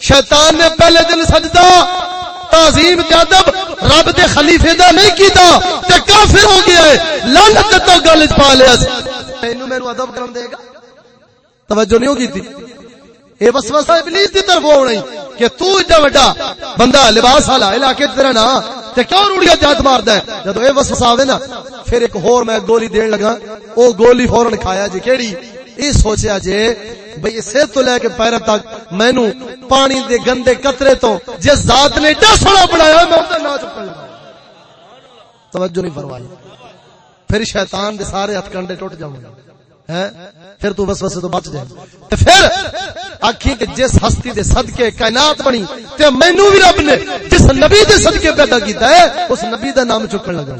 [SPEAKER 1] شیطان نے پہلے دن سجدہ، تعظیم تے ادب رب دے خلیفے دا نہیں کیتا تے کافر ہو گیا ہے۔ لعنت تو گل وچ پا لیا اینو میرے ادب کرن دے گا۔ توجہ نہیں ہو کیتی؟ اے وسوسہ ابلیس دی طرف ہونا ہی کہ تو ایڈا بڑا بندہ لباس والا علاقے تیرا نا تے کیوں روڑیا جات ماردا ہے؟ جدوں اے وسوسہ آوے نا، پھر ایک ہور میں گولی دین لگا۔ او گولی فورن کھایا جی کیڑی؟ اے سوچیا جے، بھئی اسے تو لے کے پیر تک مینو پانی دے گندے قطرے تو جس ذات نے ایڈا سونا بنایا میں اوندا نہ چکن توجہ نہیں فرمائی۔ پھر شیطان دے سارے ہتھ کنڈے ٹوٹ جاؤں گے۔ پھر تو بس بس تو بچ جائے پھر آخی کہ جس ہستی دے صدقے کائنات بنی، تے مینو بھی رب نے جس نبی دے صدقے پیدا کیتا ہے، اس نبی دا نام چکن لگا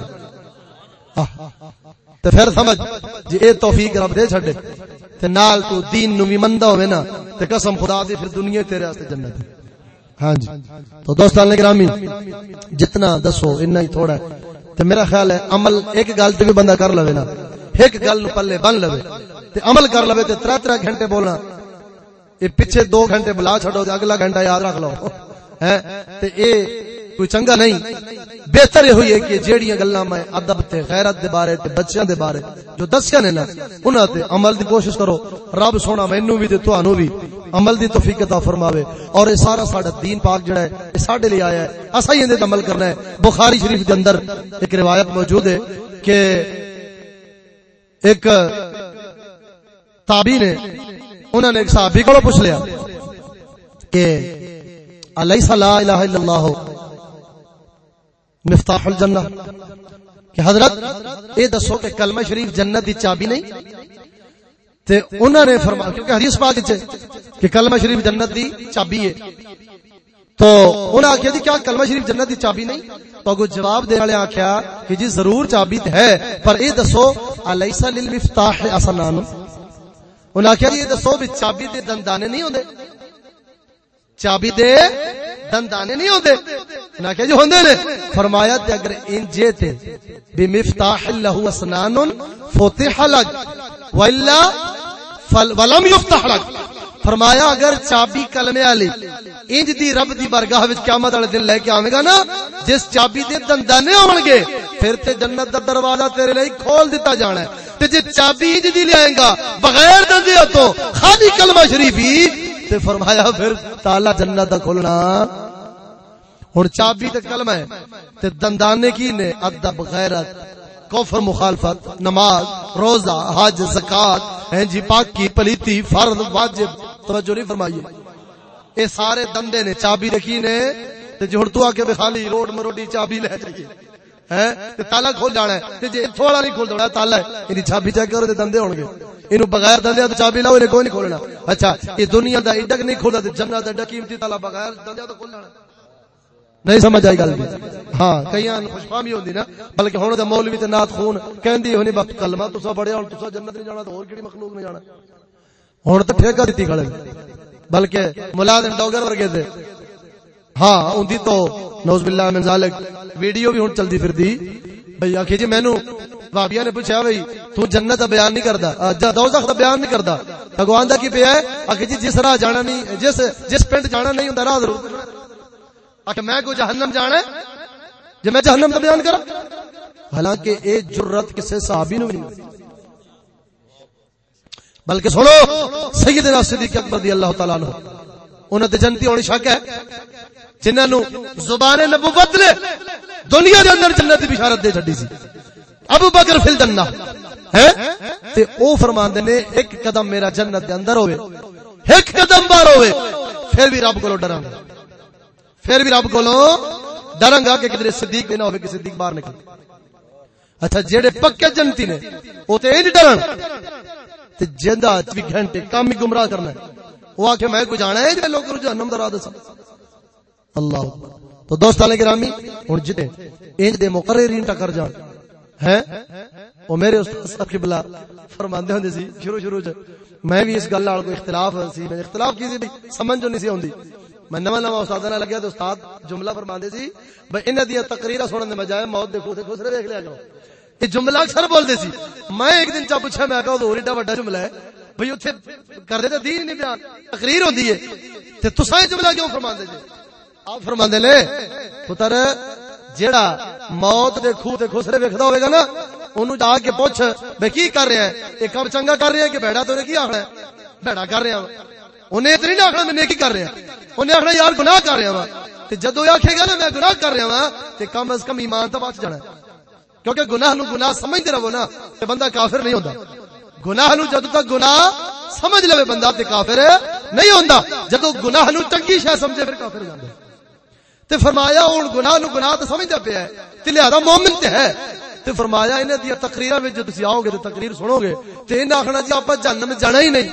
[SPEAKER 1] تے پھر سمجھ جی اے توفیق رب دے چھڈے۔ تے نال تو دین نو بھی مندا ہوے نا، تے قسم خدا دی پھر دنیا تیرے واسطے جنت ہاں جی۔ تو دوستان گرامی، جتنا دسو اتنا ہی تھوڑا ہے۔ تے میرا خیال ہے عمل ایک گل تے بھی بندہ کر لوے نا، ایک گل نو پلے بن لوے۔ تے عمل کر لوے تے تر تر گھنٹے بولنا۔ یہ پیچھے دو گھنٹے بلا چھڈو تے اگلا گھنٹہ یاد رکھ لو۔ ہیں تے اے کوئی چنگا نہیں۔ بہتر یہ ہوئی ہے کہ جیڑیاں گلاں میں ادب تے غیرت دے بارے تے بچیاں دے بارے جو دسیا نے نا، انہاں تے عمل دی کوشش کرو۔ رب سونا مینوں بھی تے تانوں بھی عمل دی توفیق عطا فرماوے۔ اور یہ سارا ساڈا دین پاک جڑا ہے، یہ ساڈے لیے آیا ہے۔ اسا ہی اندے عمل کرنا ہے۔ بخاری شریف دے اندر ایک روایت موجود ہے کہ ایک تابی نے انہوں نے ایک صحابی کو پوچھ لیا کہ علیہ لا الہ الا اللہ؟ مفتاح الجنہ۔ کہ حضرت، اے دسو کہ کلمہ شریف جنت دی چابی نہیں؟ تے انہوں نے فرمایا، کیونکہ حدیث پاک وچ کہ کلمہ شریف جنت دی چابی ہے۔ تو انہوں نے آخیا جی کیا کلمہ شریف جنت دی چابی نہیں؟ تو اگو جواب دے والے آخیا کہ جی ضرور چابی ہے، پر اے دسو، الیسا للمفتاح اسنان انہوں نے آخیا جی یہ دسو بھی چابی دے دندانے نہیں ہوندے۔ چابی دے دندانے نہیں ہوندے۔ نہ کہ جو ہوندے نے فرمایا تے اگر انجے تے بمفتاح له اسنان فتح لك والا ولم يفتح لك فرمایا اگر چابی کلمے والی انج دی رب دی بارگاہ وچ قیامت والے دن لے کے آویں گا نا، جس چابی دے دندانے ہون گے، پھر تے جنت دا دروازہ تیرے لیے کھول دیتا جانا ہے۔ تے جے چابی انج دی لے آئیں گا، بغیر دندے تو خالی کلمہ شریف ہی تے فرمایا پھر تالا جنت دا کھولنا ہن چابی تے کلمہ ہے، تے دندانے کی نے ادب، غیرت، کفر، مخالفت، نماز، روزہ، حج، زکات، ہیں جی پاکی، پلیتی، فرض، واجب، توجہ نہیں فرمائیے۔ اے سارے دندے نے چابی رکھی نے، تے جو ہن تو آ کے خالی روڈ مروڈی چابی لے جائیے۔ ہیں؟ تے تالا کھول جانا ہے۔ تے جی جے تھوڑا نہیں کھول دینا تالا ہے۔ اینی چابی چیک کرو تے دندے ہون گے۔ اینو بغیر دندے تو چابی لاؤ کوئی نہیں کھولنا۔ اچھا یہ دنیا دا ایڈک نہیں کھولدا تے جنت دا قیمتی تالا بغیر دندے تو کھول جانا۔ نہیں سمجھ آئی گل ہاں کئی خوش فہمی ہوندی نا، بلکہ ہن تے مولوی تے نات خون کہندی ہونی، بس کلمہ تسا پڑھیا، ہن تسا جنت نہیں جانا تے اور کیڑی مخلوق نہیں جانا؟ ہن تے ٹھیکا دتی کھڑے بلکہ ملازم ڈوگر ورگے تھے ہاں اوندی تو نوز باللہ من ذالک ویڈیو بھی ہن چلدی پھردی۔ بھئی آکھے جی مینوں بھابیا نے پوچھا بھئی تو جنت دا بیان نہیں کردا دوزخ دا بیان نہیں کردا۔ بھگوان دا کی پیا ہے؟ آکھے جی جس راہ جانا نہیں، جس جس پنڈ جانا نہیں ہوندا، راہ ضرور آکھے میں کو جہنم جانا ہے؟ جے میں جہنم دا بیان کراں۔ حالانکہ اے جرت کسے صحابی نو نہیں۔ بلکہ سنو، سیدنا صدیق اکبر رضی اللہ تعالی عنہ، انہاں تے جنتی ہونی شک ہے۔ جنہاں نو زبان نبوت نے دنیا دے اندر جنت دی بشارت دے چھڈی سی۔ ابو بکر فی الجنہ، ہیں؟ تے او فرماندے نے، ایک قدم میرا جنت دے اندر ہوے ایک قدم باہر ہوے پھر بھی رب کولو ڈراں۔ گا پھر بھی رب کولو ڈراں گا کہ کدھر صدیق نہ ہوے کہ صدیق باہر نکل اچھا جڑے پکے جنتی نے او تے نہیں ڈرن۔ تے جندا بھی گھنٹے کام ہی گمراہ کرنا ہے۔ وہ آکھے، میں کو جانا ہے جے لوگ جہنم دا راہ دسا اللہ تو دوستاں گرامی، ہن جتے انج دے مقررین ٹکر جان۔ ہیں؟ او میرے استاد صاحب قبلہ فرماندے ہوندے سی، شروع شروع چ۔ میں بھی اس گل نال کوئی اختلاف سی، میں اختلاف کی سی سمجھ جو نہیں سی ہوندی میں نواں نواں استاد نال لگیا تے استاد جملہ فرماندے سی بھئی انہاں دی تقریراں سنن دے بجائے موت دے تے خسرے دیکھ لیا کرو۔ یہ جملہ اکثر بولدے سی۔ میں ایک دن چا پوچھا، میں کہا حضور، ایڈا بڑا جملہ ہے۔ بھئی اوتھے کر دے تے دین نہیں بیان تقریر ہوندی ہے۔ تے تساں جملہ کیوں فرماندے جی؟ آپ فرماندے نے، پتر، جیڑا موت دے کھو تے خسرے ویکھدا ہوے گا نا، اونوں جا کے پوچھ بے کی کر رہا ہے یہ کم چنگا کر رہا ہے کہ بیڑا تو نے کی آخنا ہے؟ بیڑا کر رہا انہیں اتنی نہ آخنا میں نیکی کر رہا انہیں آخنا یار گناہ کر رہا وا۔ تے جدو یہ آکھے گا نا میں گناہ کر رہا وا، تے کم از کم ایمان تو بچ جانا ہے۔ کیونکہ گناہ نو گناہ سمجھتے رہو نا، تے بندہ کافر نہیں ہوتا گناہ نو جدو تک گناہ سمجھ لے بندہ، تے کافر نہیں ہوندا۔ جدو گناہ نو چنگی شے سمجھے، پھر کافر ہو جاندا تے فرمایا ہن گناہ نو گناہ تو سمجھدا پیا ہے۔ تے لہذا مومن تے ہے۔ تے فرمایا انہاں دی تقریراں وچ جو تسی آؤ گے تے تقریر سنو گے تے انہاں آکھنا جی اپا جہنم جانا ہی نہیں۔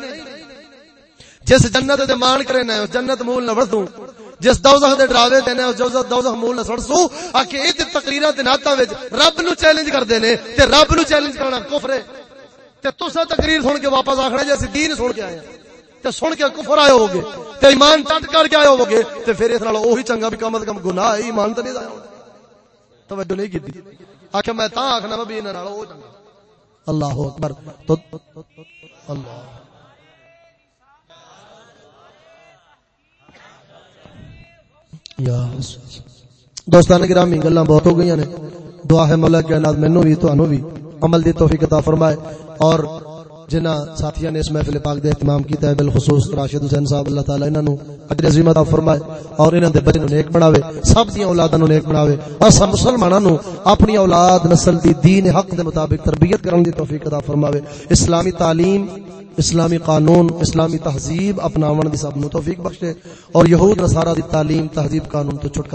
[SPEAKER 1] جس جنت دے مان کرے نہ جنت مول نہ ورتوں جس دوزخ دے ڈراوے تے نہ دوزخ دوزخ مول نہ سڑسو آ کے اے تقریراں تے ناتاں وچ رب نو چیلنج کردے نے تے رب نو چیلنج کرنا کفر ہے۔ تے تساں تقریر سن کے واپس آکھنا جی اسی دین سن کے آئے ہیں۔ تے سن کے کفر آئے ہوگے۔ تے ایمان ٹٹ کر کے آئے ہوگے۔ تے پھر اس نال اوہی چنگا بھی کم از کم گناہ ہے ایمان تے نہیں آیا توجہ نہیں کیتی۔ آخ میں تا آخنا بھی انہاں نال، او چنگا۔ اللہ اکبر۔ تو اللہ۔ دوستان گرامی گلاں بہت ہو گئی نے۔ دعا ہے مولا کے نال مینوں بھی تانوں بھی عمل دی توفیق عطا فرمائے۔ اور جنہ ساتھیاں نے اس محفل پاک دے اہتمام کیتا ہے، بالخصوص راشد حسین صاحب، اللہ تعالی انہاں نو اجر عظیم عطا فرمائے اور انہاں دے بچے نو نیک بناوے، سب دی اولاداں نو نیک بناوے۔ اور سب مسلماناں نو اپنی اولاد نسل دی دین حق دے مطابق تربیت کرن دی توفیق عطا فرماوے۔ اسلامی تعلیم، اسلامی قانون، اسلامی تہذیب اپناون دی سب نو توفیق بخشے اور یہود نصارا دی تعلیم، تہذیب قانون تو چھٹکا